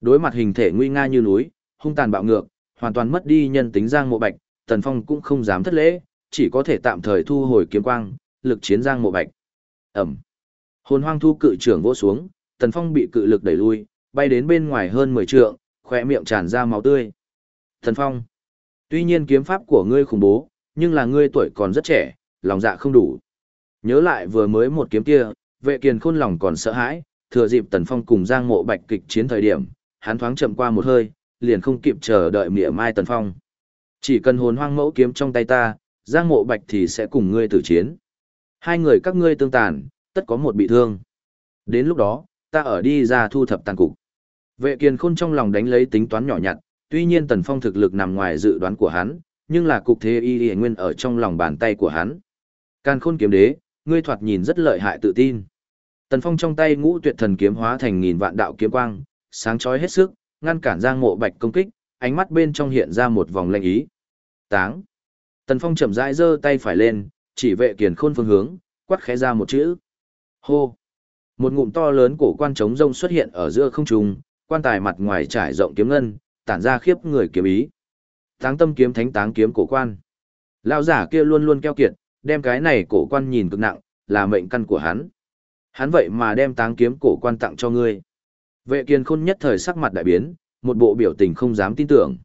Đối mặt hình thể nguy nga như núi, hung tàn bạo ngược, hoàn toàn mất đi nhân tính Giang Mộ Bạch, Tần Phong cũng không dám thất lễ, chỉ có thể tạm thời thu hồi kiếm quang, lực chiến Giang Mộ Bạch. Ẩm. Hồn hoang thu cự trưởng vỗ xuống, Tần Phong bị cự lực đẩy lui, bay đến bên ngoài hơn 10 trượng, khỏe miệng tràn ra máu tươi. Tần Phong. Tuy nhiên kiếm pháp của ngươi khủng bố, nhưng là ngươi tuổi còn rất trẻ, lòng dạ không đủ. Nhớ lại vừa mới một kiếm kia, vệ kiền khôn lòng còn sợ hãi, thừa dịp Tần Phong cùng Giang Mộ Bạch kịch chiến thời điểm, hắn thoáng chậm qua một hơi, liền không kịp chờ đợi mỉa mai Tần Phong. Chỉ cần hồn hoang mẫu kiếm trong tay ta, Giang Mộ Bạch thì sẽ cùng ngươi tử chiến. Hai người các ngươi tương tàn, tất có một bị thương. Đến lúc đó, ta ở đi ra thu thập tàn cục. Vệ kiền khôn trong lòng đánh lấy tính toán nhỏ nhặt, tuy nhiên Tần Phong thực lực nằm ngoài dự đoán của hắn, nhưng là cục thế y y nguyên ở trong lòng bàn tay của hắn. Càn khôn kiếm đế, ngươi thoạt nhìn rất lợi hại tự tin. Tần Phong trong tay ngũ tuyệt thần kiếm hóa thành nghìn vạn đạo kiếm quang, sáng chói hết sức, ngăn cản Giang Mộ Bạch công kích, ánh mắt bên trong hiện ra một vòng lanh ý. Táng. Tần Phong chậm rãi giơ tay phải lên, chỉ vệ kiền khôn phương hướng, quát khẽ ra một chữ. Hô. Một ngụm to lớn cổ quan trống rông xuất hiện ở giữa không trung, quan tài mặt ngoài trải rộng kiếm ngân, tản ra khiếp người kiếm ý. Táng tâm kiếm thánh táng kiếm cổ quan. Lão giả kia luôn luôn keo kiệt, đem cái này cổ quan nhìn cực nặng, là mệnh căn của hắn. Hắn vậy mà đem táng kiếm cổ quan tặng cho ngươi. Vệ kiên khôn nhất thời sắc mặt đại biến, một bộ biểu tình không dám tin tưởng.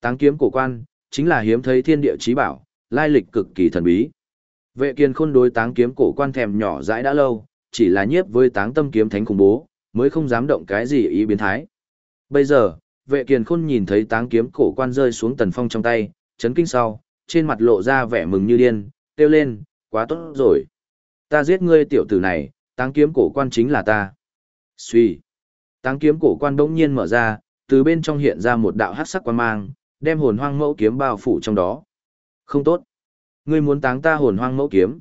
Táng kiếm cổ quan, chính là hiếm thấy thiên địa trí bảo, lai lịch cực kỳ thần bí. Vệ kiên khôn đối táng kiếm cổ quan thèm nhỏ dãi đã lâu, chỉ là nhiếp với táng tâm kiếm thánh khủng bố, mới không dám động cái gì ý biến thái. Bây giờ, vệ kiên khôn nhìn thấy táng kiếm cổ quan rơi xuống tần phong trong tay, chấn kinh sau, trên mặt lộ ra vẻ mừng như điên, kêu lên, quá tốt rồi. Ta giết ngươi tiểu tử này, táng kiếm cổ quan chính là ta. Suy. Táng kiếm cổ quan đống nhiên mở ra, từ bên trong hiện ra một đạo hắc sắc quan mang, đem hồn hoang mẫu kiếm bao phủ trong đó. Không tốt. Ngươi muốn táng ta hồn hoang mẫu kiếm.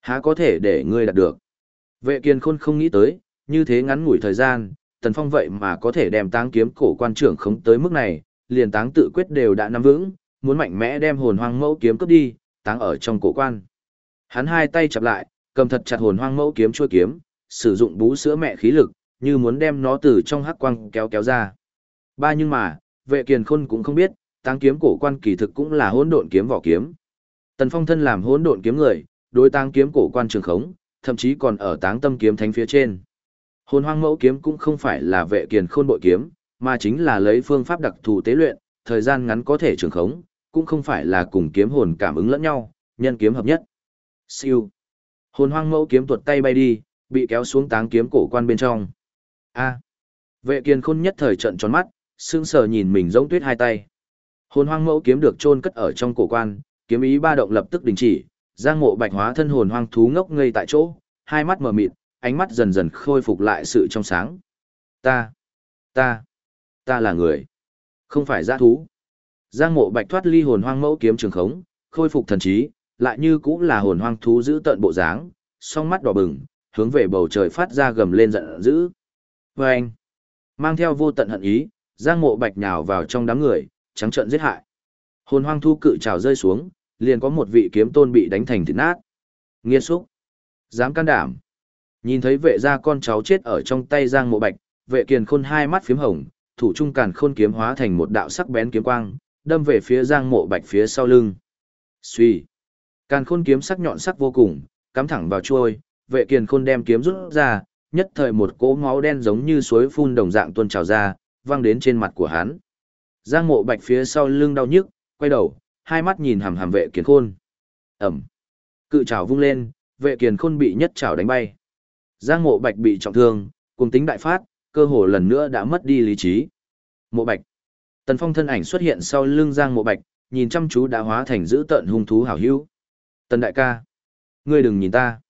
Há có thể để ngươi đạt được. Vệ kiên khôn không nghĩ tới, như thế ngắn ngủi thời gian, tần phong vậy mà có thể đem táng kiếm cổ quan trưởng khống tới mức này, liền táng tự quyết đều đã nắm vững, muốn mạnh mẽ đem hồn hoang mẫu kiếm cướp đi, táng ở trong cổ quan. Hắn hai tay chặp lại, cầm thật chặt hồn hoang mẫu kiếm chua kiếm, sử dụng bú sữa mẹ khí lực, như muốn đem nó từ trong hắc quang kéo kéo ra. Ba nhưng mà, vệ kiền khôn cũng không biết, táng kiếm cổ quan kỳ thực cũng là hỗn độn kiếm vỏ kiếm. Tần Phong thân làm hỗn độn kiếm người, đối táng kiếm cổ quan trường khống, thậm chí còn ở táng tâm kiếm thánh phía trên. Hồn hoang mẫu kiếm cũng không phải là vệ kiền khôn bội kiếm, mà chính là lấy phương pháp đặc thù tế luyện, thời gian ngắn có thể trường khống, cũng không phải là cùng kiếm hồn cảm ứng lẫn nhau, nhân kiếm hợp nhất. Siêu. Hồn hoang mẫu kiếm tuột tay bay đi, bị kéo xuống táng kiếm cổ quan bên trong. A. Vệ kiên khôn nhất thời trận tròn mắt, sững sờ nhìn mình giống tuyết hai tay. Hồn hoang mẫu kiếm được chôn cất ở trong cổ quan, kiếm ý ba động lập tức đình chỉ, Giang Mộ Bạch hóa thân hồn hoang thú ngốc ngây tại chỗ, hai mắt mở mịt, ánh mắt dần dần khôi phục lại sự trong sáng. Ta, ta, ta là người, không phải dã thú. Giang Mộ Bạch thoát ly hồn hoang mẫu kiếm trường khống, khôi phục thần trí, lại như cũng là hồn hoang thú giữ tận bộ dáng, song mắt đỏ bừng, hướng về bầu trời phát ra gầm lên giận dữ. Và anh, mang theo vô tận hận ý, Giang Mộ Bạch nhào vào trong đám người, trắng trợn giết hại. Hồn hoang thu cự trào rơi xuống, liền có một vị kiếm tôn bị đánh thành thịt nát. Nghiên xúc. Dám can đảm. Nhìn thấy vệ gia con cháu chết ở trong tay Giang Mộ Bạch, vệ kiền khôn hai mắt phím hồng, thủ trung càn khôn kiếm hóa thành một đạo sắc bén kiếm quang, đâm về phía Giang Mộ Bạch phía sau lưng. Xuy. Càn khôn kiếm sắc nhọn sắc vô cùng, cắm thẳng vào chuôi, vệ kiền khôn đem kiếm rút ra, nhất thời một cỗ máu đen giống như suối phun đồng dạng tuôn trào ra, văng đến trên mặt của hắn. Giang Mộ Bạch phía sau lưng đau nhức, quay đầu, hai mắt nhìn Hàm Hàm vệ Kiến khôn. Ẩm. Cự trảo vung lên, vệ Kiến khôn bị nhất trảo đánh bay. Giang mộ bạch bị trọng thương, cùng tính đại phát, cơ hồ lần nữa đã mất đi lý trí. Mộ bạch. Tần phong thân ảnh xuất hiện sau lưng giang mộ bạch, nhìn chăm chú đã hóa thành dữ tợn hung thú hảo hữu. Tần đại ca. Ngươi đừng nhìn ta.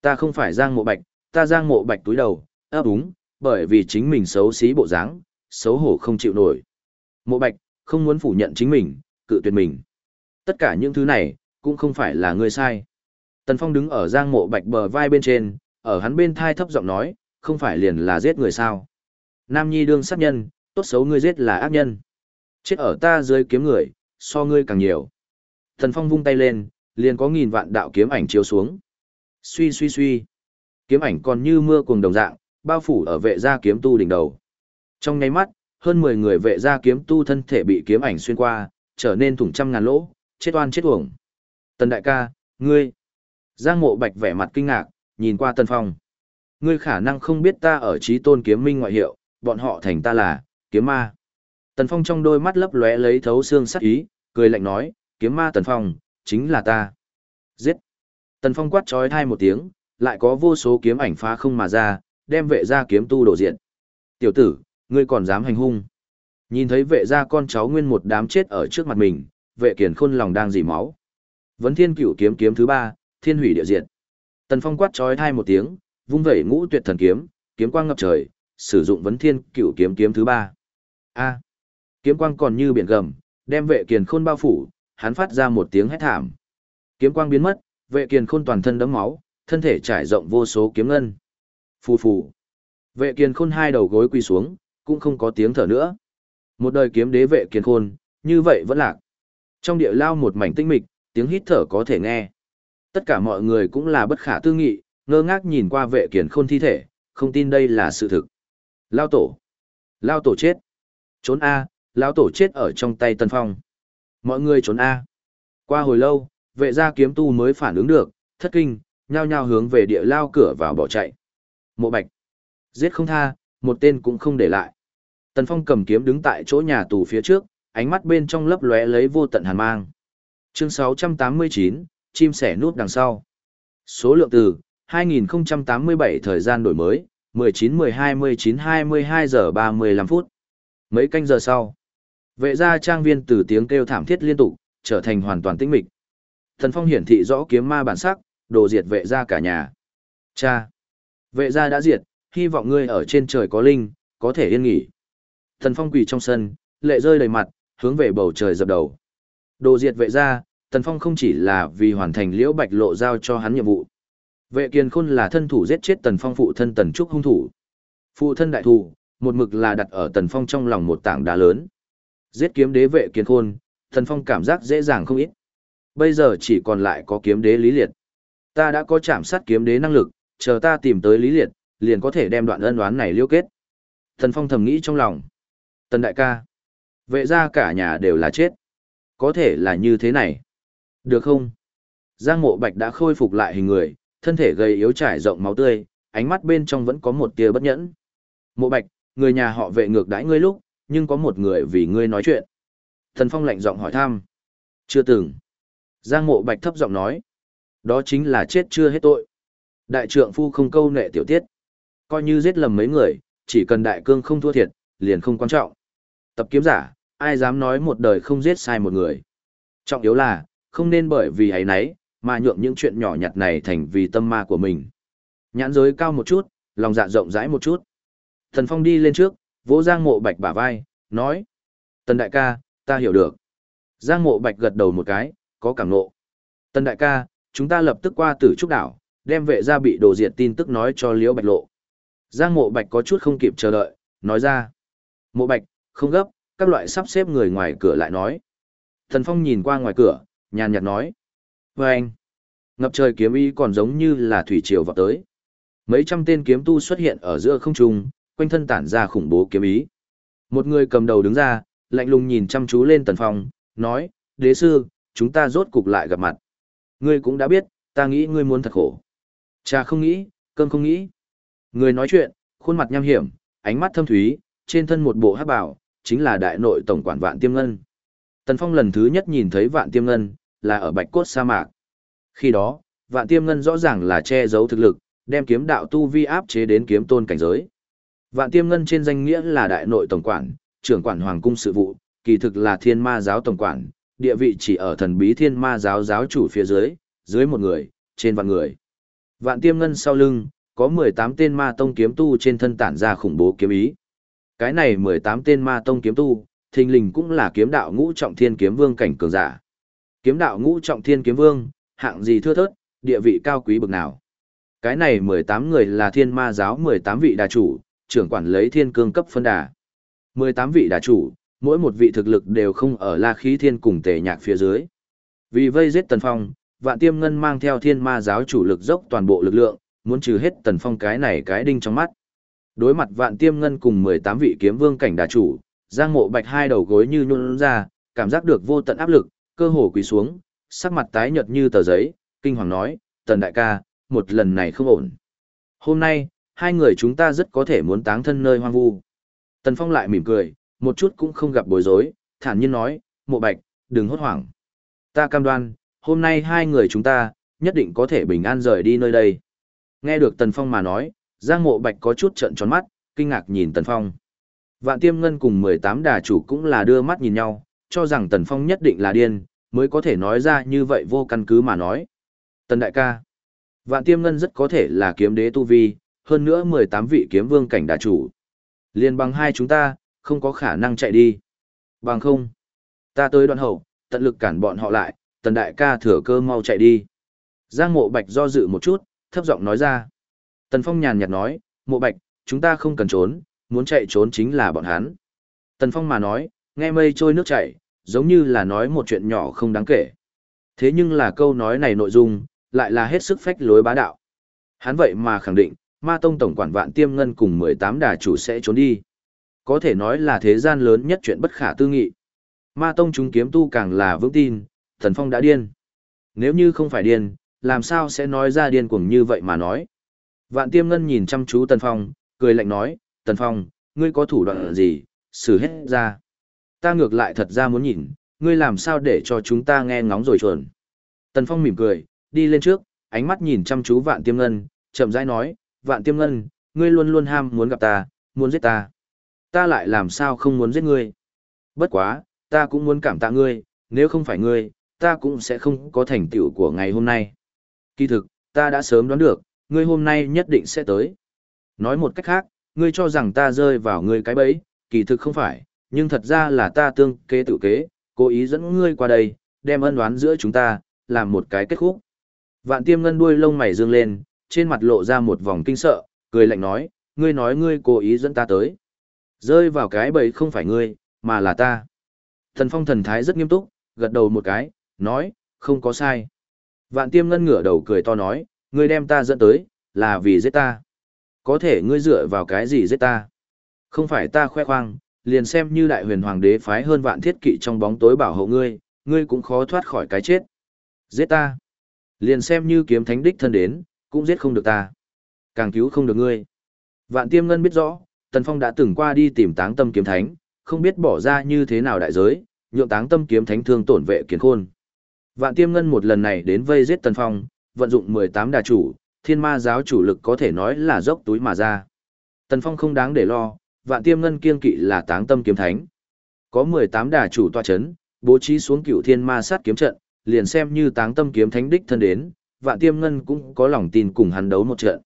Ta không phải giang mộ bạch, ta giang mộ bạch túi đầu, ấp úng, bởi vì chính mình xấu xí bộ dáng, xấu hổ không chịu nổi. Mộ bạch, không muốn phủ nhận chính mình, cự tuyệt mình. Tất cả những thứ này, cũng không phải là ngươi sai. Tần Phong đứng ở giang mộ bạch bờ vai bên trên, ở hắn bên thai thấp giọng nói, không phải liền là giết người sao. Nam Nhi đương sát nhân, tốt xấu ngươi giết là ác nhân. Chết ở ta dưới kiếm người, so ngươi càng nhiều. Tần Phong vung tay lên, liền có nghìn vạn đạo kiếm ảnh chiếu xuống. Suy suy suy. Kiếm ảnh còn như mưa cuồng đồng dạng, bao phủ ở vệ gia kiếm tu đỉnh đầu. Trong nháy mắt, hơn 10 người vệ gia kiếm tu thân thể bị kiếm ảnh xuyên qua, trở nên thủng trăm ngàn lỗ, chết oan chết uổng. Tần đại ca, ngươi. Giang mộ bạch vẻ mặt kinh ngạc, nhìn qua Tần Phong. Ngươi khả năng không biết ta ở chí tôn kiếm minh ngoại hiệu, bọn họ thành ta là, kiếm ma. Tần Phong trong đôi mắt lấp lóe lấy thấu xương sắc ý, cười lạnh nói, kiếm ma Tần Phong, chính là ta. Giết. Tần Phong quát trói thai một tiếng, lại có vô số kiếm ảnh phá không mà ra, đem vệ gia kiếm tu đổ diện. Tiểu tử, ngươi còn dám hành hung. Nhìn thấy vệ gia con cháu nguyên một đám chết ở trước mặt mình, vệ kiền khôn lòng đang dỉ máu. Vấn thiên cửu kiếm kiếm thứ ba, thiên hủy địa diện. Tần Phong quát trói thai một tiếng, vung vẩy ngũ tuyệt thần kiếm, kiếm quang ngập trời, sử dụng vấn thiên cửu kiếm kiếm thứ ba. A. kiếm quang còn như biển gầm, đem vệ kiền khôn bao phủ, hắn phát ra một tiếng hét thảm. Kiếm quang biến mất, vệ kiền khôn toàn thân đấm máu, thân thể trải rộng vô số kiếm ngân. Phù phù. Vệ kiền khôn hai đầu gối quỳ xuống, cũng không có tiếng thở nữa. Một đời kiếm đế vệ kiền khôn, như vậy vẫn lạc. Trong địa lao một mảnh tinh mịch, tiếng hít thở có thể nghe. Tất cả mọi người cũng là bất khả tư nghị, ngơ ngác nhìn qua vệ kiền khôn thi thể, không tin đây là sự thực. Lao tổ. Lao tổ chết. Trốn A, Lao tổ chết ở trong tay Tân Phong. Mọi người trốn A. Qua hồi lâu, vệ gia kiếm tu mới phản ứng được, thất kinh, nhao nhao hướng về địa lao cửa vào bỏ chạy. Mộ Bạch. Giết không tha, một tên cũng không để lại. Tần Phong cầm kiếm đứng tại chỗ nhà tù phía trước, ánh mắt bên trong lấp lóe lấy vô tận hàn mang. Chương 689, chim sẻ nút đằng sau. Số lượng từ 2087 thời gian đổi mới, 19 12 19 22 giờ 35 phút. Mấy canh giờ sau, vệ gia trang viên từ tiếng kêu thảm thiết liên tục, trở thành hoàn toàn tĩnh mịch. Thần Phong hiển thị rõ kiếm ma bản sắc, đồ diệt vệ gia cả nhà. Cha! Vệ gia đã diệt, hy vọng ngươi ở trên trời có linh, có thể yên nghỉ. Thần Phong quỳ trong sân, lệ rơi đầy mặt, hướng về bầu trời dập đầu. Đồ diệt vệ gia, Tần Phong không chỉ là vì hoàn thành liễu bạch lộ giao cho hắn nhiệm vụ. Vệ kiền khôn là thân thủ giết chết Tần Phong phụ thân Tần Trúc hung thủ. Phụ thân đại thủ, một mực là đặt ở Tần Phong trong lòng một tảng đá lớn. Giết kiếm đế vệ kiền khôn, Tần Phong cảm giác dễ dàng không ít. Bây giờ chỉ còn lại có kiếm đế lý liệt. Ta đã có chạm sát kiếm đế năng lực, chờ ta tìm tới lý liệt, liền có thể đem đoạn ân đoán này liêu kết. Tần Phong thầm nghĩ trong lòng. Tần đại ca. Vệ ra cả nhà đều là chết. Có thể là như thế này. Được không? Giang mộ bạch đã khôi phục lại hình người, thân thể gầy yếu trải rộng máu tươi, ánh mắt bên trong vẫn có một tia bất nhẫn. Mộ bạch, người nhà họ vệ ngược đãi ngươi lúc, nhưng có một người vì ngươi nói chuyện. Thần Phong lạnh giọng hỏi thăm. Chưa từng. Giang mộ bạch thấp giọng nói. Đó chính là chết chưa hết tội. Đại trượng phu không câu nệ tiểu tiết. Coi như giết lầm mấy người, chỉ cần đại cương không thua thiệt, liền không quan trọng. Tập kiếm giả, ai dám nói một đời không giết sai một người. Trọng yếu là, không nên bởi vì ấy nấy, mà nhượng những chuyện nhỏ nhặt này thành vì tâm ma của mình. Nhãn giới cao một chút, lòng dạ rộng rãi một chút. Thần Phong đi lên trước, vỗ Giang Mộ Bạch bả vai, nói. Tần đại ca, ta hiểu được. Giang Mộ Bạch gật đầu một cái, có cảm nộ. Tần đại ca, chúng ta lập tức qua tử trúc đảo, đem vệ gia bị đổ diệt tin tức nói cho Liễu Bạch lộ. Giang Mộ Bạch có chút không kịp chờ đợi, nói ra. Mộ Bạch, không gấp, các loại sắp xếp người ngoài cửa lại nói. Thần Phong nhìn qua ngoài cửa, nhàn nhạt nói. Và anh, ngập trời kiếm ý còn giống như là thủy triều vào tới. Mấy trăm tên kiếm tu xuất hiện ở giữa không trung, quanh thân tản ra khủng bố kiếm ý. Một người cầm đầu đứng ra, lạnh lùng nhìn chăm chú lên Tần Phong, nói, đế sư, chúng ta rốt cục lại gặp mặt. Ngươi cũng đã biết, ta nghĩ ngươi muốn thật khổ. Cha không nghĩ, cơm không nghĩ. Người nói chuyện, khuôn mặt nham hiểm, ánh mắt thâm thúy, trên thân một bộ hắc bảo, chính là đại nội tổng quản Vạn Tiêm Ngân. Tần Phong lần thứ nhất nhìn thấy Vạn Tiêm Ngân, là ở Bạch Cốt sa mạc. Khi đó, Vạn Tiêm Ngân rõ ràng là che giấu thực lực, đem kiếm đạo tu vi áp chế đến kiếm tôn cảnh giới. Vạn Tiêm Ngân trên danh nghĩa là đại nội tổng quản, trưởng quản hoàng cung sự vụ, kỳ thực là Thiên Ma giáo tổng quản, địa vị chỉ ở thần bí Thiên Ma giáo giáo chủ phía dưới, dưới một người, trên vạn người. Vạn Tiêm Ngân sau lưng, có 18 tên ma tông kiếm tu trên thân tản ra khủng bố kiếm ý. Cái này 18 tên ma tông kiếm tu, thình lình cũng là kiếm đạo ngũ trọng thiên kiếm vương cảnh cường giả. Kiếm đạo ngũ trọng thiên kiếm vương, hạng gì thưa thớt, địa vị cao quý bực nào. Cái này 18 người là thiên ma giáo 18 vị đà chủ, trưởng quản lấy thiên cương cấp phân đà. 18 vị đà chủ, mỗi một vị thực lực đều không ở la khí thiên cùng tề nhạc phía dưới. Vì vây giết Tần Phong, vạn tiêm ngân mang theo thiên ma giáo chủ lực dốc toàn bộ lực lượng, muốn trừ hết Tần Phong cái này cái đinh trong mắt. Đối mặt vạn tiêm ngân cùng 18 vị kiếm vương cảnh đà chủ, Giang mộ bạch hai đầu gối như nhún ra, cảm giác được vô tận áp lực, cơ hồ quỳ xuống, sắc mặt tái nhợt như tờ giấy, kinh hoàng nói, tần đại ca, một lần này không ổn. Hôm nay, hai người chúng ta rất có thể muốn táng thân nơi hoang vu. Tần Phong lại mỉm cười, một chút cũng không gặp bối rối, thản nhiên nói, mộ bạch, đừng hốt hoảng. Ta cam đoan, hôm nay hai người chúng ta, nhất định có thể bình an rời đi nơi đây. Nghe được Tần Phong mà nói, Giang mộ bạch có chút trận tròn mắt, kinh ngạc nhìn Tần Phong. Vạn tiêm ngân cùng 18 đà chủ cũng là đưa mắt nhìn nhau, cho rằng Tần Phong nhất định là điên, mới có thể nói ra như vậy vô căn cứ mà nói. Tần đại ca, vạn tiêm ngân rất có thể là kiếm đế tu vi, hơn nữa 18 vị kiếm vương cảnh đà chủ. Liên bằng hai chúng ta, không có khả năng chạy đi. Bằng không, ta tới đoạn hậu, tận lực cản bọn họ lại, tần đại ca thừa cơ mau chạy đi. Giang mộ bạch do dự một chút, thấp giọng nói ra. Tần Phong nhàn nhạt nói, mộ bạch, chúng ta không cần trốn, muốn chạy trốn chính là bọn hắn. Tần Phong mà nói, nghe mây trôi nước chảy, giống như là nói một chuyện nhỏ không đáng kể. Thế nhưng là câu nói này nội dung, lại là hết sức phách lối bá đạo. Hắn vậy mà khẳng định, ma tông tổng quản vạn tiêm ngân cùng 18 đà chủ sẽ trốn đi. Có thể nói là thế gian lớn nhất chuyện bất khả tư nghị. Ma tông chúng kiếm tu càng là vững tin, thần phong đã điên. Nếu như không phải điên, làm sao sẽ nói ra điên cuồng như vậy mà nói. Vạn tiêm ngân nhìn chăm chú tần phong, cười lạnh nói, tần phong, ngươi có thủ đoạn gì, xử hết ra. Ta ngược lại thật ra muốn nhìn, ngươi làm sao để cho chúng ta nghe ngóng rồi chuồn. Tần phong mỉm cười, đi lên trước, ánh mắt nhìn chăm chú vạn tiêm ngân, chậm rãi nói, vạn tiêm ngân, ngươi luôn luôn ham muốn gặp ta, muốn giết ta. Ta lại làm sao không muốn giết ngươi. Bất quá, ta cũng muốn cảm tạ ngươi, nếu không phải ngươi, ta cũng sẽ không có thành tựu của ngày hôm nay. Kỳ thực, ta đã sớm đoán được, ngươi hôm nay nhất định sẽ tới. Nói một cách khác, ngươi cho rằng ta rơi vào ngươi cái bẫy, kỳ thực không phải, nhưng thật ra là ta tương kế tự kế, cố ý dẫn ngươi qua đây, đem ân đoán giữa chúng ta, làm một cái kết khúc. Vạn tiêm ngân đuôi lông mày dương lên, trên mặt lộ ra một vòng kinh sợ, cười lạnh nói, ngươi nói ngươi cố ý dẫn ta tới. Rơi vào cái bẫy không phải ngươi, mà là ta. Thần phong thần thái rất nghiêm túc, gật đầu một cái, nói, không có sai. Vạn tiêm ngân ngửa đầu cười to nói, ngươi đem ta dẫn tới, là vì giết ta. Có thể ngươi dựa vào cái gì giết ta? Không phải ta khoe khoang, liền xem như đại huyền hoàng đế phái hơn vạn thiết kỵ trong bóng tối bảo hộ ngươi, ngươi cũng khó thoát khỏi cái chết. Giết ta. Liền xem như kiếm thánh đích thân đến, cũng giết không được ta. Càng cứu không được ngươi. Vạn tiêm ngân biết rõ, Tần Phong đã từng qua đi tìm táng tâm kiếm thánh, không biết bỏ ra như thế nào đại giới, nhượng táng tâm kiếm thánh thương tổn vệ kiến khôn. Vạn tiêm ngân một lần này đến vây giết Tần Phong, vận dụng 18 đà chủ, thiên ma giáo chủ lực có thể nói là dốc túi mà ra. Tần Phong không đáng để lo, vạn tiêm ngân kiên kỵ là táng tâm kiếm thánh. Có 18 đà chủ tọa chấn, bố trí xuống cựu thiên ma sát kiếm trận, liền xem như táng tâm kiếm thánh đích thân đến, vạn tiêm ngân cũng có lòng tin cùng hắn đấu một trận.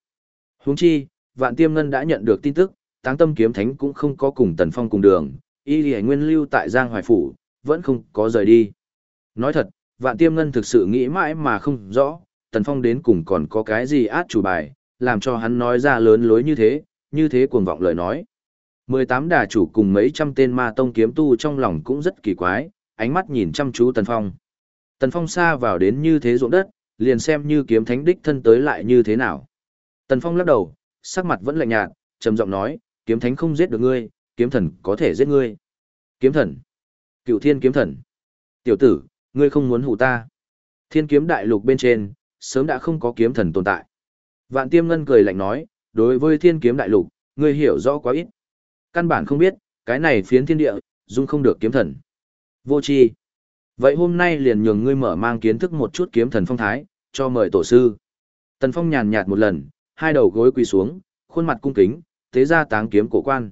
Huống chi, vạn tiêm ngân đã nhận được tin tức, táng tâm kiếm thánh cũng không có cùng tần phong cùng đường, y lì nguyên lưu tại Giang Hoài Phủ, vẫn không có rời đi. Nói thật, vạn tiêm ngân thực sự nghĩ mãi mà không rõ, tần phong đến cùng còn có cái gì át chủ bài, làm cho hắn nói ra lớn lối như thế, như thế cuồng vọng lời nói. 18 đà chủ cùng mấy trăm tên ma tông kiếm tu trong lòng cũng rất kỳ quái, ánh mắt nhìn chăm chú tần phong. Tần phong xa vào đến như thế ruộng đất, liền xem như kiếm thánh đích thân tới lại như thế nào. Tần phong lắc đầu, sắc mặt vẫn lạnh nhạt, trầm giọng nói, kiếm thánh không giết được ngươi, kiếm thần có thể giết ngươi. Kiếm thần. Cựu thiên kiếm thần. Tiểu tử, ngươi không muốn hủ ta. Thiên kiếm đại lục bên trên, sớm đã không có kiếm thần tồn tại. Vạn tiêm ngân cười lạnh nói, đối với thiên kiếm đại lục, ngươi hiểu rõ quá ít. Căn bản không biết, cái này phiến thiên địa, dung không được kiếm thần. Vô chi. Vậy hôm nay liền nhường ngươi mở mang kiến thức một chút kiếm thần phong thái, cho mời tổ sư. Tần Phong nhàn nhạt một lần, hai đầu gối quỳ xuống, khuôn mặt cung kính, tế ra táng kiếm cổ quan.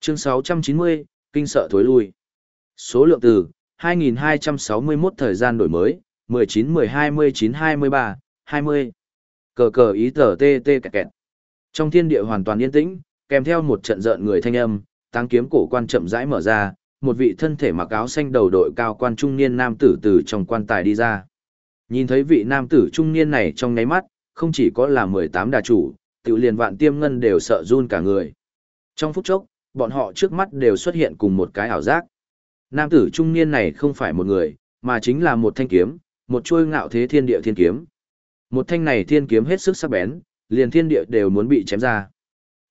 Chương 690, kinh sợ thối lui. Số lượng từ 2261 thời gian đổi mới, 19 10 29 23 20. Cờ cờ ý tờ tê tê kẹt kẹt. Trong thiên địa hoàn toàn yên tĩnh, kèm theo một trận rợn người thanh âm, táng kiếm cổ quan chậm rãi mở ra, một vị thân thể mặc áo xanh đầu đội cao quan trung niên nam tử từ trong quan tài đi ra. Nhìn thấy vị nam tử trung niên này trong ngáy mắt, không chỉ có là 18 đà chủ, tự liền vạn tiêm ngân đều sợ run cả người. Trong phút chốc, bọn họ trước mắt đều xuất hiện cùng một cái ảo giác. Nam tử trung niên này không phải một người, mà chính là một thanh kiếm, một chuôi ngạo thế thiên địa thiên kiếm. Một thanh này thiên kiếm hết sức sắc bén, liền thiên địa đều muốn bị chém ra.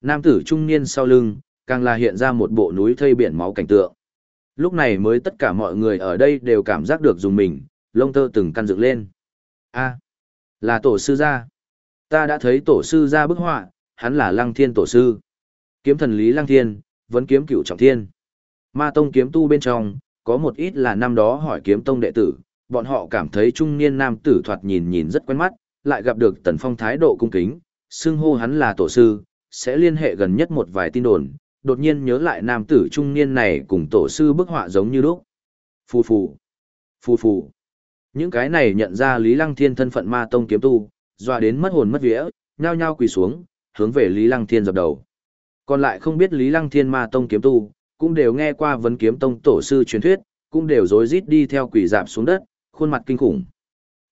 Nam tử trung niên sau lưng, càng là hiện ra một bộ núi thây biển máu cảnh tượng. Lúc này mới tất cả mọi người ở đây đều cảm giác được dùng mình, lông tơ từng căn dựng lên. a là tổ sư gia. Ta đã thấy tổ sư ra bức họa, hắn là lăng thiên tổ sư. Kiếm thần lý lăng thiên, vẫn kiếm cửu trọng thiên. Ma tông kiếm tu bên trong, có một ít là năm đó hỏi kiếm tông đệ tử, bọn họ cảm thấy trung niên nam tử thoạt nhìn nhìn rất quen mắt, lại gặp được tần phong thái độ cung kính, xưng hô hắn là tổ sư, sẽ liên hệ gần nhất một vài tin đồn, đột nhiên nhớ lại nam tử trung niên này cùng tổ sư bức họa giống như lúc. Phù phù, phù phù. Những cái này nhận ra Lý Lăng Thiên thân phận ma tông kiếm tu, dọa đến mất hồn mất vía, nhao nhao quỳ xuống, hướng về Lý Lăng Thiên dập đầu. Còn lại không biết Lý Lăng Thiên ma tông kiếm tu, cũng đều nghe qua vấn kiếm tông tổ sư truyền thuyết, cũng đều rối rít đi theo quỷ dạp xuống đất, khuôn mặt kinh khủng.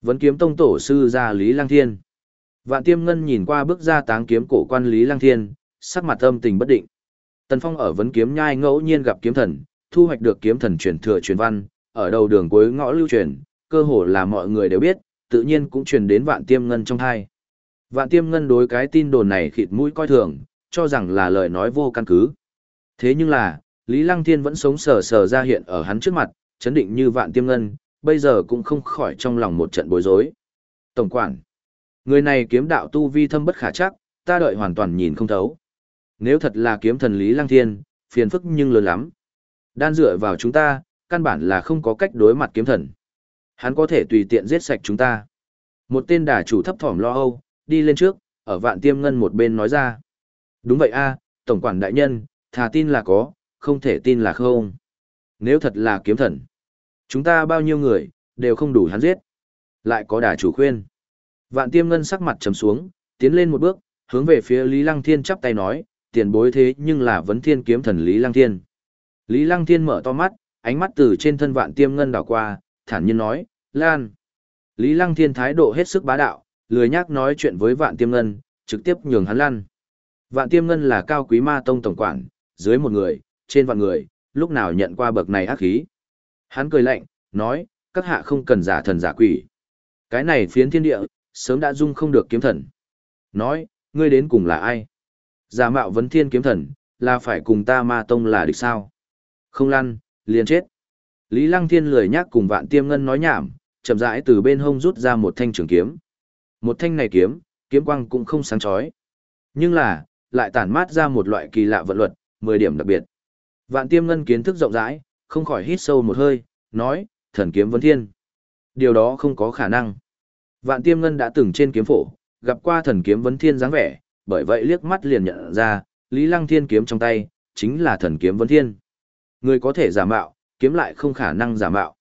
Vấn kiếm tông tổ sư ra Lý Lăng Thiên. Vạn Tiêm Ngân nhìn qua bước ra táng kiếm cổ quan Lý Lăng Thiên, sắc mặt âm tình bất định. Tần Phong ở vấn kiếm nhai ngẫu nhiên gặp kiếm thần, thu hoạch được kiếm thần truyền thừa truyền văn, ở đầu đường cuối ngõ lưu truyền, cơ hồ là mọi người đều biết, tự nhiên cũng truyền đến Vạn Tiêm Ngân trong tai. Vạn Tiêm Ngân đối cái tin đồn này khịt mũi coi thường, cho rằng là lời nói vô căn cứ. Thế nhưng là, Lý Lăng Thiên vẫn sống sờ sờ ra hiện ở hắn trước mặt, chấn định như Vạn Tiêm Ngân, bây giờ cũng không khỏi trong lòng một trận bối rối. Tổng quản, người này kiếm đạo tu vi thâm bất khả chắc, ta đợi hoàn toàn nhìn không thấu. Nếu thật là kiếm thần Lý Lăng Thiên, phiền phức nhưng lớn lắm. Đan dựa vào chúng ta, căn bản là không có cách đối mặt kiếm thần. Hắn có thể tùy tiện giết sạch chúng ta. Một tên đà chủ thấp thỏm lo âu, đi lên trước, ở vạn tiêm ngân một bên nói ra. Đúng vậy a, tổng quản đại nhân, thà tin là có, không thể tin là không. Nếu thật là kiếm thần, chúng ta bao nhiêu người, đều không đủ hắn giết. Lại có đà chủ khuyên. Vạn tiêm ngân sắc mặt trầm xuống, tiến lên một bước, hướng về phía Lý Lăng Thiên chắp tay nói, tiền bối thế nhưng là vấn thiên kiếm thần Lý Lăng Thiên. Lý Lăng Thiên mở to mắt, ánh mắt từ trên thân vạn tiêm ngân đảo qua, thản nhiên nói, Lan. Lý Lăng Thiên thái độ hết sức bá đạo, lười nhác nói chuyện với vạn tiêm ngân, trực tiếp nhường hắn lăn. Vạn tiêm ngân là cao quý ma tông tổng quản, dưới một người, trên vạn người, lúc nào nhận qua bậc này ác khí. Hắn cười lạnh, nói, các hạ không cần giả thần giả quỷ. Cái này phiến thiên địa, sớm đã dung không được kiếm thần. Nói, ngươi đến cùng là ai? Giả mạo vấn thiên kiếm thần, là phải cùng ta ma tông là địch sao? Không lăn, liền chết. Lý Lăng Thiên lười nhác cùng vạn tiêm ngân nói nhảm, chậm rãi từ bên hông rút ra một thanh trường kiếm. Một thanh này kiếm, kiếm quang cũng không sáng chói. Nhưng là, lại tản mát ra một loại kỳ lạ vận luật, 10 điểm đặc biệt. Vạn tiêm ngân kiến thức rộng rãi, không khỏi hít sâu một hơi, nói, thần kiếm vấn thiên. Điều đó không có khả năng. Vạn tiêm ngân đã từng trên kiếm phổ, gặp qua thần kiếm vấn thiên dáng vẻ, bởi vậy liếc mắt liền nhận ra, Lý Lăng Thiên kiếm trong tay, chính là thần kiếm vấn thiên. Người có thể giả mạo, kiếm lại không khả năng giả mạo.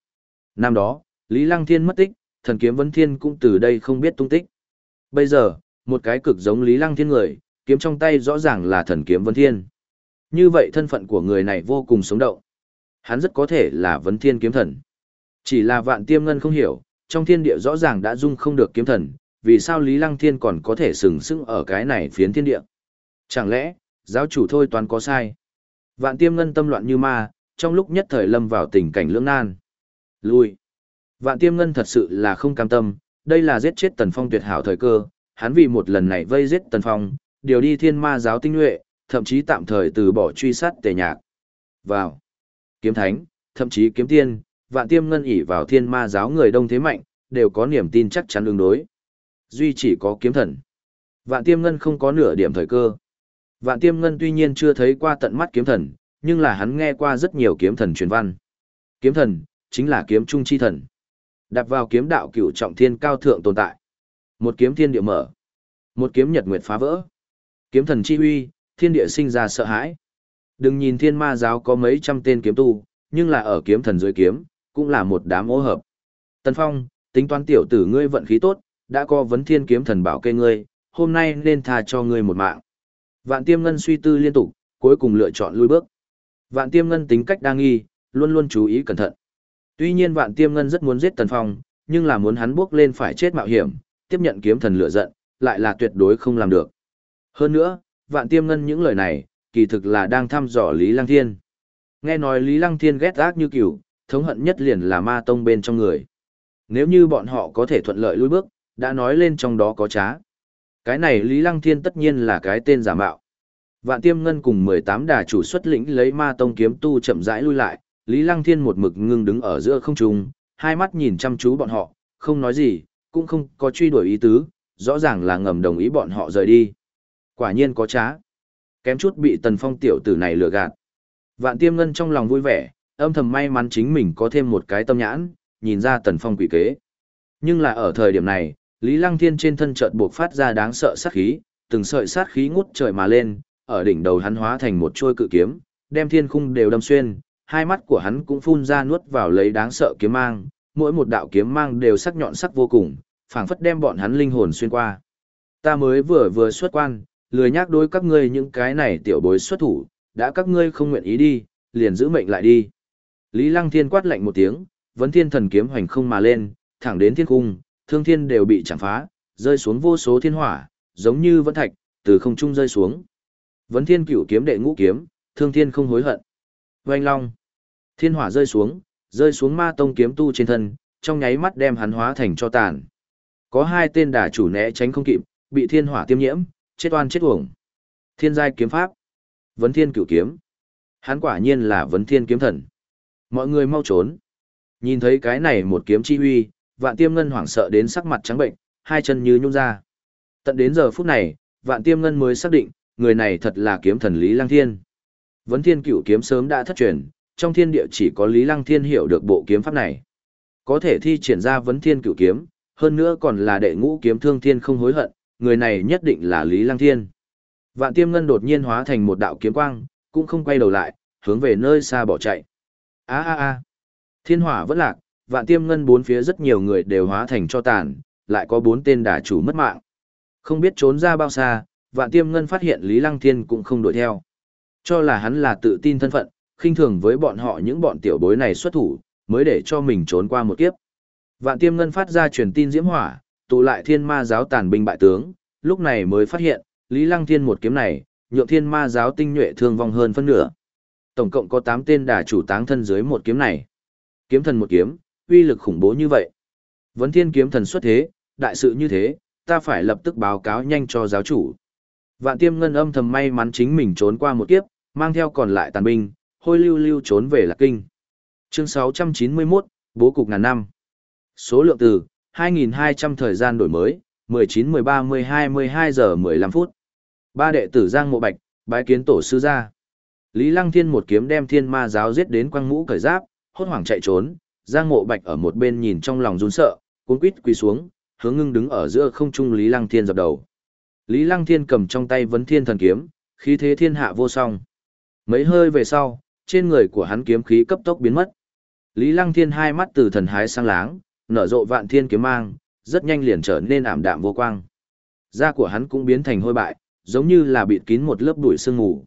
Năm đó, Lý Lăng Thiên mất tích, thần kiếm vấn thiên cũng từ đây không biết tung tích. Bây giờ, một cái cực giống Lý Lăng Thiên người, kiếm trong tay rõ ràng là thần kiếm vấn thiên. Như vậy thân phận của người này vô cùng sống động. Hắn rất có thể là vấn thiên kiếm thần. Chỉ là vạn tiêm ngân không hiểu, trong thiên địa rõ ràng đã dung không được kiếm thần, vì sao Lý Lăng Thiên còn có thể sừng sững ở cái này phiến thiên địa. Chẳng lẽ, giáo chủ thôi toàn có sai. Vạn tiêm ngân tâm loạn như ma, trong lúc nhất thời lâm vào tình cảnh lưỡng nan. Lui. Vạn tiêm ngân thật sự là không cam tâm, đây là giết chết tần phong tuyệt hảo thời cơ, hắn vì một lần này vây giết tần phong, điều đi thiên ma giáo tinh nhuệ, thậm chí tạm thời từ bỏ truy sát tề nhạc. Vào. Kiếm thánh, thậm chí kiếm tiên, vạn tiêm ngân ỉ vào thiên ma giáo người đông thế mạnh, đều có niềm tin chắc chắn ứng đối. Duy chỉ có kiếm thần. Vạn tiêm ngân không có nửa điểm thời cơ. Vạn tiêm ngân tuy nhiên chưa thấy qua tận mắt kiếm thần, nhưng là hắn nghe qua rất nhiều kiếm thần truyền văn. Kiếm thần, chính là kiếm trung chi thần. Đặt vào kiếm đạo cửu trọng thiên cao thượng tồn tại. Một kiếm thiên địa mở. Một kiếm nhật nguyệt phá vỡ. Kiếm thần chi uy, thiên địa sinh ra sợ hãi. Đừng nhìn thiên ma giáo có mấy trăm tên kiếm tu, nhưng là ở kiếm thần dưới kiếm, cũng là một đám ô hợp. Tần Phong, tính toán tiểu tử ngươi vận khí tốt, đã có vấn thiên kiếm thần bảo kê ngươi, hôm nay nên tha cho ngươi một mạng. Vạn tiêm ngân suy tư liên tục, cuối cùng lựa chọn lui bước. Vạn tiêm ngân tính cách đa nghi, luôn luôn chú ý cẩn thận. Tuy nhiên vạn tiêm ngân rất muốn giết Tần Phong, nhưng là muốn hắn bước lên phải chết mạo hiểm, tiếp nhận kiếm thần lửa giận, lại là tuyệt đối không làm được. Hơn nữa, vạn tiêm ngân những lời này, kỳ thực là đang thăm dò Lý Lăng Thiên. Nghe nói Lý Lăng Thiên ghét ác như kiểu, thống hận nhất liền là ma tông bên trong người. Nếu như bọn họ có thể thuận lợi lui bước, đã nói lên trong đó có trá. Cái này Lý Lăng Thiên tất nhiên là cái tên giả mạo. Vạn Tiêm Ngân cùng 18 đà chủ xuất lĩnh lấy ma tông kiếm tu chậm rãi lui lại, Lý Lăng Thiên một mực ngưng đứng ở giữa không trung, hai mắt nhìn chăm chú bọn họ, không nói gì, cũng không có truy đuổi ý tứ, rõ ràng là ngầm đồng ý bọn họ rời đi. Quả nhiên có trá. Kém chút bị Tần Phong tiểu tử này lừa gạt. Vạn Tiêm Ngân trong lòng vui vẻ, âm thầm may mắn chính mình có thêm một cái tâm nhãn, nhìn ra Tần Phong quỷ kế. Nhưng là ở thời điểm này, Lý Lăng Thiên trên thân chợt buộc phát ra đáng sợ sát khí, từng sợi sát khí ngút trời mà lên, ở đỉnh đầu hắn hóa thành một trôi cự kiếm, đem thiên khung đều đâm xuyên, hai mắt của hắn cũng phun ra nuốt vào lấy đáng sợ kiếm mang, mỗi một đạo kiếm mang đều sắc nhọn sắc vô cùng, phảng phất đem bọn hắn linh hồn xuyên qua. Ta mới vừa vừa xuất quan, lười nhắc đối các ngươi những cái này tiểu bối xuất thủ, đã các ngươi không nguyện ý đi, liền giữ mệnh lại đi. Lý Lăng Thiên quát lạnh một tiếng, vấn thiên thần kiếm hoành không mà lên, thẳng đến thiên cung, thương thiên đều bị chạm phá, rơi xuống vô số thiên hỏa, giống như vẫn thạch, từ không trung rơi xuống. Vấn thiên cửu kiếm đệ ngũ kiếm, thương thiên không hối hận. Oanh long. Thiên hỏa rơi xuống, rơi xuống ma tông kiếm tu trên thân, trong nháy mắt đem hắn hóa thành cho tàn. Có hai tên đả chủ né tránh không kịp, bị thiên hỏa tiêm nhiễm, chết oan chết uổng. Thiên giai kiếm pháp. Vấn thiên cửu kiếm. Hắn quả nhiên là vấn thiên kiếm thần. Mọi người mau trốn. Nhìn thấy cái này một kiếm chi huy, vạn tiêm ngân hoảng sợ đến sắc mặt trắng bệnh, hai chân như nhung ra. Tận đến giờ phút này, vạn tiêm ngân mới xác định, người này thật là kiếm thần Lý Lăng Thiên. Vấn thiên cửu kiếm sớm đã thất truyền, trong thiên địa chỉ có Lý Lăng Thiên hiểu được bộ kiếm pháp này. Có thể thi triển ra vấn thiên cửu kiếm, hơn nữa còn là đệ ngũ kiếm thương thiên không hối hận, người này nhất định là Lý Lăng Thiên. Vạn tiêm ngân đột nhiên hóa thành một đạo kiếm quang, cũng không quay đầu lại, hướng về nơi xa bỏ chạy. a a a thiên hỏa vẫn lạc, vạn tiêm ngân bốn phía rất nhiều người đều hóa thành cho tàn, lại có bốn tên đả chủ mất mạng. Không biết trốn ra bao xa, vạn tiêm ngân phát hiện Lý Lăng Thiên cũng không đuổi theo. Cho là hắn là tự tin thân phận, khinh thường với bọn họ những bọn tiểu bối này xuất thủ, mới để cho mình trốn qua một kiếp. Vạn tiêm ngân phát ra truyền tin diễm hỏa, tụ lại thiên ma giáo tàn binh bại tướng, lúc này mới phát hiện, Lý Lăng Thiên một kiếm này, nhượng thiên ma giáo tinh nhuệ thương vong hơn phân nửa. Tổng cộng có 8 tên đả chủ táng thân dưới một kiếm này. Kiếm thần một kiếm, uy lực khủng bố như vậy. Vấn thiên kiếm thần xuất thế, đại sự như thế, ta phải lập tức báo cáo nhanh cho giáo chủ. Vạn tiêm ngân âm thầm may mắn chính mình trốn qua một kiếp, mang theo còn lại tàn binh, hôi lưu lưu trốn về Lạc Kinh. Chương 691, Bố cục ngàn năm. Số lượng từ, 2.200 thời gian đổi mới, 19, 13, 12, 12 giờ 15 phút. Ba đệ tử Giang Mộ Bạch, bái kiến tổ sư gia. Lý Lăng Thiên một kiếm đem thiên ma giáo giết đến quăng mũ cởi giáp, hốt hoảng chạy trốn, Giang Mộ Bạch ở một bên nhìn trong lòng run sợ, cuống quýt quỳ xuống, hướng ngưng đứng ở giữa không trung Lý Lăng Thiên dập đầu. Lý Lăng Thiên cầm trong tay vấn thiên thần kiếm, khí thế thiên hạ vô song. Mấy hơi về sau, trên người của hắn kiếm khí cấp tốc biến mất. Lý Lăng Thiên hai mắt từ thần hái sang láng, nở rộ vạn thiên kiếm mang, rất nhanh liền trở nên ảm đạm vô quang. Da của hắn cũng biến thành hôi bại, giống như là bịt kín một lớp bụi sương mù.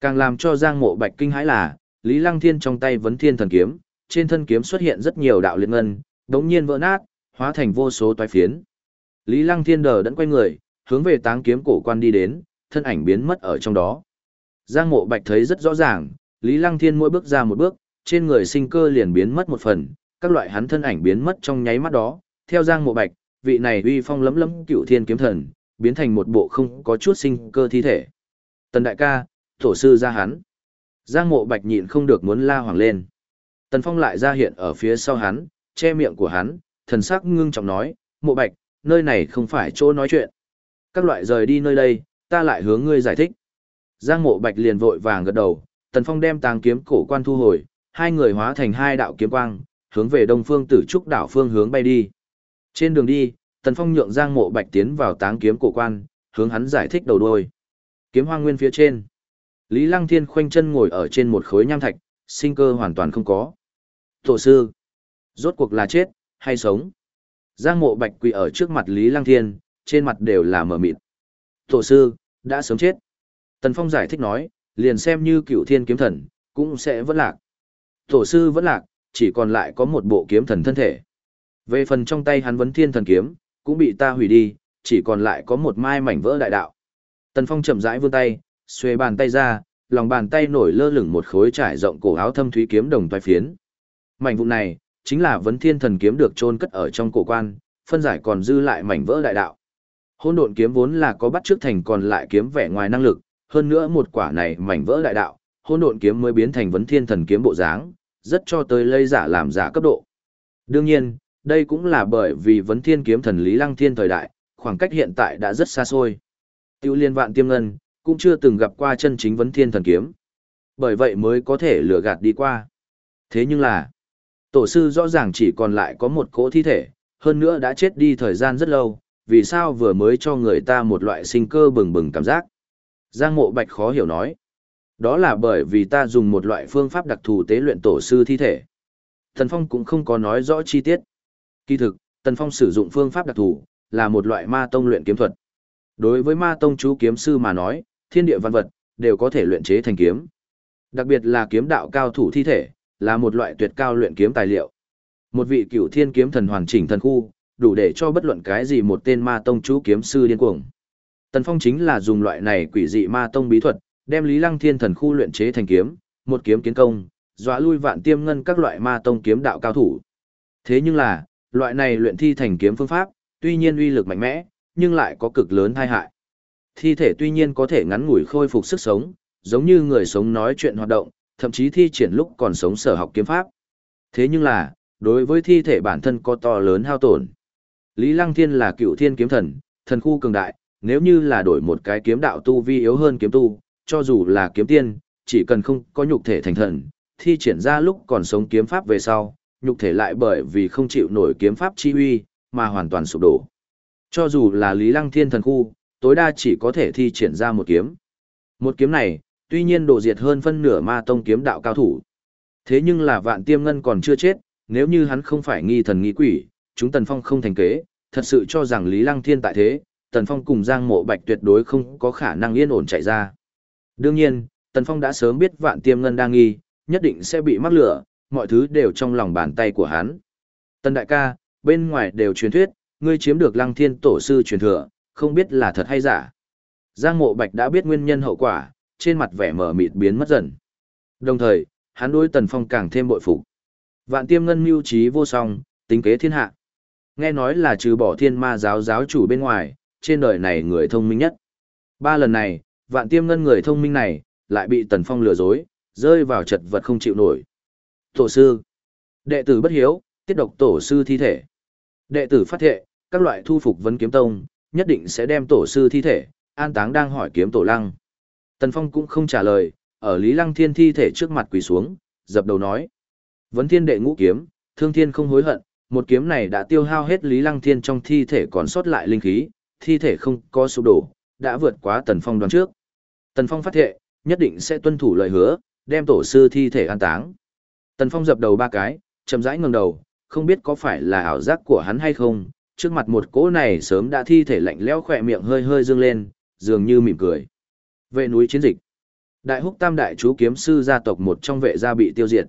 Càng làm cho Giang Mộ Bạch kinh hãi là, Lý Lăng Thiên trong tay vấn thiên thần kiếm, trên thân kiếm xuất hiện rất nhiều đạo liên ngân, đống nhiên vỡ nát, hóa thành vô số toái phiến. Lý Lăng Thiên đờ đẫn quay người, hướng về táng kiếm cổ quan đi đến, thân ảnh biến mất ở trong đó. Giang Mộ Bạch thấy rất rõ ràng, Lý Lăng Thiên mỗi bước ra một bước, trên người sinh cơ liền biến mất một phần, các loại hắn thân ảnh biến mất trong nháy mắt đó, theo Giang Mộ Bạch, vị này uy phong lấm lấm cựu thiên kiếm thần, biến thành một bộ không có chút sinh cơ thi thể. Tần đại ca, tổ sư ra hắn. Giang Mộ Bạch nhịn không được muốn la hoàng lên. Tần Phong lại ra hiện ở phía sau hắn, che miệng của hắn, thần sắc ngưng trọng nói, Mộ Bạch, nơi này không phải chỗ nói chuyện. Các loại rời đi nơi đây, ta lại hướng ngươi giải thích. Giang Mộ Bạch liền vội vàng gật đầu, Tần Phong đem tàng kiếm cổ quan thu hồi, hai người hóa thành hai đạo kiếm quang, hướng về đông phương tử trúc đảo phương hướng bay đi. Trên đường đi, Tần Phong nhượng Giang Mộ Bạch tiến vào táng kiếm cổ quan, hướng hắn giải thích đầu đuôi. Kiếm hoang nguyên phía trên. Lý Lăng Thiên khoanh chân ngồi ở trên một khối nham thạch, sinh cơ hoàn toàn không có. Tổ sư, rốt cuộc là chết, hay sống? Giang Mộ Bạch quỳ ở trước mặt Lý Lăng Thiên, trên mặt đều là mở mịt. Tổ sư, đã sớm chết. Tần Phong giải thích nói, liền xem như cựu thiên kiếm thần, cũng sẽ vẫn lạc. Tổ sư vẫn lạc, chỉ còn lại có một bộ kiếm thần thân thể. Về phần trong tay hắn vấn thiên thần kiếm, cũng bị ta hủy đi, chỉ còn lại có một mai mảnh vỡ đại đạo. Tần Phong chậm rãi vươn tay, xuê bàn tay ra, lòng bàn tay nổi lơ lửng một khối trải rộng cổ áo thâm thúy kiếm đồng toái phiến. Mảnh vụn này, chính là vấn thiên thần kiếm được chôn cất ở trong cổ quan, phân giải còn dư lại mảnh vỡ đại đạo. Hôn độn kiếm vốn là có bắt trước thành còn lại kiếm vẻ ngoài năng lực, hơn nữa một quả này mảnh vỡ đại đạo, hỗn độn kiếm mới biến thành vấn thiên thần kiếm bộ dáng, rất cho tới lây giả làm giả cấp độ. Đương nhiên, đây cũng là bởi vì vấn thiên kiếm thần Lý Lăng Thiên thời đại, khoảng cách hiện tại đã rất xa xôi. Tiêu liên vạn tiêm ngân, cũng chưa từng gặp qua chân chính vấn thiên thần kiếm. Bởi vậy mới có thể lừa gạt đi qua. Thế nhưng là, tổ sư rõ ràng chỉ còn lại có một cỗ thi thể, hơn nữa đã chết đi thời gian rất lâu, vì sao vừa mới cho người ta một loại sinh cơ bừng bừng cảm giác. Giang mộ bạch khó hiểu nói. Đó là bởi vì ta dùng một loại phương pháp đặc thù tế luyện tổ sư thi thể. thần Phong cũng không có nói rõ chi tiết. Kỳ thực, Tần Phong sử dụng phương pháp đặc thù, là một loại ma tông luyện kiếm thuật. Đối với ma tông chú kiếm sư mà nói, thiên địa văn vật, đều có thể luyện chế thành kiếm. Đặc biệt là kiếm đạo cao thủ thi thể, là một loại tuyệt cao luyện kiếm tài liệu. Một vị cửu thiên kiếm thần hoàn chỉnh thần khu, đủ để cho bất luận cái gì một tên ma tông chú kiếm sư điên cuồng. Tần Phong chính là dùng loại này quỷ dị ma tông bí thuật, đem Lý Lăng Thiên thần khu luyện chế thành kiếm, một kiếm kiến công, dọa lui vạn tiêm ngân các loại ma tông kiếm đạo cao thủ. Thế nhưng là, loại này luyện thi thành kiếm phương pháp, tuy nhiên uy lực mạnh mẽ, nhưng lại có cực lớn tai hại. Thi thể tuy nhiên có thể ngắn ngủi khôi phục sức sống, giống như người sống nói chuyện hoạt động, thậm chí thi triển lúc còn sống sở học kiếm pháp. Thế nhưng là, đối với thi thể bản thân có to lớn hao tổn. Lý Lăng Thiên là cựu thiên kiếm thần, thần khu cường đại, nếu như là đổi một cái kiếm đạo tu vi yếu hơn kiếm tu, cho dù là kiếm tiên, chỉ cần không có nhục thể thành thần, thi triển ra lúc còn sống kiếm pháp về sau, nhục thể lại bởi vì không chịu nổi kiếm pháp chi uy, mà hoàn toàn sụp đổ. Cho dù là Lý Lăng Thiên thần khu, tối đa chỉ có thể thi triển ra một kiếm. Một kiếm này, tuy nhiên độ diệt hơn phân nửa ma tông kiếm đạo cao thủ. Thế nhưng là vạn tiêm ngân còn chưa chết, nếu như hắn không phải nghi thần nghi quỷ, chúng Tần Phong không thành kế, thật sự cho rằng Lý Lăng Thiên tại thế, Tần Phong cùng Giang Mộ Bạch tuyệt đối không có khả năng yên ổn chạy ra. Đương nhiên, Tần Phong đã sớm biết vạn tiêm ngân đang nghi, nhất định sẽ bị mắc lửa, mọi thứ đều trong lòng bàn tay của hắn. Tần đại ca, bên ngoài đều truyền thuyết, ngươi chiếm được Lăng Thiên tổ sư truyền thừa, không biết là thật hay giả. Giang Mộ Bạch đã biết nguyên nhân hậu quả, trên mặt vẻ mở mịt biến mất dần. Đồng thời, hắn đối Tần Phong càng thêm bội phục. Vạn Tiêm Ngân mưu trí vô song, tính kế thiên hạ. Nghe nói là trừ bỏ thiên ma giáo giáo chủ bên ngoài, trên đời này người thông minh nhất. Ba lần này, Vạn Tiêm Ngân người thông minh này, lại bị Tần Phong lừa dối, rơi vào chật vật không chịu nổi. Tổ sư, đệ tử bất hiếu, tiết độc tổ sư thi thể. Đệ tử phát thệ, các loại thu phục vấn kiếm tông, nhất định sẽ đem tổ sư thi thể, an táng đang hỏi kiếm tổ lăng. Tần Phong cũng không trả lời, ở Lý Lăng Thiên thi thể trước mặt quỳ xuống, dập đầu nói. Vấn thiên đệ ngũ kiếm, thương thiên không hối hận, một kiếm này đã tiêu hao hết Lý Lăng Thiên trong thi thể còn sót lại linh khí, thi thể không có sụp đổ, đã vượt quá Tần Phong đoán trước. Tần Phong phát thệ, nhất định sẽ tuân thủ lời hứa, đem tổ sư thi thể an táng. Tần Phong dập đầu ba cái, chậm rãi ngẩng đầu, không biết có phải là ảo giác của hắn hay không, trước mặt một cỗ này sớm đã thi thể lạnh lẽo khỏe miệng hơi hơi dương lên, dường như mỉm cười. Vệ núi chiến dịch. Đại húc tam đại chú kiếm sư gia tộc một trong vệ gia bị tiêu diệt.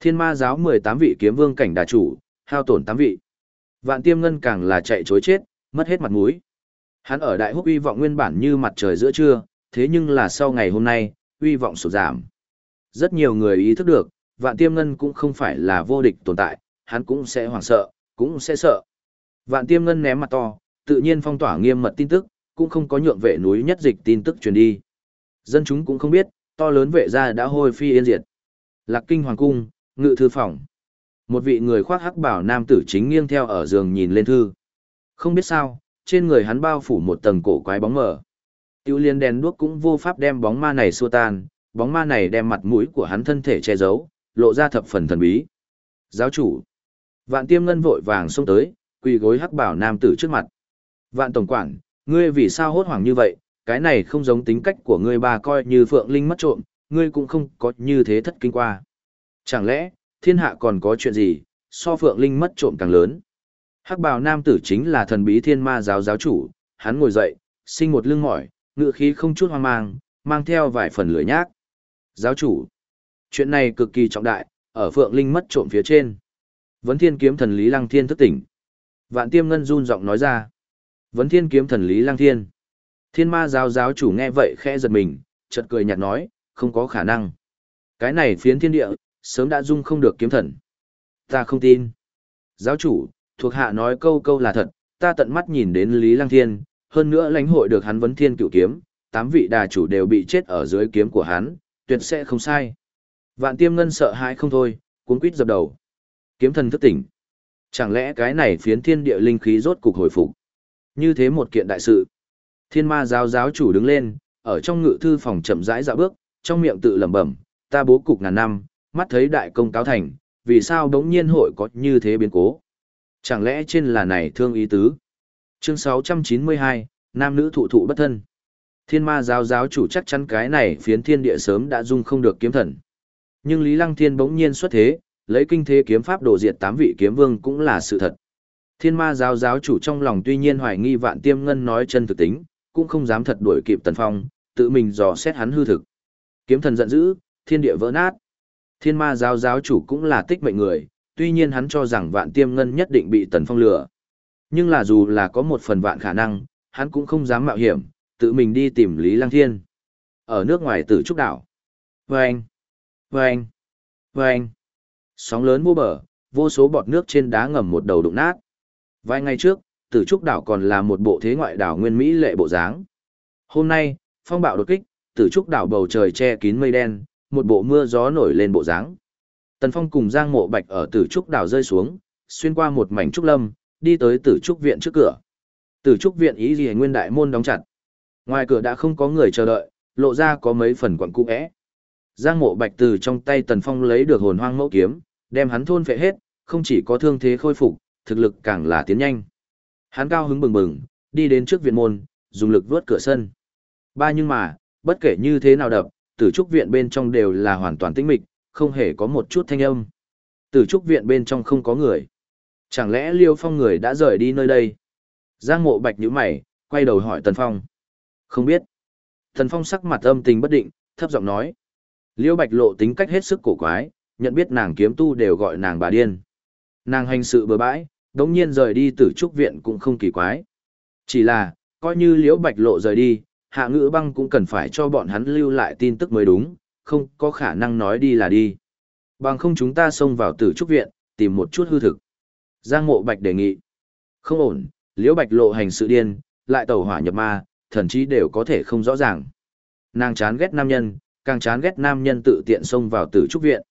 Thiên ma giáo 18 vị kiếm vương cảnh đà chủ, hao tổn tám vị. Vạn tiêm ngân càng là chạy chối chết, mất hết mặt mũi. Hắn ở đại húc uy vọng nguyên bản như mặt trời giữa trưa, thế nhưng là sau ngày hôm nay, uy vọng sụt giảm. Rất nhiều người ý thức được, vạn tiêm ngân cũng không phải là vô địch tồn tại, hắn cũng sẽ hoảng sợ, cũng sẽ sợ. Vạn tiêm ngân ném mặt to, tự nhiên phong tỏa nghiêm mật tin tức, cũng không có nhượng vệ núi nhất dịch tin tức truyền đi. Dân chúng cũng không biết, to lớn vệ gia đã hôi phi yên diệt. Lạc kinh hoàng cung, ngự thư phòng. Một vị người khoác hắc bảo nam tử chính nghiêng theo ở giường nhìn lên thư. Không biết sao, trên người hắn bao phủ một tầng cổ quái bóng mờ. Tiêu liên đèn đuốc cũng vô pháp đem bóng ma này xua tan, bóng ma này đem mặt mũi của hắn thân thể che giấu, lộ ra thập phần thần bí. Giáo chủ. Vạn tiêm ngân vội vàng xông tới, quỳ gối hắc bảo nam tử trước mặt. Vạn tổng quản, ngươi vì sao hốt hoảng như vậy, cái này không giống tính cách của ngươi bà coi như phượng linh mất trộm, ngươi cũng không có như thế thất kinh qua. Chẳng lẽ, thiên hạ còn có chuyện gì, so phượng linh mất trộm càng lớn. Hắc bào nam tử chính là thần bí thiên ma giáo giáo chủ, hắn ngồi dậy, sinh một lưng mỏi, ngựa khí không chút hoang mang, mang theo vài phần lửa nhác. Giáo chủ, chuyện này cực kỳ trọng đại, ở phượng linh mất trộm phía trên. Vấn thiên kiếm thần lý lăng thiên thức tỉnh. Vạn tiêm ngân run giọng nói ra. Vấn thiên kiếm thần lý lăng thiên. Thiên ma giáo giáo chủ nghe vậy khẽ giật mình, chợt cười nhạt nói, không có khả năng. Cái này phiến thiên địa, sớm đã dung không được kiếm thần. Ta không tin. Giáo chủ, thuộc hạ nói câu câu là thật, ta tận mắt nhìn đến Lý Lăng Thiên, hơn nữa lãnh hội được hắn vấn thiên cựu kiếm, tám vị đà chủ đều bị chết ở dưới kiếm của hắn, tuyệt sẽ không sai. Vạn tiêm ngân sợ hãi không thôi, cuốn quýt dập đầu. Kiếm thần thức tỉnh. Chẳng lẽ cái này phiến thiên địa linh khí rốt cục hồi phục? Như thế một kiện đại sự. Thiên ma giáo giáo chủ đứng lên, ở trong ngự thư phòng chậm rãi dạo bước, trong miệng tự lẩm bẩm, ta bố cục ngàn năm, mắt thấy đại công cáo thành, vì sao đống nhiên hội có như thế biến cố? Chẳng lẽ trên là này thương ý tứ? Chương 692, Nam nữ thụ thụ bất thân. Thiên ma giáo giáo chủ chắc chắn cái này phiến thiên địa sớm đã dung không được kiếm thần. Nhưng Lý Lăng Thiên bỗng nhiên xuất thế, lấy kinh thế kiếm pháp đổ diệt tám vị kiếm vương cũng là sự thật. Thiên ma giáo giáo chủ trong lòng tuy nhiên hoài nghi vạn tiêm ngân nói chân thực tính, cũng không dám thật đuổi kịp tần phong, tự mình dò xét hắn hư thực. Kiếm thần giận dữ, thiên địa vỡ nát. Thiên ma giáo giáo chủ cũng là tích mệnh người, tuy nhiên hắn cho rằng vạn tiêm ngân nhất định bị tần phong lừa. Nhưng là dù là có một phần vạn khả năng, hắn cũng không dám mạo hiểm, tự mình đi tìm Lý Lăng Thiên. Ở nước ngoài tử trúc đảo. Vâng! Vâng! Vâng! Sóng lớn vô bờ, vô số bọt nước trên đá ngầm một đầu đụng nát. Vài ngày trước, tử trúc đảo còn là một bộ thế ngoại đảo nguyên Mỹ lệ bộ dáng. Hôm nay, phong bạo đột kích, tử trúc đảo bầu trời che kín mây đen, một bộ mưa gió nổi lên bộ dáng. Tần Phong cùng Giang Mộ Bạch ở tử trúc đảo rơi xuống, xuyên qua một mảnh trúc lâm, đi tới tử trúc viện trước cửa. Tử trúc viện ý gì nguyên đại môn đóng chặt. Ngoài cửa đã không có người chờ đợi, lộ ra có mấy phần quặng cũ é. Giang Mộ Bạch từ trong tay Tần Phong lấy được hồn hoang mẫu kiếm, đem hắn thôn phệ hết, không chỉ có thương thế khôi phục, thực lực càng là tiến nhanh. Hắn cao hứng bừng bừng, đi đến trước viện môn, dùng lực vớt cửa sân. Ba nhưng mà, bất kể như thế nào đập, tử trúc viện bên trong đều là hoàn toàn tĩnh mịch, không hề có một chút thanh âm. Tử trúc viện bên trong không có người. Chẳng lẽ Liêu Phong người đã rời đi nơi đây? Giang mộ bạch nhíu mày, quay đầu hỏi Tần Phong. Không biết. Tần Phong sắc mặt âm tình bất định, thấp giọng nói. Liêu bạch lộ tính cách hết sức cổ quái, nhận biết nàng kiếm tu đều gọi nàng bà điên. Nàng hành sự bừa bãi, đống nhiên rời đi tử trúc viện cũng không kỳ quái. Chỉ là, coi như liễu bạch lộ rời đi, hạ ngữ băng cũng cần phải cho bọn hắn lưu lại tin tức mới đúng, không có khả năng nói đi là đi. Bằng không chúng ta xông vào tử trúc viện, tìm một chút hư thực. Giang mộ bạch đề nghị. Không ổn, liễu bạch lộ hành sự điên, lại tàu hỏa nhập ma, thần chí đều có thể không rõ ràng. Nàng chán ghét nam nhân, càng chán ghét nam nhân tự tiện xông vào tử trúc viện.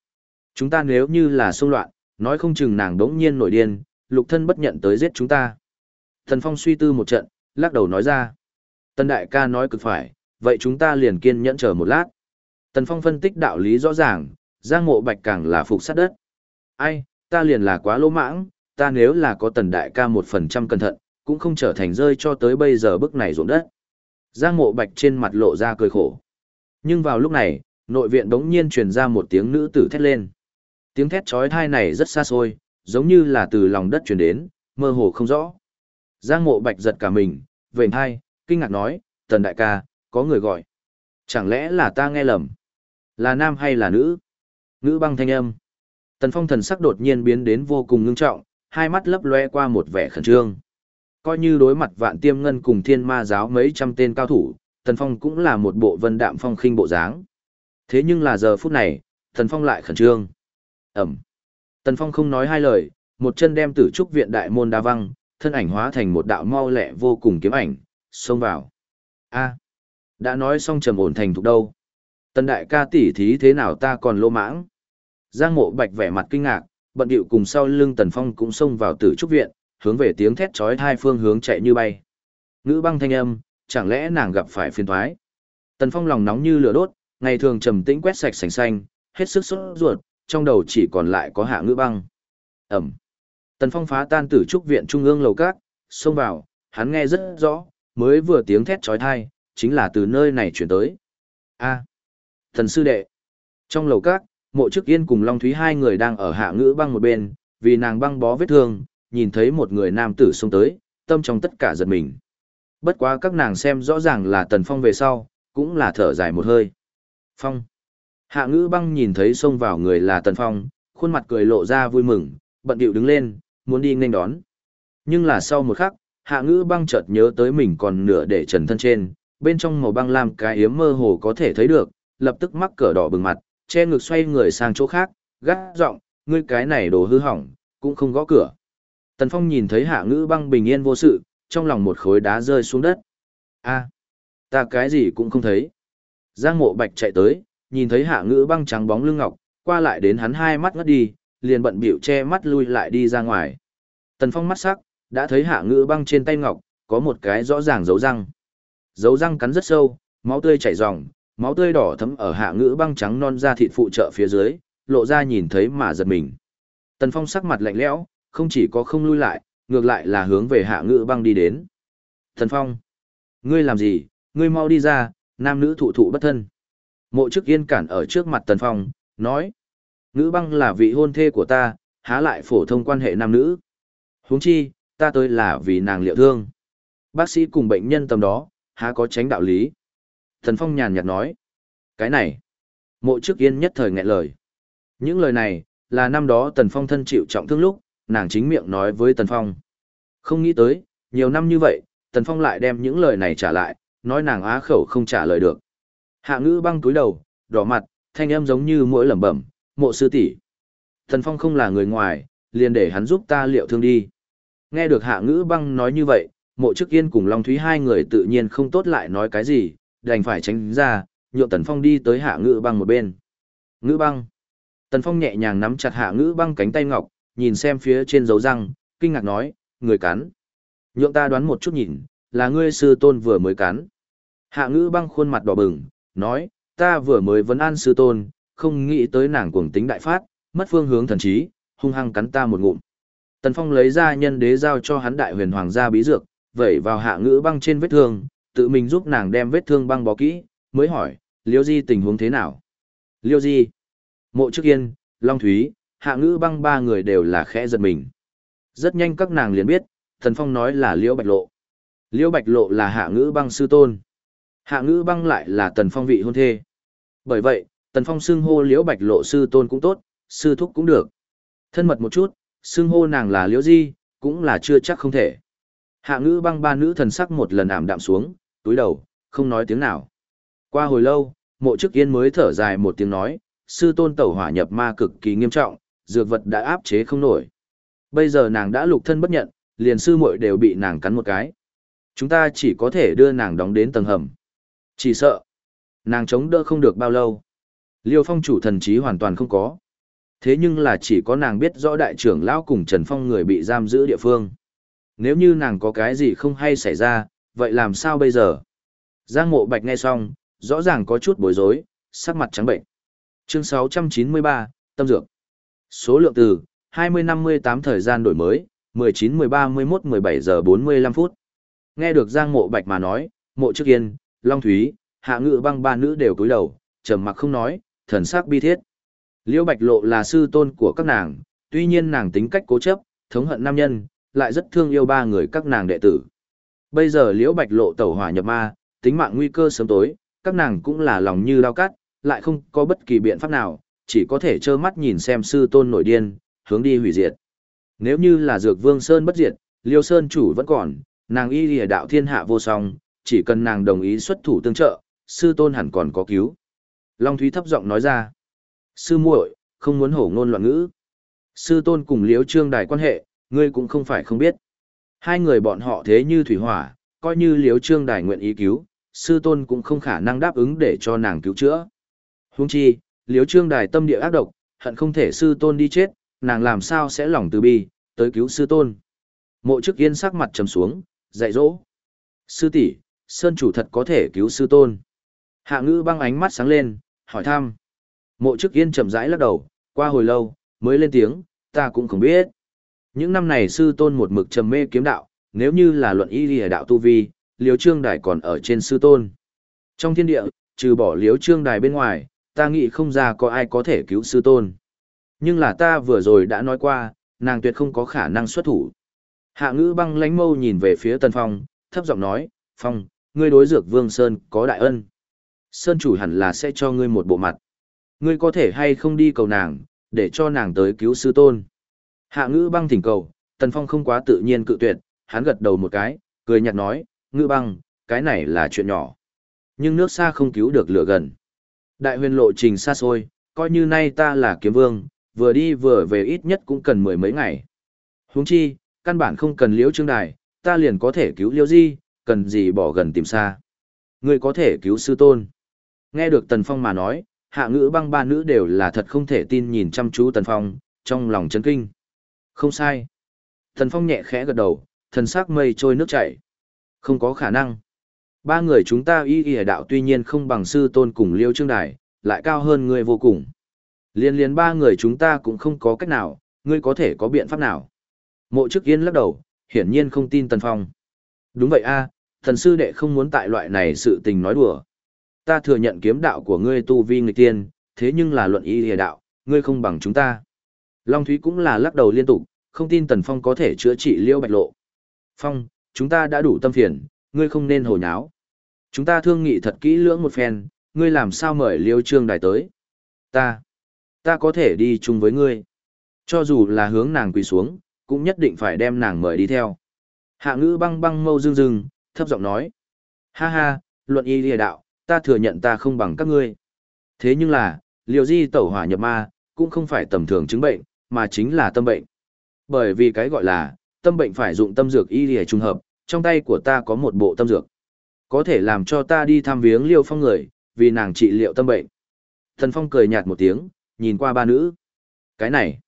Chúng ta nếu như là xông loạn, nói không chừng nàng đống nhiên nổi điên, lục thân bất nhận tới giết chúng ta. Thần Phong suy tư một trận, lắc đầu nói ra. Tân đại ca nói cực phải, vậy chúng ta liền kiên nhẫn chờ một lát. Tần Phong phân tích đạo lý rõ ràng, Giang Mộ Bạch càng là phục sát đất. Ai, ta liền là quá lỗ mãng, ta nếu là có tần đại ca một phần trăm cẩn thận, cũng không trở thành rơi cho tới bây giờ bước này ruộng đất. Giang Mộ Bạch trên mặt lộ ra cười khổ. Nhưng vào lúc này, nội viện đống nhiên truyền ra một tiếng nữ tử thét lên. Tiếng thét chói tai này rất xa xôi, giống như là từ lòng đất truyền đến, mơ hồ không rõ. Giang mộ bạch giật cả mình, vệnh hai, kinh ngạc nói, tần đại ca, có người gọi. Chẳng lẽ là ta nghe lầm? Là nam hay là nữ? Nữ băng thanh âm. Tần phong thần sắc đột nhiên biến đến vô cùng ngưng trọng, hai mắt lấp loe qua một vẻ khẩn trương. Coi như đối mặt vạn tiêm ngân cùng thiên ma giáo mấy trăm tên cao thủ, tần phong cũng là một bộ vân đạm phong khinh bộ dáng. Thế nhưng là giờ phút này, tần phong lại khẩn trương. Ẩm. Tần Phong không nói hai lời, một chân đem tử trúc viện đại môn đa văng, thân ảnh hóa thành một đạo mau lẹ vô cùng kiếm ảnh, xông vào. A, đã nói xong trầm ổn thành thục đâu. Tần đại ca tỷ thí thế nào ta còn lô mãng. Giang mộ bạch vẻ mặt kinh ngạc, bận điệu cùng sau lưng Tần Phong cũng xông vào tử trúc viện, hướng về tiếng thét chói hai phương hướng chạy như bay. Ngữ băng thanh âm, chẳng lẽ nàng gặp phải phiền thoái. Tần Phong lòng nóng như lửa đốt, ngày thường trầm tĩnh quét sạch sành xanh, hết sức sốt ruột, trong đầu chỉ còn lại có hạ ngữ băng. Ẩm. Tần Phong phá tan tử trúc viện trung ương lầu cát, xông vào, hắn nghe rất rõ, mới vừa tiếng thét trói thai, chính là từ nơi này chuyển tới. A. Thần sư đệ. Trong lầu các, mộ trước yên cùng Long Thúy hai người đang ở hạ ngữ băng một bên, vì nàng băng bó vết thương, nhìn thấy một người nam tử xông tới, tâm trong tất cả giật mình. Bất quá các nàng xem rõ ràng là Tần Phong về sau, cũng là thở dài một hơi. Phong. Hạ ngữ băng nhìn thấy xông vào người là Tần Phong, khuôn mặt cười lộ ra vui mừng, bận điệu đứng lên, muốn đi nghênh đón. Nhưng là sau một khắc, hạ ngữ băng chợt nhớ tới mình còn nửa để trần thân trên, bên trong màu băng lam cái yếm mơ hồ có thể thấy được, lập tức mắc cỡ đỏ bừng mặt, che ngực xoay người sang chỗ khác, gắt giọng, ngươi cái này đồ hư hỏng, cũng không gõ cửa. Tần Phong nhìn thấy hạ ngữ băng bình yên vô sự, trong lòng một khối đá rơi xuống đất. A. Ta cái gì cũng không thấy. Giang mộ bạch chạy tới, nhìn thấy hạ ngữ băng trắng bóng lưng ngọc, qua lại đến hắn hai mắt ngất đi, liền bận bịu che mắt lui lại đi ra ngoài. Tần Phong mắt sắc, đã thấy hạ ngữ băng trên tay ngọc, có một cái rõ ràng dấu răng. Dấu răng cắn rất sâu, máu tươi chảy ròng, máu tươi đỏ thấm ở hạ ngữ băng trắng non da thịt phụ trợ phía dưới, lộ ra nhìn thấy mà giật mình. Tần Phong sắc mặt lạnh lẽo, không chỉ có không lui lại, ngược lại là hướng về hạ ngữ băng đi đến. Tần Phong, ngươi làm gì, ngươi mau đi ra, nam nữ thụ thụ bất thân. Mộ chức yên cản ở trước mặt Tần Phong, nói. Ngữ băng là vị hôn thê của ta, há lại phổ thông quan hệ nam nữ. huống chi, ta tới là vì nàng liệu thương. Bác sĩ cùng bệnh nhân tầm đó, há có tránh đạo lý. Thần Phong nhàn nhạt nói. Cái này. Mộ trước yên nhất thời nghẹn lời. Những lời này, là năm đó Tần Phong thân chịu trọng thương lúc, nàng chính miệng nói với Tần Phong. Không nghĩ tới, nhiều năm như vậy, Tần Phong lại đem những lời này trả lại, nói nàng á khẩu không trả lời được. Hạ ngữ băng túi đầu, đỏ mặt, thanh âm giống như mũi lẩm bẩm, mộ sư tỷ. Tần Phong không là người ngoài, liền để hắn giúp ta liệu thương đi. Nghe được hạ ngữ băng nói như vậy, mộ chức yên cùng Long Thúy hai người tự nhiên không tốt lại nói cái gì, đành phải tránh ra, nhượng Tần Phong đi tới hạ ngữ băng một bên. Ngữ băng. Tần Phong nhẹ nhàng nắm chặt hạ ngữ băng cánh tay ngọc, nhìn xem phía trên dấu răng, kinh ngạc nói, người cắn. Nhượng ta đoán một chút nhìn, là ngươi sư tôn vừa mới cắn. Hạ ngữ băng khuôn mặt đỏ bừng, nói, ta vừa mới vấn an sư tôn, không nghĩ tới nàng cuồng tính đại phát, mất phương hướng thần trí, hung hăng cắn ta một ngụm. Tần Phong lấy ra nhân đế giao cho hắn đại huyền hoàng gia bí dược, vẩy vào hạ ngữ băng trên vết thương, tự mình giúp nàng đem vết thương băng bó kỹ, mới hỏi, Liêu Di tình huống thế nào? Liêu Di, Mộ Trước Yên, Long Thúy, hạ ngữ băng ba người đều là khẽ giật mình. Rất nhanh các nàng liền biết, Tần Phong nói là Liễu Bạch Lộ. Liễu Bạch Lộ là hạ ngữ băng sư tôn. Hạ ngữ băng lại là Tần Phong vị hôn thê. Bởi vậy, Tần Phong xưng hô Liễu Bạch Lộ sư tôn cũng tốt, sư thúc cũng được. Thân mật một chút, xưng hô nàng là Liễu Di, cũng là chưa chắc không thể. Hạ ngữ băng ba nữ thần sắc một lần ảm đạm xuống, túi đầu, không nói tiếng nào. Qua hồi lâu, mộ chức yên mới thở dài một tiếng nói, sư tôn tẩu hỏa nhập ma cực kỳ nghiêm trọng, dược vật đã áp chế không nổi. Bây giờ nàng đã lục thân bất nhận, liền sư muội đều bị nàng cắn một cái. Chúng ta chỉ có thể đưa nàng đóng đến tầng hầm. Chỉ sợ, nàng chống đỡ không được bao lâu. Liêu phong chủ thần trí hoàn toàn không có. Thế nhưng là chỉ có nàng biết rõ đại trưởng lão cùng Trần Phong người bị giam giữ địa phương. Nếu như nàng có cái gì không hay xảy ra, vậy làm sao bây giờ? Giang mộ bạch nghe xong, rõ ràng có chút bối rối, sắc mặt trắng bệnh. Chương 693, Tâm Dược. Số lượng từ 2058 thời gian đổi mới, 19 13 11 17 giờ 45 phút. Nghe được Giang Mộ Bạch mà nói, Mộ Trước Yên, Long Thúy, Hạ Ngự băng ba nữ đều cúi đầu, trầm mặc không nói, thần sắc bi thiết. Liễu Bạch Lộ là sư tôn của các nàng, tuy nhiên nàng tính cách cố chấp, thống hận nam nhân, lại rất thương yêu ba người các nàng đệ tử. Bây giờ Liễu Bạch Lộ tẩu hỏa nhập ma, tính mạng nguy cơ sớm tối, các nàng cũng là lòng như lao cắt, lại không có bất kỳ biện pháp nào, chỉ có thể trơ mắt nhìn xem sư tôn nổi điên, hướng đi hủy diệt. Nếu như là dược vương Sơn bất diệt, Liêu Sơn chủ vẫn còn, nàng y lìa đạo thiên hạ vô song, chỉ cần nàng đồng ý xuất thủ tương trợ, sư tôn hẳn còn có cứu. Long Thúy thấp giọng nói ra, sư muội, không muốn hổ ngôn loạn ngữ. Sư tôn cùng Liễu Trương Đài quan hệ, ngươi cũng không phải không biết. Hai người bọn họ thế như thủy hỏa, coi như Liễu Trương Đài nguyện ý cứu, sư tôn cũng không khả năng đáp ứng để cho nàng cứu chữa. Huống chi, liếu trương đài tâm địa ác độc, hận không thể sư tôn đi chết, nàng làm sao sẽ lòng từ bi, tới cứu sư tôn. Mộ chức yên sắc mặt trầm xuống, dạy dỗ. Sư tỷ, sơn chủ thật có thể cứu sư tôn. Hạ ngữ băng ánh mắt sáng lên, hỏi thăm. Mộ chức yên chậm rãi lắc đầu, qua hồi lâu, mới lên tiếng, ta cũng không biết. Những năm này sư tôn một mực trầm mê kiếm đạo, nếu như là luận y lìa đạo tu vi, liếu trương đài còn ở trên sư tôn. Trong thiên địa, trừ bỏ liếu trương đài bên ngoài, ta nghĩ không ra có ai có thể cứu sư tôn. Nhưng là ta vừa rồi đã nói qua, nàng tuyệt không có khả năng xuất thủ. Hạ ngữ băng lánh mâu nhìn về phía Tần Phong, thấp giọng nói, Phong, ngươi đối dược Vương Sơn có đại ân. Sơn chủ hẳn là sẽ cho ngươi một bộ mặt. Ngươi có thể hay không đi cầu nàng, để cho nàng tới cứu sư tôn. Hạ ngữ băng thỉnh cầu, Tần Phong không quá tự nhiên cự tuyệt, hắn gật đầu một cái, cười nhạt nói, ngữ băng, cái này là chuyện nhỏ. Nhưng nước xa không cứu được lửa gần. Đại huyền lộ trình xa xôi, coi như nay ta là kiếm vương, vừa đi vừa về ít nhất cũng cần mười mấy ngày. Huống chi, căn bản không cần liễu trương đài, ta liền có thể cứu liễu di, cần gì bỏ gần tìm xa. Ngươi có thể cứu sư tôn. Nghe được Tần Phong mà nói, hạ ngữ băng ba nữ đều là thật không thể tin nhìn chăm chú Tần Phong, trong lòng chấn kinh. Không sai. Tần Phong nhẹ khẽ gật đầu, thần sắc mây trôi nước chảy. Không có khả năng. Ba người chúng ta y y đạo tuy nhiên không bằng sư tôn cùng liêu trương đài, lại cao hơn ngươi vô cùng. Liên liên ba người chúng ta cũng không có cách nào, ngươi có thể có biện pháp nào. Mộ chức yên lắc đầu, hiển nhiên không tin Tần Phong. Đúng vậy a, thần sư đệ không muốn tại loại này sự tình nói đùa. Ta thừa nhận kiếm đạo của ngươi tu vi người tiên, thế nhưng là luận y lìa đạo, ngươi không bằng chúng ta. Long Thúy cũng là lắc đầu liên tục, không tin Tần Phong có thể chữa trị liêu bạch lộ. Phong, chúng ta đã đủ tâm phiền, ngươi không nên hồ nháo. Chúng ta thương nghị thật kỹ lưỡng một phen, ngươi làm sao mời liêu trương đài tới. Ta, ta có thể đi chung với ngươi. Cho dù là hướng nàng quỳ xuống, cũng nhất định phải đem nàng mời đi theo. Hạ ngữ băng băng mâu dương dương, thấp giọng nói. Ha ha, luận y lìa đạo, ta thừa nhận ta không bằng các ngươi. Thế nhưng là, liều di tẩu hỏa nhập ma, cũng không phải tầm thường chứng bệnh, mà chính là tâm bệnh. Bởi vì cái gọi là, tâm bệnh phải dụng tâm dược y lìa trung hợp, trong tay của ta có một bộ tâm dược. Có thể làm cho ta đi thăm viếng liêu phong người, vì nàng trị liệu tâm bệnh. Thần phong cười nhạt một tiếng, nhìn qua ba nữ. Cái này,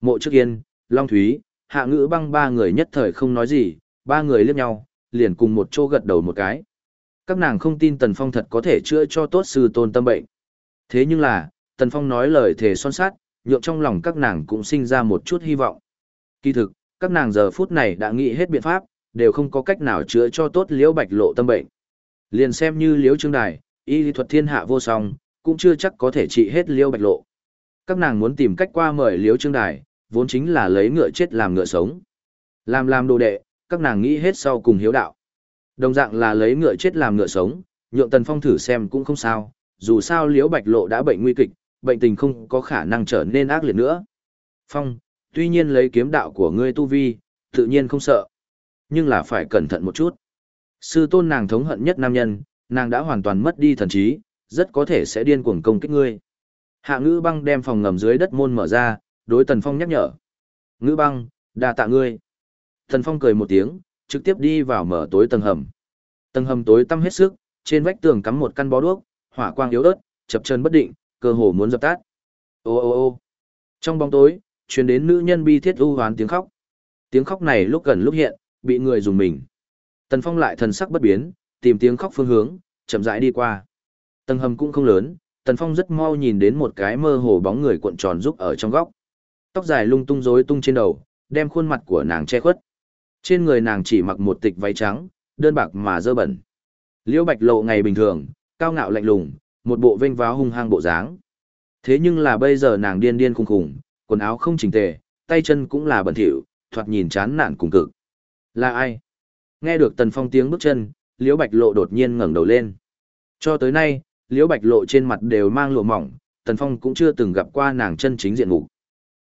mộ trước yên, long thúy, hạ ngữ băng ba người nhất thời không nói gì, ba người liếc nhau, liền cùng một chỗ gật đầu một cái. Các nàng không tin Tần Phong thật có thể chữa cho tốt sư tôn tâm bệnh. Thế nhưng là, Tần Phong nói lời thề son sát, nhượng trong lòng các nàng cũng sinh ra một chút hy vọng. Kỳ thực, các nàng giờ phút này đã nghĩ hết biện pháp, đều không có cách nào chữa cho tốt liễu bạch lộ tâm bệnh. Liền xem như liễu trương đài, y lý thuật thiên hạ vô song, cũng chưa chắc có thể trị hết liễu bạch lộ. Các nàng muốn tìm cách qua mời liễu trương đài, vốn chính là lấy ngựa chết làm ngựa sống. Làm làm đồ đệ, các nàng nghĩ hết sau cùng hiếu đạo. Đồng dạng là lấy ngựa chết làm ngựa sống, nhượng Tần Phong thử xem cũng không sao, dù sao Liễu Bạch Lộ đã bệnh nguy kịch, bệnh tình không có khả năng trở nên ác liệt nữa. Phong, tuy nhiên lấy kiếm đạo của ngươi tu vi, tự nhiên không sợ, nhưng là phải cẩn thận một chút. Sư tôn nàng thống hận nhất nam nhân, nàng đã hoàn toàn mất đi thần trí, rất có thể sẽ điên cuồng công kích ngươi. Hạ ngữ băng đem phòng ngầm dưới đất môn mở ra, đối Tần Phong nhắc nhở. Ngữ băng, đa tạ ngươi. Tần Phong cười một tiếng, trực tiếp đi vào mở tối tầng hầm. Tầng hầm tối tăm hết sức, trên vách tường cắm một căn bó đuốc, hỏa quang yếu ớt, chập chờn bất định, cơ hồ muốn dập tắt. Ô ô ô. Trong bóng tối, truyền đến nữ nhân bi thiết u hoán tiếng khóc. Tiếng khóc này lúc gần lúc hiện, bị người dùng mình. Tần Phong lại thần sắc bất biến, tìm tiếng khóc phương hướng, chậm rãi đi qua. Tầng hầm cũng không lớn, Tần Phong rất mau nhìn đến một cái mơ hồ bóng người cuộn tròn rúc ở trong góc. Tóc dài lung tung rối tung trên đầu, đem khuôn mặt của nàng che khuất. Trên người nàng chỉ mặc một tịch váy trắng, đơn bạc mà dơ bẩn. Liễu Bạch Lộ ngày bình thường, cao ngạo lạnh lùng, một bộ vênh váo hung hăng bộ dáng. Thế nhưng là bây giờ nàng điên điên khùng khùng, quần áo không chỉnh tề, tay chân cũng là bẩn thỉu, thoạt nhìn chán nản cùng cực. Là ai? Nghe được Tần Phong tiếng bước chân, Liễu Bạch Lộ đột nhiên ngẩng đầu lên. Cho tới nay, Liễu Bạch Lộ trên mặt đều mang lụa mỏng, Tần Phong cũng chưa từng gặp qua nàng chân chính diện mục.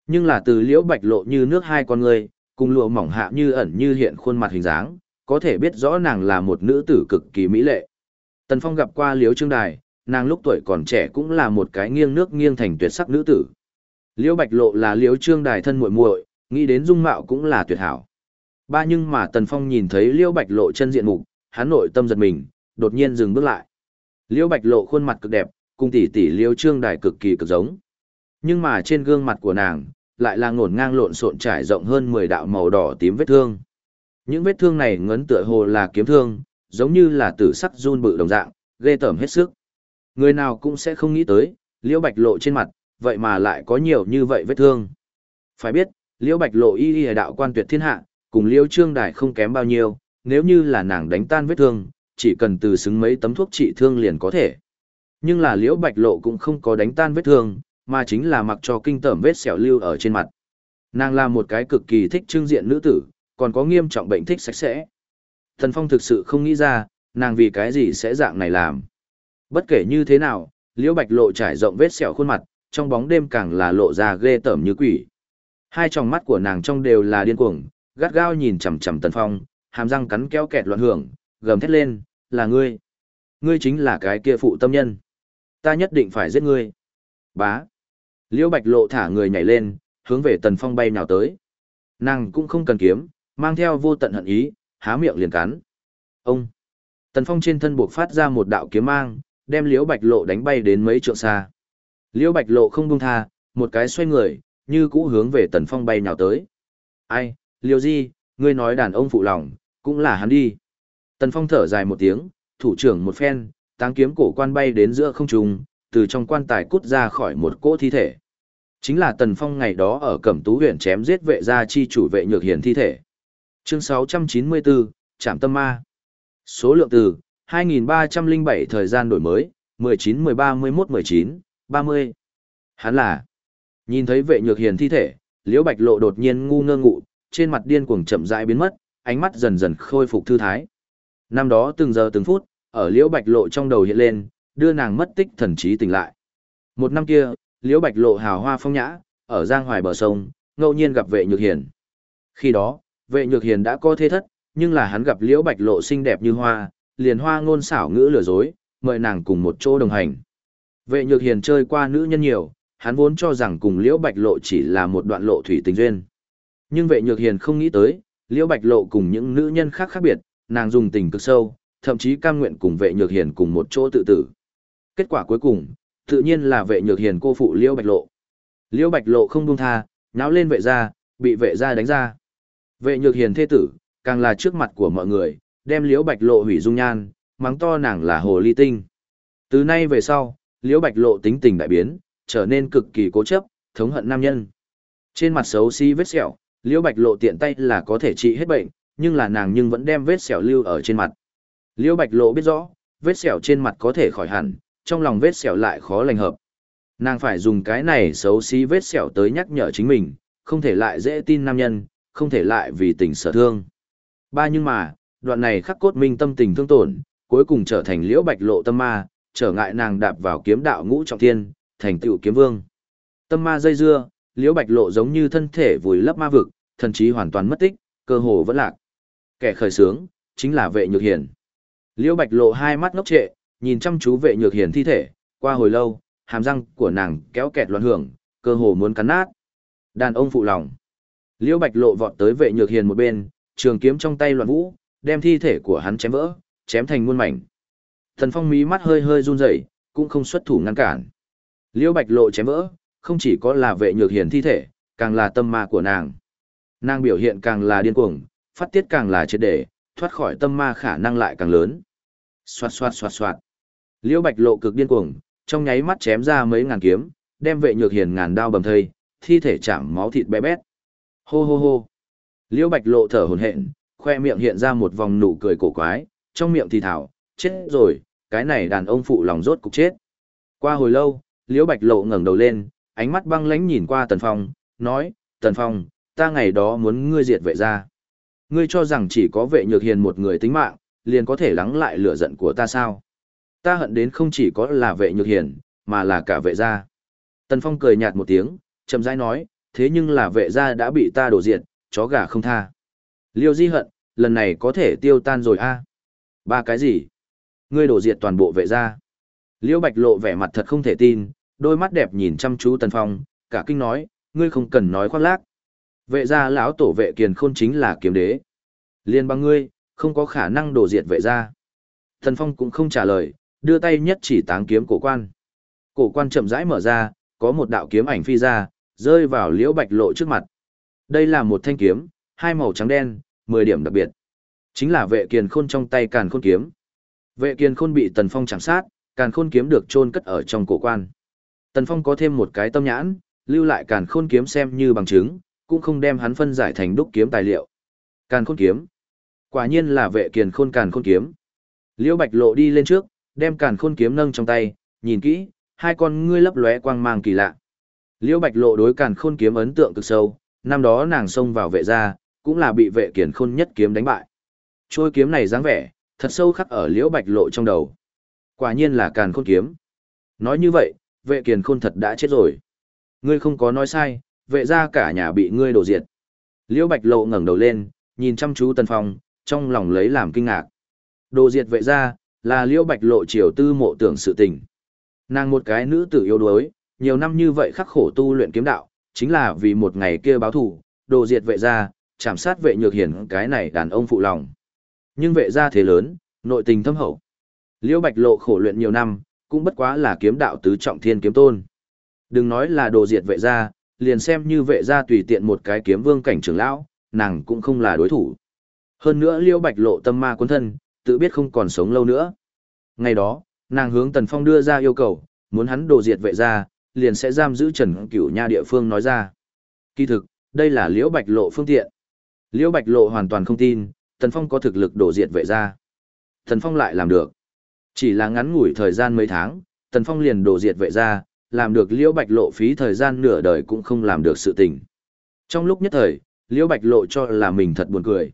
Nhưng là từ Liễu Bạch Lộ như nước hai con người, cùng lụa mỏng hạ như ẩn như hiện khuôn mặt hình dáng, có thể biết rõ nàng là một nữ tử cực kỳ mỹ lệ. Tần Phong gặp qua Liễu Trương Đài, nàng lúc tuổi còn trẻ cũng là một cái nghiêng nước nghiêng thành tuyệt sắc nữ tử. Liễu Bạch Lộ là Liễu Trương Đài thân muội muội, nghĩ đến dung mạo cũng là tuyệt hảo. Ba nhưng mà Tần Phong nhìn thấy Liễu Bạch Lộ chân diện mục, hắn nội tâm giật mình, đột nhiên dừng bước lại. Liễu Bạch Lộ khuôn mặt cực đẹp, cùng tỷ tỷ Liễu Trương Đài cực kỳ cực giống. Nhưng mà trên gương mặt của nàng, lại là ngổn ngang lộn xộn trải rộng hơn 10 đạo màu đỏ tím vết thương. Những vết thương này ngấn tựa hồ là kiếm thương, giống như là tử sắc run bự đồng dạng, ghê tởm hết sức. Người nào cũng sẽ không nghĩ tới, Liễu Bạch Lộ trên mặt, vậy mà lại có nhiều như vậy vết thương. Phải biết, Liễu Bạch Lộ y y đạo quan tuyệt thiên hạ, cùng Liễu Trương Đài không kém bao nhiêu, nếu như là nàng đánh tan vết thương, chỉ cần từ xứng mấy tấm thuốc trị thương liền có thể. Nhưng là Liễu Bạch Lộ cũng không có đánh tan vết thương, mà chính là mặc cho kinh tởm vết sẹo lưu ở trên mặt. Nàng là một cái cực kỳ thích trưng diện nữ tử, còn có nghiêm trọng bệnh thích sạch sẽ. Thần Phong thực sự không nghĩ ra, nàng vì cái gì sẽ dạng này làm. Bất kể như thế nào, Liễu Bạch lộ trải rộng vết sẹo khuôn mặt, trong bóng đêm càng là lộ ra ghê tởm như quỷ. Hai tròng mắt của nàng trong đều là điên cuồng, gắt gao nhìn chằm chằm Tần Phong, hàm răng cắn kéo kẹt loạn hưởng, gầm thét lên, "Là ngươi! Ngươi chính là cái kia phụ tâm nhân! Ta nhất định phải giết ngươi!" Bá. Liễu Bạch Lộ thả người nhảy lên, hướng về Tần Phong bay nhào tới. Nàng cũng không cần kiếm, mang theo vô tận hận ý, há miệng liền cắn. Ông. Tần Phong trên thân buộc phát ra một đạo kiếm mang, đem Liễu Bạch Lộ đánh bay đến mấy trượng xa. Liễu Bạch Lộ không buông tha, một cái xoay người, như cũ hướng về Tần Phong bay nhào tới. Ai, Liễu Di, ngươi nói đàn ông phụ lòng, cũng là hắn đi. Tần Phong thở dài một tiếng, thủ trưởng một phen, táng kiếm cổ quan bay đến giữa không trung, từ trong quan tài cút ra khỏi một cỗ thi thể. Chính là Tần Phong ngày đó ở Cẩm Tú huyện chém giết vệ gia chi chủ vệ nhược hiền thi thể. Chương 694, Trạm Tâm Ma. Số lượng từ 2307 thời gian đổi mới, 19 13 11 19 30. Hắn là Nhìn thấy vệ nhược hiền thi thể, Liễu Bạch Lộ đột nhiên ngu ngơ ngụ, trên mặt điên cuồng chậm rãi biến mất, ánh mắt dần dần khôi phục thư thái. Năm đó từng giờ từng phút, ở Liễu Bạch Lộ trong đầu hiện lên, đưa nàng mất tích thần trí tỉnh lại. Một năm kia, Liễu Bạch Lộ hào hoa phong nhã, ở Giang Hoài bờ sông, ngẫu nhiên gặp vệ nhược hiền. Khi đó, vệ nhược hiền đã có thế thất, nhưng là hắn gặp Liễu Bạch Lộ xinh đẹp như hoa, liền hoa ngôn xảo ngữ lừa dối, mời nàng cùng một chỗ đồng hành. Vệ nhược hiền chơi qua nữ nhân nhiều, hắn vốn cho rằng cùng Liễu Bạch Lộ chỉ là một đoạn lộ thủy tình duyên. Nhưng vệ nhược hiền không nghĩ tới, Liễu Bạch Lộ cùng những nữ nhân khác khác biệt, nàng dùng tình cực sâu, thậm chí cam nguyện cùng vệ nhược hiền cùng một chỗ tự tử. Kết quả cuối cùng, tự nhiên là vệ nhược hiền cô phụ Liễu Bạch Lộ. Liễu Bạch Lộ không buông tha, náo lên vệ gia, bị vệ gia đánh ra. Vệ nhược hiền thê tử, càng là trước mặt của mọi người, đem Liễu Bạch Lộ hủy dung nhan, mắng to nàng là hồ ly tinh. Từ nay về sau, Liễu Bạch Lộ tính tình đại biến, trở nên cực kỳ cố chấp, thống hận nam nhân. Trên mặt xấu xí vết sẹo, Liễu Bạch Lộ tiện tay là có thể trị hết bệnh, nhưng là nàng nhưng vẫn đem vết sẹo lưu ở trên mặt. Liễu Bạch Lộ biết rõ, vết sẹo trên mặt có thể khỏi hẳn, trong lòng vết sẹo lại khó lành hợp. Nàng phải dùng cái này xấu xí vết sẹo tới nhắc nhở chính mình, không thể lại dễ tin nam nhân, không thể lại vì tình sở thương. Ba nhưng mà, đoạn này khắc cốt minh tâm tình thương tổn, cuối cùng trở thành liễu bạch lộ tâm ma, trở ngại nàng đạp vào kiếm đạo ngũ trọng thiên, thành tựu kiếm vương. Tâm ma dây dưa, liễu bạch lộ giống như thân thể vùi lấp ma vực, thần trí hoàn toàn mất tích, cơ hồ vẫn lạc. Kẻ khởi sướng, chính là vệ nhược hiển Liễu bạch lộ hai mắt ngốc trệ, nhìn chăm chú vệ nhược hiền thi thể, qua hồi lâu, hàm răng của nàng kéo kẹt loạn hưởng, cơ hồ muốn cắn nát. Đàn ông phụ lòng. Liễu Bạch Lộ vọt tới vệ nhược hiền một bên, trường kiếm trong tay loạn vũ, đem thi thể của hắn chém vỡ, chém thành muôn mảnh. Thần Phong mí mắt hơi hơi run rẩy, cũng không xuất thủ ngăn cản. Liễu Bạch Lộ chém vỡ, không chỉ có là vệ nhược hiền thi thể, càng là tâm ma của nàng. Nàng biểu hiện càng là điên cuồng, phát tiết càng là triệt để, thoát khỏi tâm ma khả năng lại càng lớn. Xoạt xoạt xoạt xoạt. Liễu Bạch Lộ cực điên cuồng, trong nháy mắt chém ra mấy ngàn kiếm, đem vệ nhược hiền ngàn đao bầm thây, thi thể chạm máu thịt bé bét. Hô hô hô. Liễu Bạch Lộ thở hổn hển, khoe miệng hiện ra một vòng nụ cười cổ quái, trong miệng thì thảo, chết rồi, cái này đàn ông phụ lòng rốt cục chết. Qua hồi lâu, Liễu Bạch Lộ ngẩng đầu lên, ánh mắt băng lãnh nhìn qua Tần Phong, nói, Tần Phong, ta ngày đó muốn ngươi diệt vệ ra. Ngươi cho rằng chỉ có vệ nhược hiền một người tính mạng, liền có thể lắng lại lửa giận của ta sao? Ta hận đến không chỉ có là vệ nhược hiền, mà là cả vệ gia. Tần Phong cười nhạt một tiếng, chậm rãi nói, thế nhưng là vệ gia đã bị ta đổ diệt, chó gà không tha. Liêu di hận, lần này có thể tiêu tan rồi a à? Ba cái gì? Ngươi đổ diệt toàn bộ vệ gia. Liêu Bạch lộ vẻ mặt thật không thể tin, đôi mắt đẹp nhìn chăm chú Tần Phong, cả kinh nói, ngươi không cần nói khoác lác. Vệ gia lão tổ vệ kiền khôn chính là kiếm đế. Liên bằng ngươi, không có khả năng đổ diệt vệ gia. Tần Phong cũng không trả lời, đưa tay nhất chỉ táng kiếm cổ quan. Cổ quan chậm rãi mở ra, có một đạo kiếm ảnh phi ra, rơi vào liễu bạch lộ trước mặt. Đây là một thanh kiếm, hai màu trắng đen, 10 điểm đặc biệt. Chính là vệ kiền khôn trong tay càn khôn kiếm. Vệ kiền khôn bị tần phong chạm sát, càn khôn kiếm được chôn cất ở trong cổ quan. Tần phong có thêm một cái tâm nhãn, lưu lại càn khôn kiếm xem như bằng chứng, cũng không đem hắn phân giải thành đúc kiếm tài liệu. Càn khôn kiếm. Quả nhiên là vệ kiền khôn càn khôn kiếm. Liễu Bạch Lộ đi lên trước, đem càn khôn kiếm nâng trong tay, nhìn kỹ, hai con ngươi lấp lóe quang mang kỳ lạ. Liễu Bạch Lộ đối càn khôn kiếm ấn tượng cực sâu, năm đó nàng xông vào vệ gia, cũng là bị vệ kiền khôn nhất kiếm đánh bại. Trôi kiếm này dáng vẻ, thật sâu khắc ở Liễu Bạch Lộ trong đầu. Quả nhiên là càn khôn kiếm. Nói như vậy, vệ kiền khôn thật đã chết rồi. Ngươi không có nói sai, vệ gia cả nhà bị ngươi đổ diệt. Liễu Bạch Lộ ngẩng đầu lên, nhìn chăm chú Tần Phong, trong lòng lấy làm kinh ngạc. Đồ diệt vệ gia, là liễu bạch lộ triều tư mộ tưởng sự tình. Nàng một cái nữ tử yếu đuối, nhiều năm như vậy khắc khổ tu luyện kiếm đạo, chính là vì một ngày kia báo thủ, đồ diệt vệ gia, chạm sát vệ nhược hiển cái này đàn ông phụ lòng. Nhưng vệ gia thế lớn, nội tình thâm hậu. Liễu Bạch Lộ khổ luyện nhiều năm, cũng bất quá là kiếm đạo tứ trọng thiên kiếm tôn. Đừng nói là đồ diệt vệ gia, liền xem như vệ gia tùy tiện một cái kiếm vương cảnh trưởng lão, nàng cũng không là đối thủ. Hơn nữa Liễu Bạch Lộ tâm ma cuốn thân, tự biết không còn sống lâu nữa. Ngày đó, nàng hướng Tần Phong đưa ra yêu cầu, muốn hắn đồ diệt vệ gia, liền sẽ giam giữ Trần Cửu Nha địa phương nói ra. Kỳ thực, đây là Liễu Bạch Lộ phương tiện. Liễu Bạch Lộ hoàn toàn không tin, Tần Phong có thực lực đổ diệt vệ gia. Tần Phong lại làm được. Chỉ là ngắn ngủi thời gian mấy tháng, Tần Phong liền đổ diệt vệ gia, làm được Liễu Bạch Lộ phí thời gian nửa đời cũng không làm được sự tình. Trong lúc nhất thời, Liễu Bạch Lộ cho là mình thật buồn cười.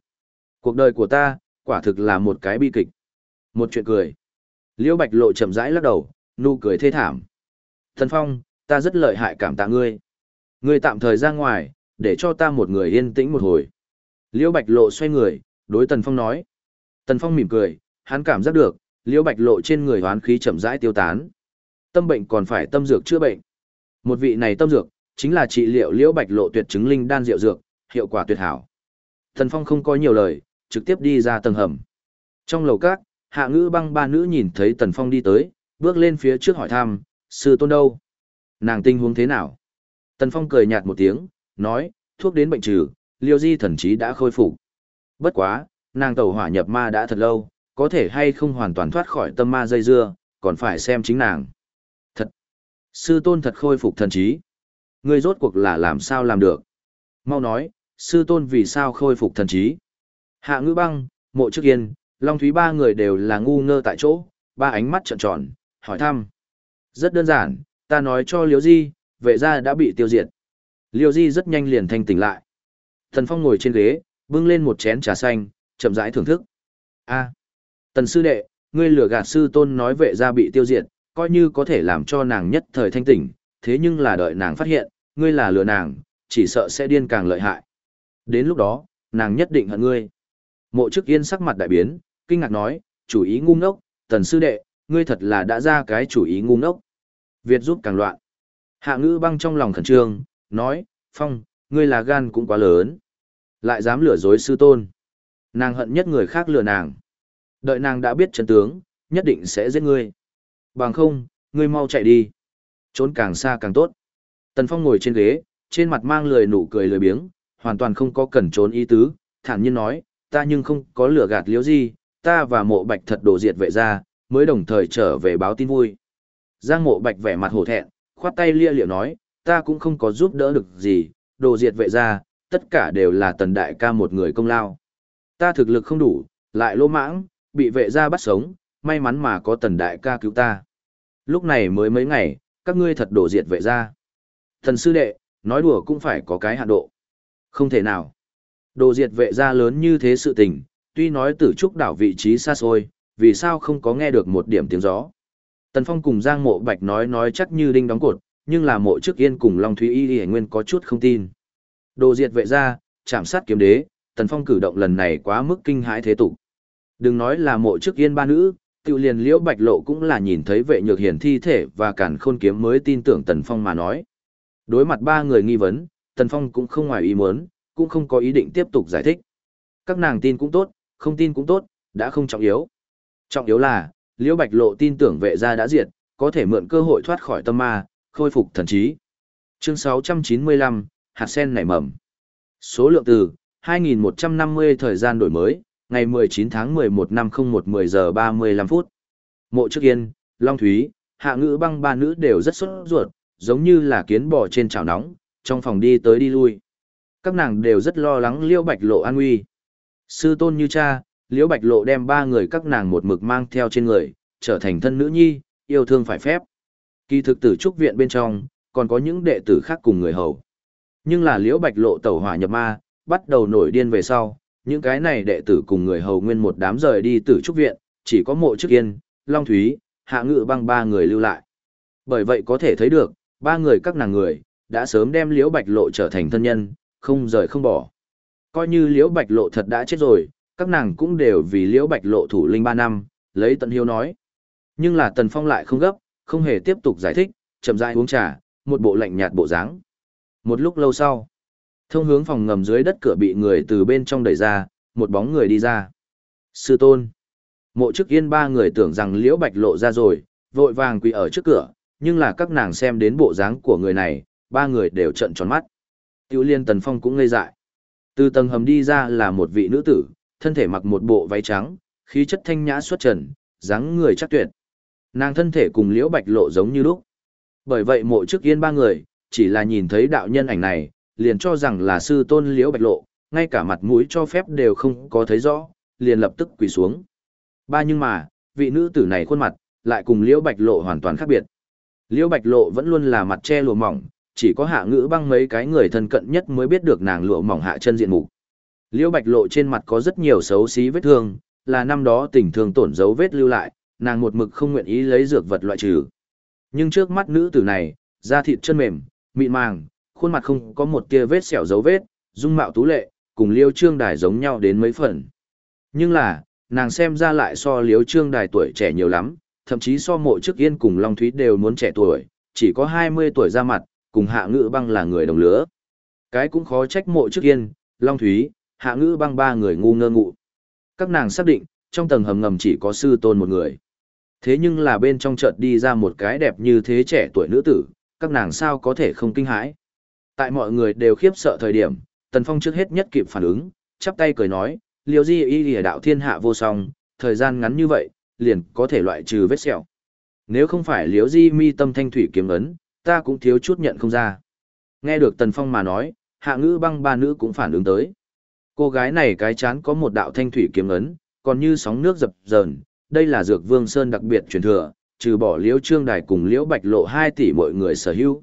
Cuộc đời của ta, quả thực là một cái bi kịch. Một chuyện cười. Liễu Bạch Lộ chậm rãi lắc đầu, nụ cười thê thảm. Tần Phong, ta rất lợi hại cảm tạ ngươi. Ngươi tạm thời ra ngoài, để cho ta một người yên tĩnh một hồi. Liễu Bạch Lộ xoay người, đối Tần Phong nói. Tần Phong mỉm cười, hắn cảm giác được, Liễu Bạch Lộ trên người hoán khí chậm rãi tiêu tán. Tâm bệnh còn phải tâm dược chữa bệnh. Một vị này tâm dược, chính là trị liệu Liễu Bạch Lộ tuyệt chứng linh đan rượu dược, hiệu quả tuyệt hảo. Tần Phong không có nhiều lời, trực tiếp đi ra tầng hầm. Trong lầu các, hạ ngữ băng ba nữ nhìn thấy Tần Phong đi tới, bước lên phía trước hỏi thăm, sư tôn đâu? Nàng tình huống thế nào? Tần Phong cười nhạt một tiếng, nói, thuốc đến bệnh trừ, liêu di thần trí đã khôi phục. Bất quá, nàng tẩu hỏa nhập ma đã thật lâu, có thể hay không hoàn toàn thoát khỏi tâm ma dây dưa, còn phải xem chính nàng. Thật! Sư tôn thật khôi phục thần trí. Ngươi rốt cuộc là làm sao làm được? Mau nói, sư tôn vì sao khôi phục thần trí? Hạ ngữ băng, mộ trước yên, Long Thúy ba người đều là ngu ngơ tại chỗ, ba ánh mắt trợn tròn, hỏi thăm. Rất đơn giản, ta nói cho Liễu Di, vệ gia đã bị tiêu diệt. Liễu Di rất nhanh liền thanh tỉnh lại. Thần Phong ngồi trên ghế, bưng lên một chén trà xanh, chậm rãi thưởng thức. A, Tần sư đệ, ngươi lừa gạt sư tôn nói vệ gia bị tiêu diệt, coi như có thể làm cho nàng nhất thời thanh tỉnh, thế nhưng là đợi nàng phát hiện, ngươi là lừa nàng, chỉ sợ sẽ điên càng lợi hại. Đến lúc đó, nàng nhất định hận ngươi. Mộ chức yên sắc mặt đại biến, kinh ngạc nói, chủ ý ngu ngốc, tần sư đệ, ngươi thật là đã ra cái chủ ý ngu ngốc. Việt giúp càng loạn. Hạ ngữ băng trong lòng khẩn trương, nói, Phong, ngươi là gan cũng quá lớn. Lại dám lừa dối sư tôn. Nàng hận nhất người khác lừa nàng. Đợi nàng đã biết chân tướng, nhất định sẽ giết ngươi. Bằng không, ngươi mau chạy đi. Trốn càng xa càng tốt. Tần Phong ngồi trên ghế, trên mặt mang lười nụ cười lười biếng, hoàn toàn không có cần trốn ý tứ, thản nhiên nói, ta nhưng không có lửa gạt liếu gì, ta và mộ bạch thật đổ diệt vệ ra, mới đồng thời trở về báo tin vui. Giang mộ bạch vẻ mặt hổ thẹn, khoát tay lia liệu nói, ta cũng không có giúp đỡ được gì, đồ diệt vệ ra, tất cả đều là tần đại ca một người công lao. Ta thực lực không đủ, lại lô mãng, bị vệ ra bắt sống, may mắn mà có tần đại ca cứu ta. Lúc này mới mấy ngày, các ngươi thật đổ diệt vệ ra. Thần sư đệ, nói đùa cũng phải có cái hạn độ. Không thể nào. Đồ diệt vệ ra lớn như thế sự tình, tuy nói tử trúc đảo vị trí xa xôi, vì sao không có nghe được một điểm tiếng gió. Tần Phong cùng Giang Mộ Bạch nói nói chắc như đinh đóng cột, nhưng là mộ trước yên cùng Long Thúy Y Y Nguyên có chút không tin. Đồ diệt vệ ra, chạm sát kiếm đế, Tần Phong cử động lần này quá mức kinh hãi thế tục. Đừng nói là mộ trước yên ba nữ, tự liền liễu bạch lộ cũng là nhìn thấy vệ nhược hiển thi thể và cản khôn kiếm mới tin tưởng Tần Phong mà nói. Đối mặt ba người nghi vấn, Tần Phong cũng không ngoài ý muốn, cũng không có ý định tiếp tục giải thích. Các nàng tin cũng tốt, không tin cũng tốt, đã không trọng yếu. Trọng yếu là, Liễu Bạch Lộ tin tưởng vệ gia đã diệt, có thể mượn cơ hội thoát khỏi tâm ma, khôi phục thần trí. Chương 695, hạt sen nảy mầm. Số lượng từ 2150 thời gian đổi mới, ngày 19 tháng 11 năm 01 10 giờ 35 phút. Mộ Trước Yên, Long Thúy, Hạ Ngữ Băng ba nữ đều rất sốt ruột, giống như là kiến bò trên chảo nóng, trong phòng đi tới đi lui. Các nàng đều rất lo lắng Liễu Bạch Lộ an nguy. Sư tôn như cha, Liễu Bạch Lộ đem ba người các nàng một mực mang theo trên người, trở thành thân nữ nhi, yêu thương phải phép. Kỳ thực tử trúc viện bên trong, còn có những đệ tử khác cùng người hầu. Nhưng là Liễu Bạch Lộ tẩu hỏa nhập ma, bắt đầu nổi điên về sau, những cái này đệ tử cùng người hầu nguyên một đám rời đi tử trúc viện, chỉ có mộ trước yên, Long Thúy, Hạ Ngự băng ba người lưu lại. Bởi vậy có thể thấy được, ba người các nàng người, đã sớm đem Liễu Bạch Lộ trở thành thân nhân, không rời không bỏ. Coi như Liễu Bạch Lộ thật đã chết rồi, các nàng cũng đều vì liễu bạch lộ thủ linh ba năm, lấy tận hiếu nói. Nhưng là Tần Phong lại không gấp, không hề tiếp tục giải thích, chậm rãi uống trà, một bộ lạnh nhạt bộ dáng. Một lúc lâu sau, thông hướng phòng ngầm dưới đất cửa bị người từ bên trong đẩy ra, một bóng người đi ra. Sư tôn. Mộ trước yên ba người tưởng rằng liễu bạch lộ ra rồi, vội vàng quỳ ở trước cửa, nhưng là các nàng xem đến bộ dáng của người này, ba người đều trợn tròn mắt. Tiểu liên tần phong cũng ngây dại. Từ tầng hầm đi ra là một vị nữ tử, thân thể mặc một bộ váy trắng, khí chất thanh nhã xuất trần, dáng người chắc tuyệt. Nàng thân thể cùng liễu bạch lộ giống như lúc. Bởi vậy mộ trước yên ba người, chỉ là nhìn thấy đạo nhân ảnh này, liền cho rằng là sư tôn liễu bạch lộ, ngay cả mặt mũi cho phép đều không có thấy rõ, liền lập tức quỳ xuống. Ba nhưng mà, vị nữ tử này khuôn mặt, lại cùng liễu bạch lộ hoàn toàn khác biệt. Liễu bạch lộ vẫn luôn là mặt che lùa mỏng, chỉ có hạ ngữ băng mấy cái người thân cận nhất mới biết được nàng lụa mỏng hạ chân diện mục. Liễu bạch lộ trên mặt có rất nhiều xấu xí vết thương, là năm đó tình thương tổn dấu vết lưu lại, nàng một mực không nguyện ý lấy dược vật loại trừ. Nhưng trước mắt nữ tử này, da thịt chân mềm, mịn màng, khuôn mặt không có một tia vết sẹo dấu vết, dung mạo tú lệ, cùng Liêu Trương Đài giống nhau đến mấy phần. Nhưng là, nàng xem ra lại so Liêu Trương Đài tuổi trẻ nhiều lắm, thậm chí so mộ trước yên cùng Long Thúy đều muốn trẻ tuổi, chỉ có 20 tuổi ra mặt, cùng hạ ngữ băng là người đồng lứa. Cái cũng khó trách mộ trước yên, Long Thúy, hạ ngữ băng ba người ngu ngơ ngụ. Các nàng xác định, trong tầng hầm ngầm chỉ có sư tôn một người. Thế nhưng là bên trong chợt đi ra một cái đẹp như thế trẻ tuổi nữ tử, các nàng sao có thể không kinh hãi. Tại mọi người đều khiếp sợ thời điểm, Tần Phong trước hết nhất kịp phản ứng, chắp tay cười nói, liều di y lìa đạo thiên hạ vô song, thời gian ngắn như vậy, liền có thể loại trừ vết sẹo. Nếu không phải liếu di mi tâm thanh thủy kiếm ấn, ta cũng thiếu chút nhận không ra. Nghe được Tần Phong mà nói, hạ ngữ băng ba nữ cũng phản ứng tới. Cô gái này cái chán có một đạo thanh thủy kiếm ấn, còn như sóng nước dập dờn, đây là dược vương sơn đặc biệt truyền thừa, trừ bỏ liễu trương đài cùng liễu bạch lộ 2 tỷ mọi người sở hữu.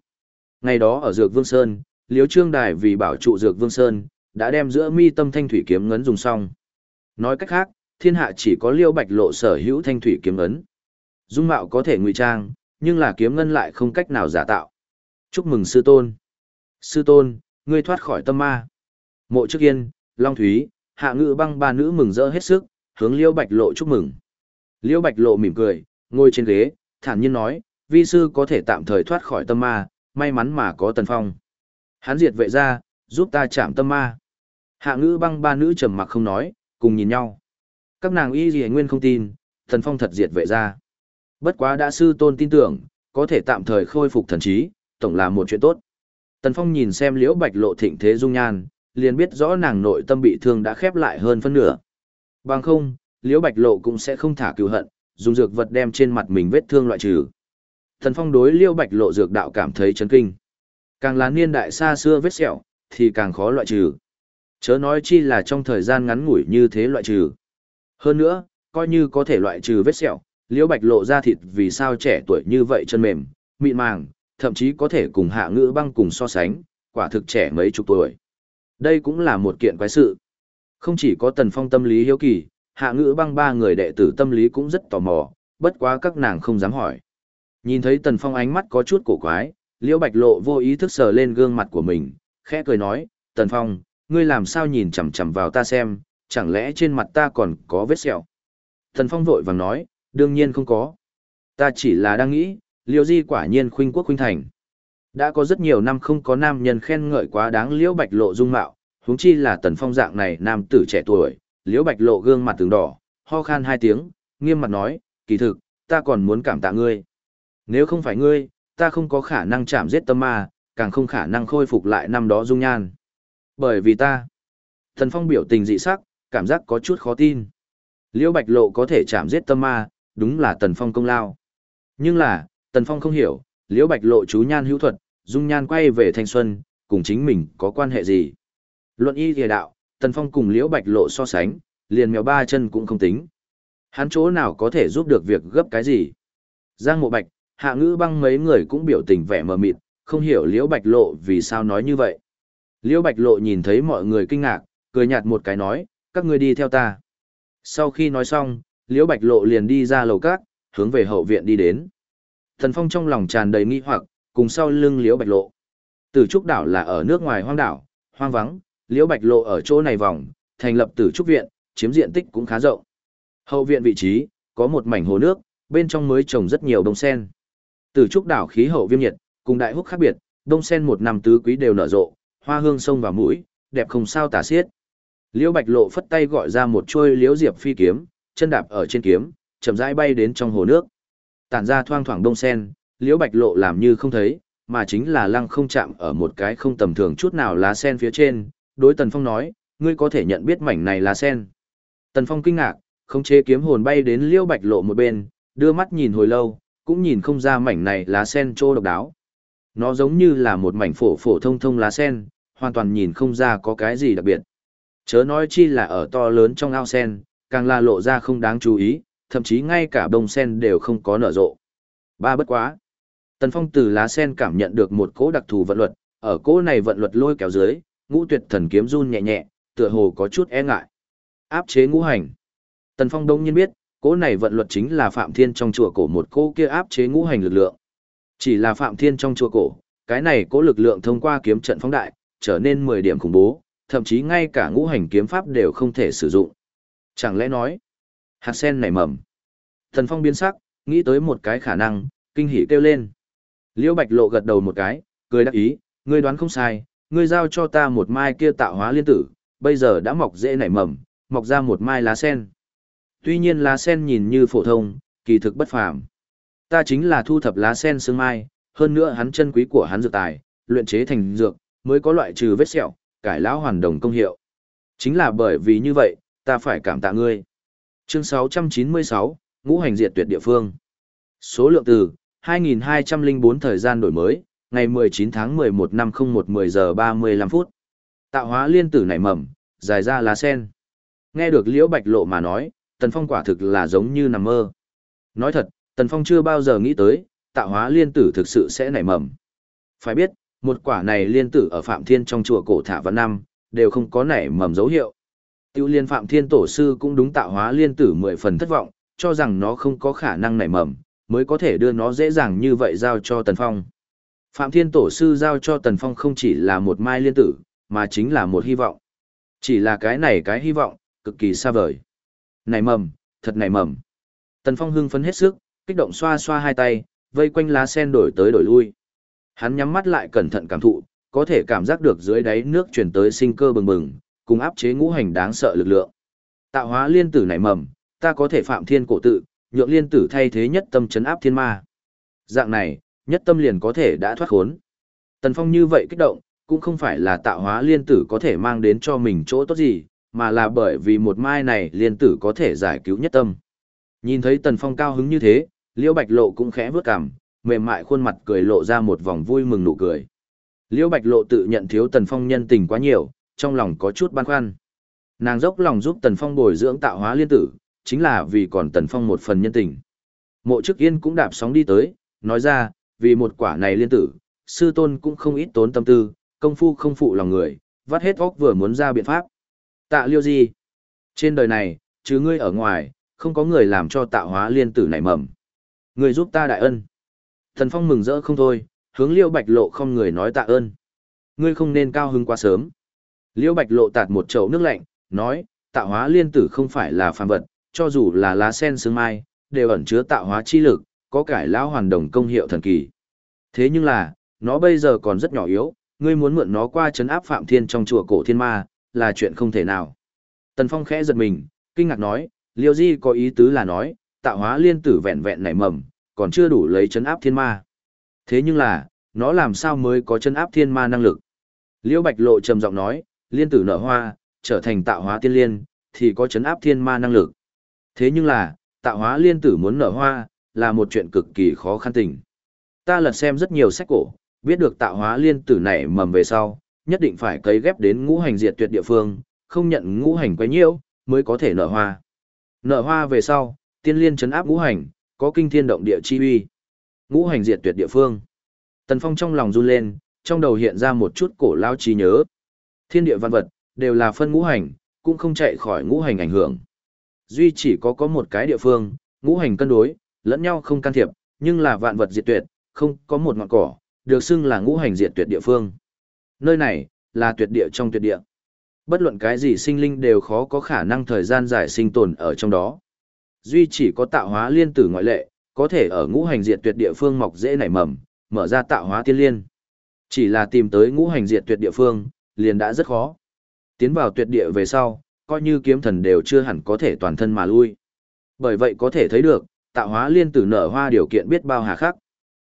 Ngày đó ở dược vương sơn, liễu trương đài vì bảo trụ dược vương sơn, đã đem giữa mi tâm thanh thủy kiếm ngấn dùng xong. Nói cách khác, thiên hạ chỉ có liễu bạch lộ sở hữu thanh thủy kiếm ngấn. Dung mạo có thể ngụy trang, nhưng là kiếm ngân lại không cách nào giả tạo. Chúc mừng sư tôn. Sư tôn, ngươi thoát khỏi tâm ma. Mộ trước yên, Long Thúy, hạ ngự băng ba nữ mừng rỡ hết sức, hướng liễu bạch lộ chúc mừng. Liễu Bạch Lộ mỉm cười, ngồi trên ghế, thản nhiên nói, vi sư có thể tạm thời thoát khỏi tâm ma, may mắn mà có Tần Phong. Hắn diệt vệ ra, giúp ta chạm tâm ma. Hạ ngữ băng ba nữ trầm mặc không nói, cùng nhìn nhau. Các nàng y gì nguyên không tin, Tần Phong thật diệt vệ ra. Bất quá đã sư tôn tin tưởng, có thể tạm thời khôi phục thần trí, tổng là một chuyện tốt. Tần Phong nhìn xem Liễu Bạch Lộ thịnh thế dung nhan, liền biết rõ nàng nội tâm bị thương đã khép lại hơn phân nửa. Bằng không, liễu bạch lộ cũng sẽ không thả cựu hận dùng dược vật đem trên mặt mình vết thương loại trừ Tần phong đối liễu bạch lộ dược đạo cảm thấy chấn kinh càng là niên đại xa xưa vết sẹo thì càng khó loại trừ chớ nói chi là trong thời gian ngắn ngủi như thế loại trừ hơn nữa coi như có thể loại trừ vết sẹo liễu bạch lộ ra thịt vì sao trẻ tuổi như vậy chân mềm mịn màng thậm chí có thể cùng hạ ngữ băng cùng so sánh quả thực trẻ mấy chục tuổi đây cũng là một kiện quái sự không chỉ có tần phong tâm lý hiếu kỳ hạ ngữ băng ba người đệ tử tâm lý cũng rất tò mò, bất quá các nàng không dám hỏi. Nhìn thấy Tần Phong ánh mắt có chút cổ quái, Liễu Bạch Lộ vô ý thức sờ lên gương mặt của mình, khẽ cười nói, Tần Phong, ngươi làm sao nhìn chằm chằm vào ta xem, chẳng lẽ trên mặt ta còn có vết sẹo? Tần Phong vội vàng nói, đương nhiên không có. Ta chỉ là đang nghĩ, Liễu Di quả nhiên khuynh quốc khuynh thành. Đã có rất nhiều năm không có nam nhân khen ngợi quá đáng Liễu Bạch Lộ dung mạo, huống chi là Tần Phong dạng này nam tử trẻ tuổi, liễu bạch lộ gương mặt từng đỏ, ho khan hai tiếng, nghiêm mặt nói, kỳ thực, ta còn muốn cảm tạ ngươi. Nếu không phải ngươi, ta không có khả năng chạm giết tâm ma, càng không khả năng khôi phục lại năm đó dung nhan. Bởi vì ta, thần phong biểu tình dị sắc, cảm giác có chút khó tin. Liễu bạch lộ có thể chạm giết tâm ma, đúng là tần phong công lao. Nhưng là, tần phong không hiểu, liễu bạch lộ chú nhan hữu thuật, dung nhan quay về thanh xuân, cùng chính mình có quan hệ gì. Luận y thìa đạo, Tần Phong cùng Liễu Bạch Lộ so sánh, liền mèo ba chân cũng không tính. Hắn chỗ nào có thể giúp được việc gấp cái gì? Giang Mộ Bạch, Hạ Ngữ Băng mấy người cũng biểu tình vẻ mờ mịt, không hiểu Liễu Bạch Lộ vì sao nói như vậy. Liễu Bạch Lộ nhìn thấy mọi người kinh ngạc, cười nhạt một cái nói, các ngươi đi theo ta. Sau khi nói xong, Liễu Bạch Lộ liền đi ra lầu cát, hướng về hậu viện đi đến. Thần Phong trong lòng tràn đầy nghi hoặc, cùng sau lưng Liễu Bạch Lộ. Tử Trúc đảo là ở nước ngoài hoang đảo, hoang vắng, Liễu Bạch Lộ ở chỗ này vòng, thành lập tử trúc viện, chiếm diện tích cũng khá rộng. Hậu viện vị trí, có một mảnh hồ nước, bên trong mới trồng rất nhiều đông sen. Tử trúc đảo khí hậu viêm nhiệt, cùng đại húc khác biệt, đông sen một năm tứ quý đều nở rộ, hoa hương sông vào mũi, đẹp không sao tả xiết. Liễu Bạch Lộ phất tay gọi ra một chuôi liễu diệp phi kiếm, chân đạp ở trên kiếm, chậm rãi bay đến trong hồ nước. Tản ra thoang thoảng đông sen, Liễu Bạch Lộ làm như không thấy, mà chính là lăng không chạm ở một cái không tầm thường chút nào lá sen phía trên, đối Tần Phong nói, ngươi có thể nhận biết mảnh này lá sen. Tần Phong kinh ngạc, không chế kiếm hồn bay đến Liễu Bạch Lộ một bên, đưa mắt nhìn hồi lâu, cũng nhìn không ra mảnh này lá sen trô độc đáo. Nó giống như là một mảnh phổ phổ thông thông lá sen, hoàn toàn nhìn không ra có cái gì đặc biệt. Chớ nói chi là ở to lớn trong ao sen, càng là lộ ra không đáng chú ý, thậm chí ngay cả bông sen đều không có nở rộ. Ba bất quá. Tần Phong từ lá sen cảm nhận được một cỗ đặc thù vận luật, ở cỗ này vận luật lôi kéo dưới, ngũ tuyệt thần kiếm run nhẹ nhẹ, tựa hồ có chút e ngại. Áp chế ngũ hành. Tần Phong đông nhiên biết, cỗ này vận luật chính là Phạm Thiên trong chùa cổ một cỗ kia áp chế ngũ hành lực lượng. Chỉ là Phạm Thiên trong chùa cổ, cái này cỗ lực lượng thông qua kiếm trận phóng đại, trở nên 10 điểm khủng bố, thậm chí ngay cả ngũ hành kiếm pháp đều không thể sử dụng. Chẳng lẽ nói, hạt sen nảy mầm. Thần Phong biến sắc, nghĩ tới một cái khả năng, kinh hỉ kêu lên. Liễu Bạch Lộ gật đầu một cái, cười đáp ý, ngươi đoán không sai, ngươi giao cho ta một mai kia tạo hóa liên tử, bây giờ đã mọc dễ nảy mầm, mọc ra một mai lá sen. Tuy nhiên lá sen nhìn như phổ thông, kỳ thực bất phàm. Ta chính là thu thập lá sen sương mai, hơn nữa hắn chân quý của hắn dược tài, luyện chế thành dược, mới có loại trừ vết sẹo, cải lão hoàn đồng công hiệu. Chính là bởi vì như vậy, ta phải cảm tạ ngươi. Chương 696, Ngũ hành diệt tuyệt địa phương. Số lượng từ 2204 thời gian đổi mới, ngày 19 tháng 11 năm 01 10 giờ 35 phút. Tạo hóa liên tử nảy mầm, dài ra lá sen. Nghe được Liễu Bạch Lộ mà nói, Tần Phong quả thực là giống như nằm mơ. Nói thật, Tần Phong chưa bao giờ nghĩ tới, tạo hóa liên tử thực sự sẽ nảy mầm. Phải biết, một quả này liên tử ở Phạm Thiên trong chùa cổ thả văn năm, đều không có nảy mầm dấu hiệu. Tiêu liên Phạm Thiên tổ sư cũng đúng tạo hóa liên tử mười phần thất vọng, cho rằng nó không có khả năng nảy mầm, mới có thể đưa nó dễ dàng như vậy giao cho Tần Phong. Phạm Thiên tổ sư giao cho Tần Phong không chỉ là một mai liên tử, mà chính là một hy vọng. Chỉ là cái này cái hy vọng, cực kỳ xa vời. Nảy mầm, thật nảy mầm. Tần Phong hưng phấn hết sức, kích động xoa xoa hai tay, vây quanh lá sen đổi tới đổi lui. Hắn nhắm mắt lại cẩn thận cảm thụ, có thể cảm giác được dưới đáy nước chuyển tới sinh cơ bừng bừng, cùng áp chế ngũ hành đáng sợ lực lượng. Tạo hóa liên tử nảy mầm, ta có thể phạm thiên cổ tự, nhượng liên tử thay thế nhất tâm chấn áp thiên ma. Dạng này, nhất tâm liền có thể đã thoát khốn. Tần Phong như vậy kích động, cũng không phải là tạo hóa liên tử có thể mang đến cho mình chỗ tốt gì, mà là bởi vì một mai này liên tử có thể giải cứu nhất tâm. Nhìn thấy Tần Phong cao hứng như thế, Liễu Bạch Lộ cũng khẽ vướt cằm, mềm mại khuôn mặt cười lộ ra một vòng vui mừng nụ cười. Liễu Bạch Lộ tự nhận thiếu Tần Phong nhân tình quá nhiều, trong lòng có chút băn khoăn. Nàng dốc lòng giúp Tần Phong bồi dưỡng tạo hóa liên tử, chính là vì còn Tần Phong một phần nhân tình. Mộ Chức Yên cũng đạp sóng đi tới, nói ra, vì một quả này liên tử, sư tôn cũng không ít tốn tâm tư, công phu không phụ lòng người, vắt hết óc vừa muốn ra biện pháp. Tạ liêu gì? Trên đời này, chứ ngươi ở ngoài, không có người làm cho tạo hóa liên tử nảy mầm. Người giúp ta đại ân. Thần Phong mừng rỡ không thôi, hướng Liêu Bạch Lộ không người nói tạ ơn. Ngươi không nên cao hứng quá sớm. Liêu Bạch Lộ tạt một chậu nước lạnh, nói, tạo hóa liên tử không phải là phàm vật, cho dù là lá sen sương mai, đều ẩn chứa tạo hóa chi lực, có cải lão hoàn đồng công hiệu thần kỳ. Thế nhưng là, nó bây giờ còn rất nhỏ yếu, ngươi muốn mượn nó qua chấn áp Phạm Thiên trong chùa cổ thiên ma, là chuyện không thể nào. Tần Phong khẽ giật mình, kinh ngạc nói, Liêu Di có ý tứ là nói, tạo hóa liên tử vẹn vẹn nảy mầm, còn chưa đủ lấy chấn áp thiên ma. Thế nhưng là, nó làm sao mới có chấn áp thiên ma năng lực? Liêu Bạch Lộ trầm giọng nói, liên tử nở hoa, trở thành tạo hóa tiên liên, thì có chấn áp thiên ma năng lực. Thế nhưng là, tạo hóa liên tử muốn nở hoa, là một chuyện cực kỳ khó khăn tình. Ta lật xem rất nhiều sách cổ, biết được tạo hóa liên tử này mầm về sau, nhất định phải cấy ghép đến ngũ hành diệt tuyệt địa phương, không nhận ngũ hành quấy nhiễu, mới có thể nở hoa. Nở hoa về sau, tiên liên chấn áp ngũ hành, có kinh thiên động địa chi uy. Ngũ hành diệt tuyệt địa phương. Tần Phong trong lòng run lên, trong đầu hiện ra một chút cổ lao trí nhớ. Thiên địa văn vật, đều là phân ngũ hành, cũng không chạy khỏi ngũ hành ảnh hưởng. Duy chỉ có có một cái địa phương, ngũ hành cân đối, lẫn nhau không can thiệp, nhưng là vạn vật diệt tuyệt, không có một ngọn cỏ, được xưng là ngũ hành diệt tuyệt địa phương. Nơi này, là tuyệt địa trong tuyệt địa. Bất luận cái gì sinh linh đều khó có khả năng thời gian dài sinh tồn ở trong đó. Duy chỉ có tạo hóa liên tử ngoại lệ, có thể ở ngũ hành diệt tuyệt địa phương mọc dễ nảy mầm, mở ra tạo hóa tiên liên. Chỉ là tìm tới ngũ hành diệt tuyệt địa phương, liền đã rất khó. Tiến vào tuyệt địa về sau, coi như kiếm thần đều chưa hẳn có thể toàn thân mà lui. Bởi vậy có thể thấy được, tạo hóa liên tử nở hoa điều kiện biết bao hà khắc.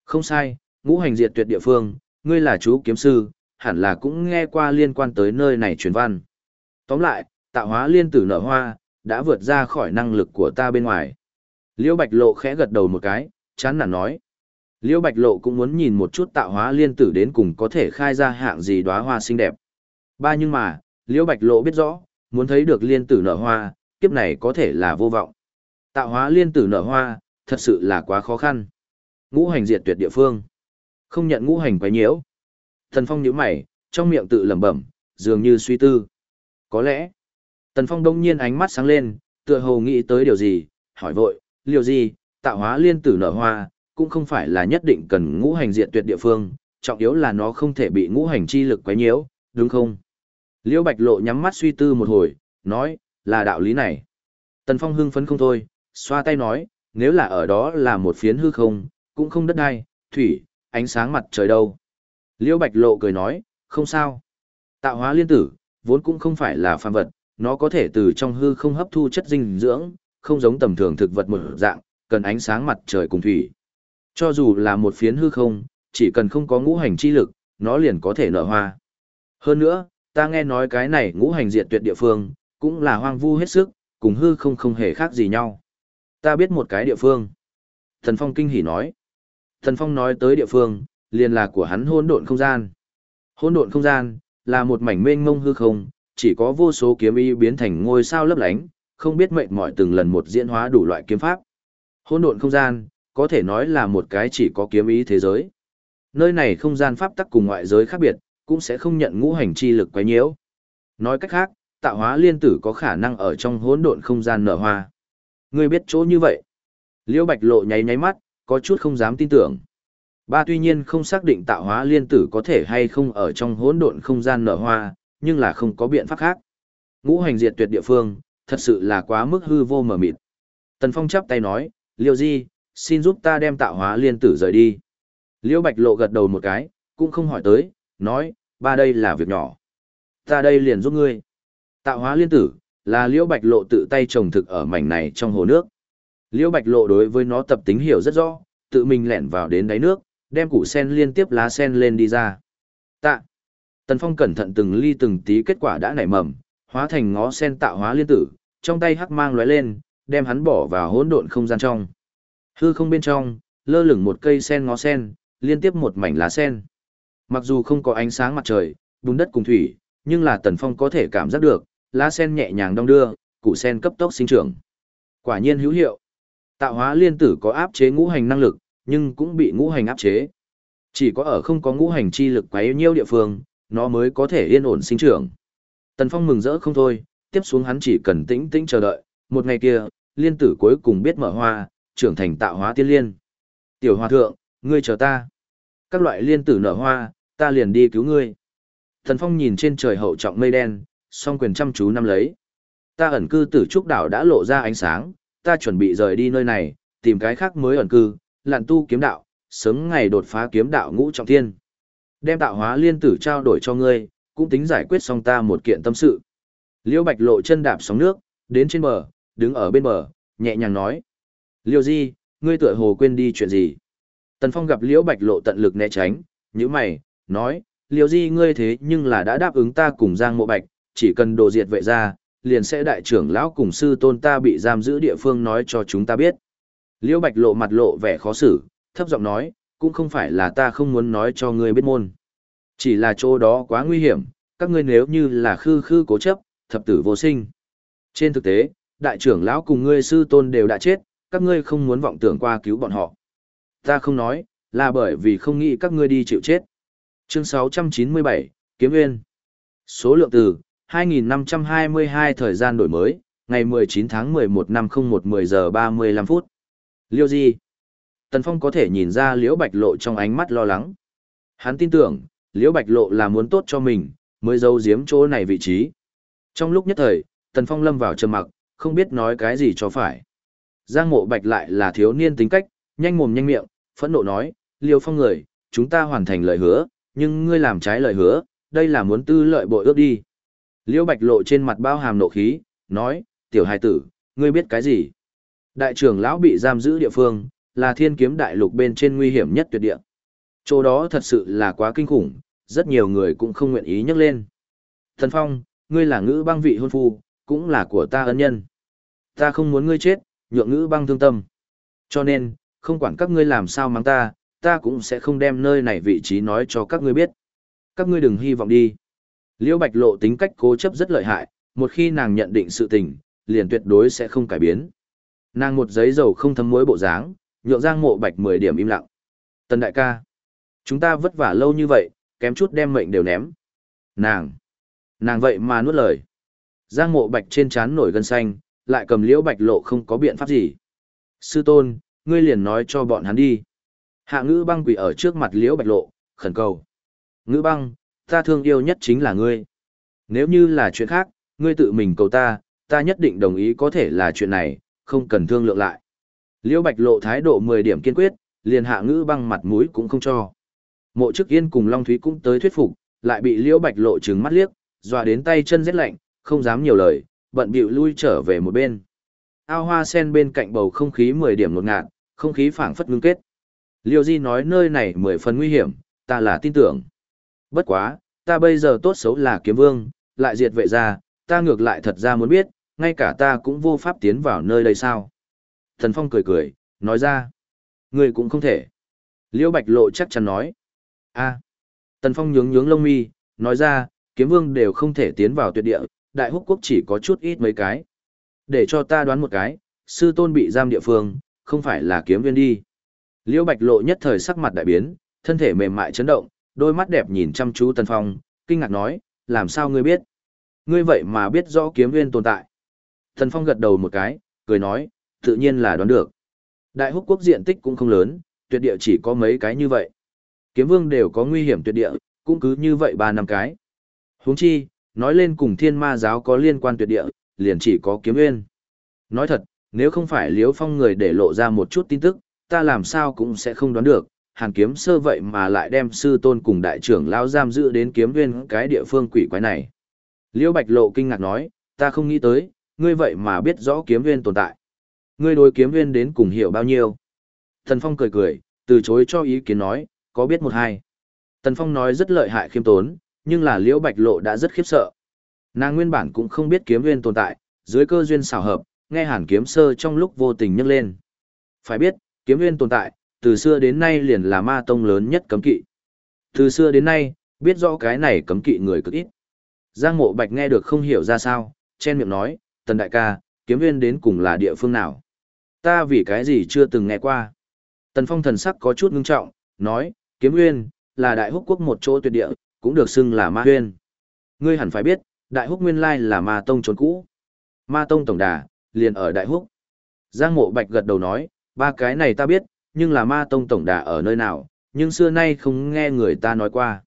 Không sai, ngũ hành diệt tuyệt địa phương, ngươi là chú kiếm sư, hẳn là cũng nghe qua liên quan tới nơi này truyền văn. Tóm lại, tạo hóa liên tử nở hoa, đã vượt ra khỏi năng lực của ta bên ngoài. Liễu Bạch Lộ khẽ gật đầu một cái, chán nản nói. Liễu Bạch Lộ cũng muốn nhìn một chút tạo hóa liên tử đến cùng có thể khai ra hạng gì đóa hoa xinh đẹp. Ba nhưng mà, Liễu Bạch Lộ biết rõ, muốn thấy được liên tử nở hoa, kiếp này có thể là vô vọng. Tạo hóa liên tử nở hoa, thật sự là quá khó khăn. Ngũ hành diệt tuyệt địa phương. Không nhận ngũ hành quấy nhiễu. Thần Phong nhíu mày, trong miệng tự lẩm bẩm, dường như suy tư. Có lẽ, Tần Phong đông nhiên ánh mắt sáng lên, tựa hồ nghĩ tới điều gì, hỏi vội, liều gì, tạo hóa liên tử nở hoa, cũng không phải là nhất định cần ngũ hành diệt tuyệt địa phương, trọng yếu là nó không thể bị ngũ hành chi lực quấy nhiễu, đúng không? Liễu Bạch Lộ nhắm mắt suy tư một hồi, nói, là đạo lý này. Tần Phong hưng phấn không thôi, xoa tay nói, nếu là ở đó là một phiến hư không, cũng không đất đai, thủy, ánh sáng mặt trời đâu. Liễu Bạch Lộ cười nói, không sao. Tạo hóa liên tử, vốn cũng không phải là phàm vật, nó có thể từ trong hư không hấp thu chất dinh dưỡng, không giống tầm thường thực vật một dạng, cần ánh sáng mặt trời cùng thủy. Cho dù là một phiến hư không, chỉ cần không có ngũ hành chi lực, nó liền có thể nở hoa. Hơn nữa, ta nghe nói cái này ngũ hành diệt tuyệt địa phương, cũng là hoang vu hết sức, cùng hư không không hề khác gì nhau. Ta biết một cái địa phương. Thần Phong kinh hỉ nói. Thần Phong nói tới địa phương, liền là của hắn hỗn độn không gian. Hỗn độn không gian là một mảnh mênh mông hư không, chỉ có vô số kiếm y biến thành ngôi sao lấp lánh, không biết mệnh mọi từng lần một diễn hóa đủ loại kiếm pháp. Hỗn độn không gian, có thể nói là một cái chỉ có kiếm ý thế giới. Nơi này không gian pháp tắc cùng ngoại giới khác biệt, cũng sẽ không nhận ngũ hành chi lực quấy nhiễu. Nói cách khác, tạo hóa liên tử có khả năng ở trong hỗn độn không gian nở hoa. Ngươi biết chỗ như vậy? Liễu Bạch Lộ nháy nháy mắt, có chút không dám tin tưởng. Ba tuy nhiên không xác định tạo hóa liên tử có thể hay không ở trong hỗn độn không gian nở hoa, nhưng là không có biện pháp khác. Ngũ hành diệt tuyệt địa phương, thật sự là quá mức hư vô mờ mịt. Tần Phong chắp tay nói, Liêu Di, xin giúp ta đem tạo hóa liên tử rời đi. Liêu Bạch Lộ gật đầu một cái, cũng không hỏi tới, nói, ba đây là việc nhỏ. Ta đây liền giúp ngươi. Tạo hóa liên tử, là liễu Bạch Lộ tự tay trồng thực ở mảnh này trong hồ nước. liễu Bạch Lộ đối với nó tập tính hiểu rất rõ, tự mình lẻn vào đến đáy nước, đem củ sen liên tiếp lá sen lên đi ra. Tạ. Tần Phong cẩn thận từng ly từng tí kết quả đã nảy mầm, hóa thành ngó sen tạo hóa liên tử, trong tay hắc mang lóe lên, đem hắn bỏ vào hỗn độn không gian trong. Hư không bên trong, lơ lửng một cây sen ngó sen, liên tiếp một mảnh lá sen. Mặc dù không có ánh sáng mặt trời, bùn đất cùng thủy, nhưng là Tần Phong có thể cảm giác được, lá sen nhẹ nhàng đong đưa, củ sen cấp tốc sinh trưởng. Quả nhiên hữu hiệu. Tạo hóa liên tử có áp chế ngũ hành năng lực, nhưng cũng bị ngũ hành áp chế. Chỉ có ở không có ngũ hành chi lực quá nhiêu địa phương, nó mới có thể yên ổn sinh trưởng. Tần Phong mừng rỡ không thôi, tiếp xuống hắn chỉ cần tĩnh tĩnh chờ đợi, một ngày kia, liên tử cuối cùng biết mở hoa, trưởng thành tạo hóa tiên liên. Tiểu hòa thượng, ngươi chờ ta. Các loại liên tử nở hoa, ta liền đi cứu ngươi. Thần Phong nhìn trên trời hậu trọng mây đen, song quyền chăm chú nắm lấy. Ta ẩn cư tử trúc đảo đã lộ ra ánh sáng, ta chuẩn bị rời đi nơi này, tìm cái khác mới ẩn cư, lặn tu kiếm đạo, sớm ngày đột phá kiếm đạo ngũ trọng thiên. Đem tạo hóa liên tử trao đổi cho ngươi, cũng tính giải quyết xong ta một kiện tâm sự. Liêu Bạch lộ chân đạp sóng nước, đến trên bờ, đứng ở bên bờ, nhẹ nhàng nói. Liêu Di, ngươi tựa hồ quên đi chuyện gì? Tần Phong gặp Liễu Bạch lộ tận lực né tránh, như mày, nói, liều Di ngươi thế nhưng là đã đáp ứng ta cùng Giang Mộ Bạch, chỉ cần đồ diệt vệ ra, liền sẽ đại trưởng lão cùng sư tôn ta bị giam giữ địa phương nói cho chúng ta biết. Liễu Bạch lộ mặt lộ vẻ khó xử, thấp giọng nói, cũng không phải là ta không muốn nói cho ngươi biết môn. Chỉ là chỗ đó quá nguy hiểm, các ngươi nếu như là khư khư cố chấp, thập tử vô sinh. Trên thực tế, đại trưởng lão cùng ngươi sư tôn đều đã chết, các ngươi không muốn vọng tưởng qua cứu bọn họ. Ta không nói, là bởi vì không nghĩ các ngươi đi chịu chết. Chương 697, Kiếm Nguyên Số lượng từ 2522 thời gian đổi mới, ngày 19 tháng 11 năm 01 10 giờ 35 phút. Liêu gì? Tần Phong có thể nhìn ra Liễu Bạch Lộ trong ánh mắt lo lắng. Hắn tin tưởng, Liễu Bạch Lộ là muốn tốt cho mình, mới giấu giếm chỗ này vị trí. Trong lúc nhất thời, Tần Phong lâm vào trầm mặc, không biết nói cái gì cho phải. Giang Mộ Bạch lại là thiếu niên tính cách, nhanh mồm nhanh miệng, phẫn nộ nói, Liêu Phong người, chúng ta hoàn thành lời hứa, nhưng ngươi làm trái lời hứa, đây là muốn tư lợi bội ước đi. Liễu Bạch Lộ trên mặt bao hàm nộ khí, nói, tiểu hài tử, ngươi biết cái gì? Đại trưởng lão bị giam giữ địa phương, là thiên kiếm đại lục bên trên nguy hiểm nhất tuyệt địa. Chỗ đó thật sự là quá kinh khủng, rất nhiều người cũng không nguyện ý nhắc lên. Thần Phong, ngươi là ngữ băng vị hôn phu, cũng là của ta ân nhân. Ta không muốn ngươi chết, nhượng ngữ băng thương tâm. Cho nên, không quản các ngươi làm sao mắng ta, ta cũng sẽ không đem nơi này vị trí nói cho các ngươi biết. Các ngươi đừng hy vọng đi. Liễu Bạch Lộ tính cách cố chấp rất lợi hại, một khi nàng nhận định sự tình, liền tuyệt đối sẽ không cải biến. Nàng một giấy dầu không thấm muối bộ dáng, nhượng Giang Mộ Bạch 10 điểm im lặng. Tần đại ca, chúng ta vất vả lâu như vậy, kém chút đem mệnh đều ném. Nàng, nàng vậy mà nuốt lời. Giang Mộ Bạch trên trán nổi gân xanh, lại cầm Liễu Bạch Lộ không có biện pháp gì. Sư tôn, ngươi liền nói cho bọn hắn đi. Hạ ngữ băng quỷ ở trước mặt Liễu Bạch Lộ, khẩn cầu. Ngữ băng, ta thương yêu nhất chính là ngươi. Nếu như là chuyện khác, ngươi tự mình cầu ta, ta nhất định đồng ý có thể là chuyện này, không cần thương lượng lại. Liễu Bạch lộ thái độ 10 điểm kiên quyết, liền hạ ngữ băng mặt mũi cũng không cho. Mộ trước yên cùng Long Thúy cũng tới thuyết phục, lại bị Liễu Bạch lộ trừng mắt liếc, dọa đến tay chân rét lạnh, không dám nhiều lời, bận bịu lui trở về một bên. Ao hoa sen bên cạnh bầu không khí 10 điểm ngột ngạt, không khí phảng phất ngưng kết. Liêu Di nói nơi này 10 phần nguy hiểm, ta là tin tưởng. Bất quá, ta bây giờ tốt xấu là kiếm vương, lại diệt vệ ra, ta ngược lại thật ra muốn biết, ngay cả ta cũng vô pháp tiến vào nơi đây sao. Thần Phong cười cười, nói ra, người cũng không thể. Liêu Bạch Lộ chắc chắn nói, a. Tần Phong nhướng nhướng lông mi, nói ra, kiếm vương đều không thể tiến vào tuyệt địa, đại húc quốc chỉ có chút ít mấy cái. Để cho ta đoán một cái, sư tôn bị giam địa phương, không phải là kiếm viên đi. Liễu Bạch Lộ nhất thời sắc mặt đại biến, thân thể mềm mại chấn động, đôi mắt đẹp nhìn chăm chú Tần Phong, kinh ngạc nói, làm sao ngươi biết? Ngươi vậy mà biết rõ kiếm viên tồn tại. Tần Phong gật đầu một cái, cười nói, tự nhiên là đoán được. Đại húc quốc diện tích cũng không lớn, tuyệt địa chỉ có mấy cái như vậy. Kiếm vương đều có nguy hiểm tuyệt địa, cũng cứ như vậy ba năm cái. huống chi, nói lên cùng thiên ma giáo có liên quan tuyệt địa, liền chỉ có kiếm viên. Nói thật, nếu không phải Liễu phong người để lộ ra một chút tin tức, ta làm sao cũng sẽ không đoán được, hàn kiếm sơ vậy mà lại đem sư tôn cùng đại trưởng lao giam giữ đến kiếm viên cái địa phương quỷ quái này. Liễu Bạch Lộ kinh ngạc nói, ta không nghĩ tới, ngươi vậy mà biết rõ kiếm viên tồn tại. Ngươi đối kiếm viên đến cùng hiểu bao nhiêu? Thần Phong cười cười, từ chối cho ý kiến nói, có biết một hai. Tần Phong nói rất lợi hại khiêm tốn, nhưng là Liễu Bạch Lộ đã rất khiếp sợ. Nàng nguyên bản cũng không biết kiếm viên tồn tại, dưới cơ duyên xảo hợp, nghe hàn kiếm sơ trong lúc vô tình nhắc lên. Phải biết, kiếm Nguyên tồn tại, từ xưa đến nay liền là ma tông lớn nhất cấm kỵ. Từ xưa đến nay, biết rõ cái này cấm kỵ người cực ít. Giang mộ bạch nghe được không hiểu ra sao, chen miệng nói, tần đại ca, kiếm Nguyên đến cùng là địa phương nào? Ta vì cái gì chưa từng nghe qua? Tần phong thần sắc có chút ngưng trọng, nói, kiếm nguyên, là đại húc quốc một chỗ tuyệt địa, cũng được xưng là ma Nguyên. Ngươi hẳn phải biết, đại húc nguyên lai là ma tông trốn cũ. Ma tông tổng đà, liền ở đại húc. Giang mộ bạch gật đầu nói, ba cái này ta biết, nhưng là ma tông tổng đà ở nơi nào, nhưng xưa nay không nghe người ta nói qua.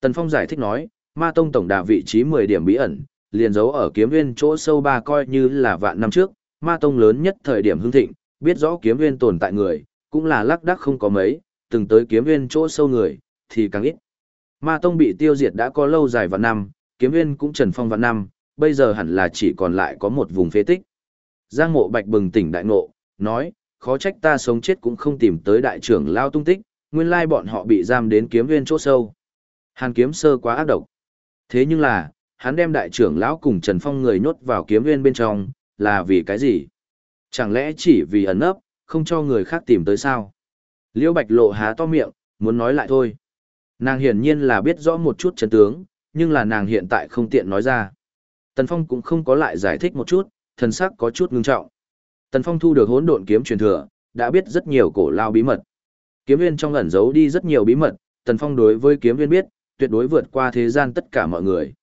Tần Phong giải thích nói, ma tông tổng đà vị trí 10 điểm bí ẩn, liền giấu ở kiếm Viên chỗ sâu ba coi như là vạn năm trước, ma tông lớn nhất thời điểm hưng thịnh, biết rõ kiếm Viên tồn tại người, cũng là lắc đắc không có mấy, từng tới kiếm Viên chỗ sâu người, thì càng ít. Ma tông bị tiêu diệt đã có lâu dài vạn năm, kiếm Viên cũng trần phong vạn năm, bây giờ hẳn là chỉ còn lại có một vùng phế tích. Giang mộ bạch bừng tỉnh đại ngộ, nói, khó trách ta sống chết cũng không tìm tới đại trưởng lao tung tích, nguyên lai bọn họ bị giam đến kiếm viên chỗ sâu. Hàn kiếm sơ quá ác độc. Thế nhưng là, hắn đem đại trưởng lão cùng Trần Phong người nhốt vào kiếm viên bên trong, là vì cái gì? Chẳng lẽ chỉ vì ẩn ấp, không cho người khác tìm tới sao? Liễu Bạch lộ há to miệng, muốn nói lại thôi. Nàng hiển nhiên là biết rõ một chút chân tướng, nhưng là nàng hiện tại không tiện nói ra. Tần Phong cũng không có lại giải thích một chút, thần sắc có chút ngưng trọng. Tần Phong thu được hỗn độn kiếm truyền thừa, đã biết rất nhiều cổ lao bí mật. Kiếm viên trong ẩn giấu đi rất nhiều bí mật, Tần Phong đối với kiếm viên biết, tuyệt đối vượt qua thế gian tất cả mọi người.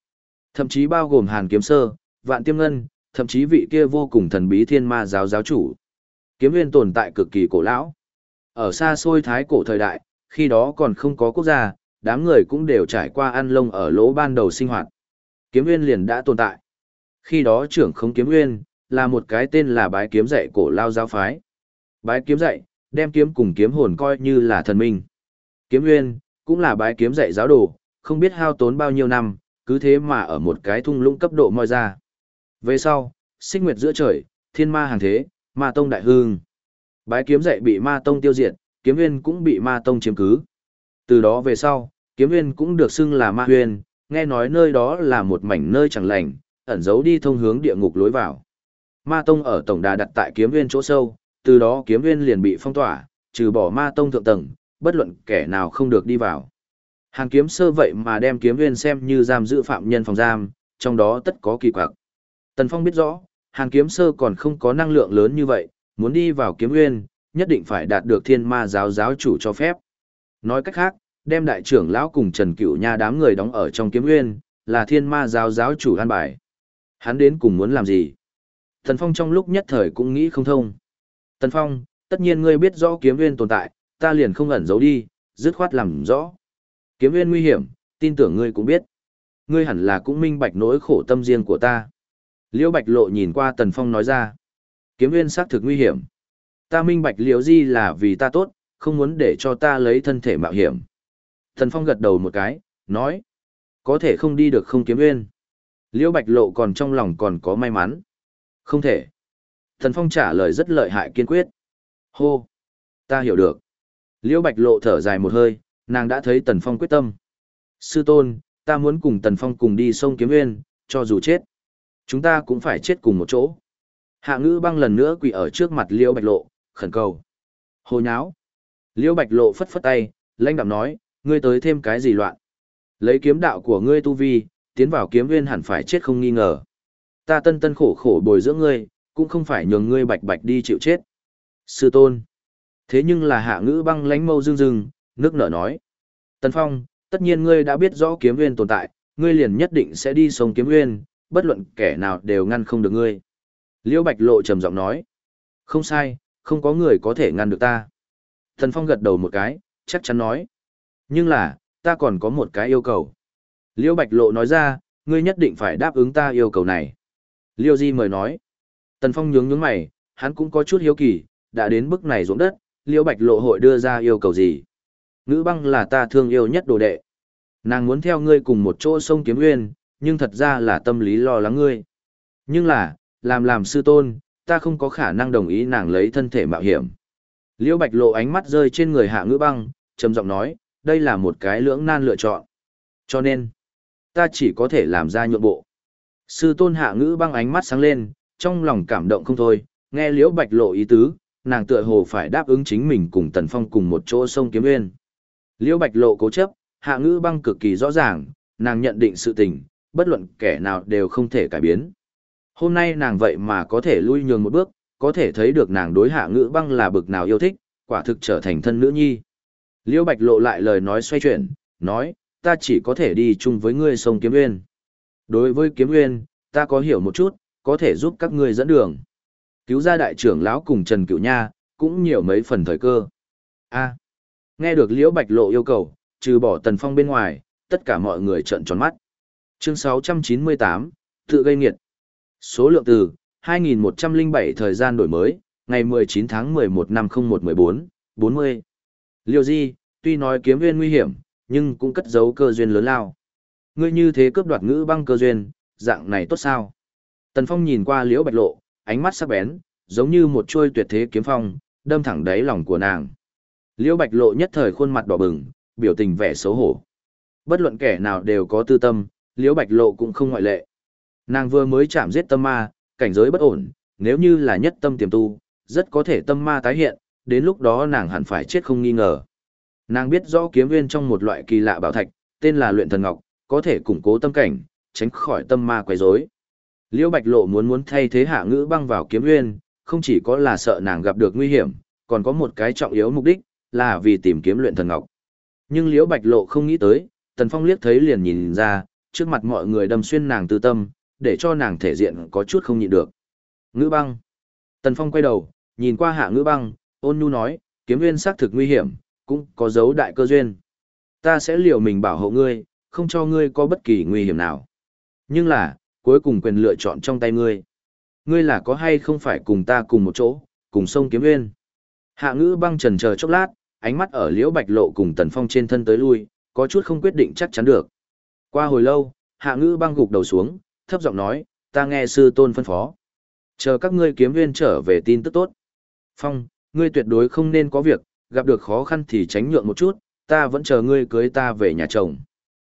Thậm chí bao gồm Hàn Kiếm Sơ, Vạn Tiêm Ngân, thậm chí vị kia vô cùng thần bí thiên ma giáo giáo chủ. Kiếm viên tồn tại cực kỳ cổ lão. Ở xa xôi thái cổ thời đại, khi đó còn không có quốc gia, đám người cũng đều trải qua ăn lông ở lỗ ban đầu sinh hoạt. Kiếm viên liền đã tồn tại. Khi đó trưởng không kiếm viên, là một cái tên là bái kiếm dạy cổ lao giáo phái. Bái kiếm dạy, đem kiếm cùng kiếm hồn coi như là thần minh. Kiếm nguyên, cũng là bái kiếm dạy giáo đồ, không biết hao tốn bao nhiêu năm, cứ thế mà ở một cái thung lũng cấp độ moi ra. Về sau, sinh nguyệt giữa trời, thiên ma hàng thế, Ma tông đại hương. Bái kiếm dạy bị ma tông tiêu diệt, kiếm nguyên cũng bị ma tông chiếm cứ. Từ đó về sau, kiếm nguyên cũng được xưng là ma nguyên. nghe nói nơi đó là một mảnh nơi chẳng lành, ẩn giấu đi thông hướng địa ngục lối vào. Ma tông ở tổng đà đặt tại kiếm nguyên chỗ sâu, từ đó kiếm nguyên liền bị phong tỏa, trừ bỏ ma tông thượng tầng, bất luận kẻ nào không được đi vào. Hàn kiếm sơ vậy mà đem kiếm nguyên xem như giam giữ phạm nhân phòng giam, trong đó tất có kỳ quặc. Tần Phong biết rõ, Hàn kiếm sơ còn không có năng lượng lớn như vậy, muốn đi vào kiếm nguyên, nhất định phải đạt được thiên ma giáo giáo chủ cho phép. Nói cách khác, đem đại trưởng lão cùng Trần Cửu Nha đám người đóng ở trong kiếm nguyên, là thiên ma giáo giáo chủ an bài. Hắn đến cùng muốn làm gì? Tần Phong trong lúc nhất thời cũng nghĩ không thông. Tần Phong, tất nhiên ngươi biết rõ kiếm Viên tồn tại, ta liền không ẩn giấu đi, dứt khoát làm rõ. Kiếm Viên nguy hiểm, tin tưởng ngươi cũng biết. Ngươi hẳn là cũng minh bạch nỗi khổ tâm riêng của ta. Liễu Bạch Lộ nhìn qua Tần Phong nói ra. Kiếm Viên xác thực nguy hiểm. Ta minh bạch Liễu Di là vì ta tốt, không muốn để cho ta lấy thân thể mạo hiểm. Tần Phong gật đầu một cái, nói. Có thể không đi được không kiếm Viên. Liễu Bạch Lộ còn trong lòng còn có may mắn. Không thể. thần Phong trả lời rất lợi hại kiên quyết. Hô! Ta hiểu được. Liễu Bạch Lộ thở dài một hơi, nàng đã thấy Tần Phong quyết tâm. Sư tôn, ta muốn cùng Tần Phong cùng đi sông Kiếm Nguyên, cho dù chết. Chúng ta cũng phải chết cùng một chỗ. Hạ ngữ băng lần nữa quỳ ở trước mặt Liễu Bạch Lộ, khẩn cầu. Hồ nháo. Liễu Bạch Lộ phất phất tay, lãnh đạm nói, ngươi tới thêm cái gì loạn. Lấy kiếm đạo của ngươi tu vi, tiến vào kiếm nguyên hẳn phải chết không nghi ngờ. Ta tân tân khổ khổ bồi dưỡng ngươi, cũng không phải nhường ngươi bạch bạch đi chịu chết. Sư tôn. Thế nhưng là hạ ngữ băng lánh mâu dương dương, nước nở nói. Tần Phong, tất nhiên ngươi đã biết rõ kiếm nguyên tồn tại, ngươi liền nhất định sẽ đi sông kiếm nguyên, bất luận kẻ nào đều ngăn không được ngươi. Liễu Bạch Lộ trầm giọng nói. Không sai, không có người có thể ngăn được ta. Tần Phong gật đầu một cái, chắc chắn nói. Nhưng là, ta còn có một cái yêu cầu. Liễu Bạch Lộ nói ra, ngươi nhất định phải đáp ứng ta yêu cầu này. Liêu Di mời nói. Tần Phong nhướng nhướng mày, hắn cũng có chút hiếu kỳ, đã đến bước này ruộng đất, Liêu Bạch Lộ hội đưa ra yêu cầu gì? Ngữ băng là ta thương yêu nhất đồ đệ. Nàng muốn theo ngươi cùng một chỗ sông kiếm nguyên, nhưng thật ra là tâm lý lo lắng ngươi. Nhưng là, làm làm sư tôn, ta không có khả năng đồng ý nàng lấy thân thể mạo hiểm. Liêu Bạch Lộ ánh mắt rơi trên người hạ ngữ băng, trầm giọng nói, đây là một cái lưỡng nan lựa chọn. Cho nên, ta chỉ có thể làm ra nhượng bộ. Sư tôn hạ ngữ băng ánh mắt sáng lên, trong lòng cảm động không thôi, nghe Liễu Bạch Lộ ý tứ, nàng tựa hồ phải đáp ứng chính mình cùng Tần Phong cùng một chỗ sông kiếm nguyên. Liễu Bạch Lộ cố chấp, hạ ngữ băng cực kỳ rõ ràng, nàng nhận định sự tình, bất luận kẻ nào đều không thể cải biến. Hôm nay nàng vậy mà có thể lui nhường một bước, có thể thấy được nàng đối hạ ngữ băng là bực nào yêu thích, quả thực trở thành thân nữ nhi. Liễu Bạch Lộ lại lời nói xoay chuyển, nói, ta chỉ có thể đi chung với ngươi sông Kiếm Nguyên. Đối với Kiếm Nguyên, ta có hiểu một chút, có thể giúp các ngươi dẫn đường. Cứu ra đại trưởng lão cùng Trần Cửu Nha, cũng nhiều mấy phần thời cơ. A. Nghe được Liễu Bạch Lộ yêu cầu, trừ bỏ Tần Phong bên ngoài, tất cả mọi người trợn tròn mắt. Chương 698, tự gây nghiệt. Số lượng từ 2107 thời gian đổi mới, ngày 19 tháng 11 năm 0114, 40. Liêu Di, tuy nói kiếm viên nguy hiểm, nhưng cũng cất giấu cơ duyên lớn lao. Ngươi như thế cướp đoạt ngữ băng cơ duyên, dạng này tốt sao? Tần Phong nhìn qua Liễu Bạch Lộ, ánh mắt sắc bén, giống như một chuôi tuyệt thế kiếm phong, đâm thẳng đáy lòng của nàng. Liễu Bạch Lộ nhất thời khuôn mặt đỏ bừng, biểu tình vẻ xấu hổ. Bất luận kẻ nào đều có tư tâm, Liễu Bạch Lộ cũng không ngoại lệ. Nàng vừa mới chạm giết tâm ma, cảnh giới bất ổn, nếu như là nhất tâm tiềm tu, rất có thể tâm ma tái hiện, đến lúc đó nàng hẳn phải chết không nghi ngờ. Nàng biết rõ kiếm viên trong một loại kỳ lạ bảo thạch, tên là luyện thần ngọc, có thể củng cố tâm cảnh, tránh khỏi tâm ma quấy rối. Liễu Bạch Lộ muốn muốn thay thế hạ ngữ băng vào kiếm uyên, không chỉ có là sợ nàng gặp được nguy hiểm, còn có một cái trọng yếu mục đích, là vì tìm kiếm luyện thần ngọc. Nhưng Liễu Bạch Lộ không nghĩ tới, Tần Phong liếc thấy liền nhìn ra, trước mặt mọi người đâm xuyên nàng tư tâm, để cho nàng thể diện có chút không nhịn được. Ngữ băng. Tần Phong quay đầu, nhìn qua hạ ngữ băng, ôn nhu nói, kiếm nguyên xác thực nguy hiểm, cũng có dấu đại cơ duyên. Ta sẽ liều mình bảo hộ ngươi, không cho ngươi có bất kỳ nguy hiểm nào. Nhưng là, cuối cùng quyền lựa chọn trong tay ngươi. Ngươi là có hay không phải cùng ta cùng một chỗ, cùng sông kiếm nguyên. Hạ ngữ băng trần chờ chốc lát, ánh mắt ở liễu bạch lộ cùng tần phong trên thân tới lui, có chút không quyết định chắc chắn được. Qua hồi lâu, hạ ngữ băng gục đầu xuống, thấp giọng nói, ta nghe sư tôn phân phó. Chờ các ngươi kiếm viên trở về tin tức tốt. Phong, ngươi tuyệt đối không nên có việc, gặp được khó khăn thì tránh nhượng một chút, ta vẫn chờ ngươi cưới ta về nhà chồng.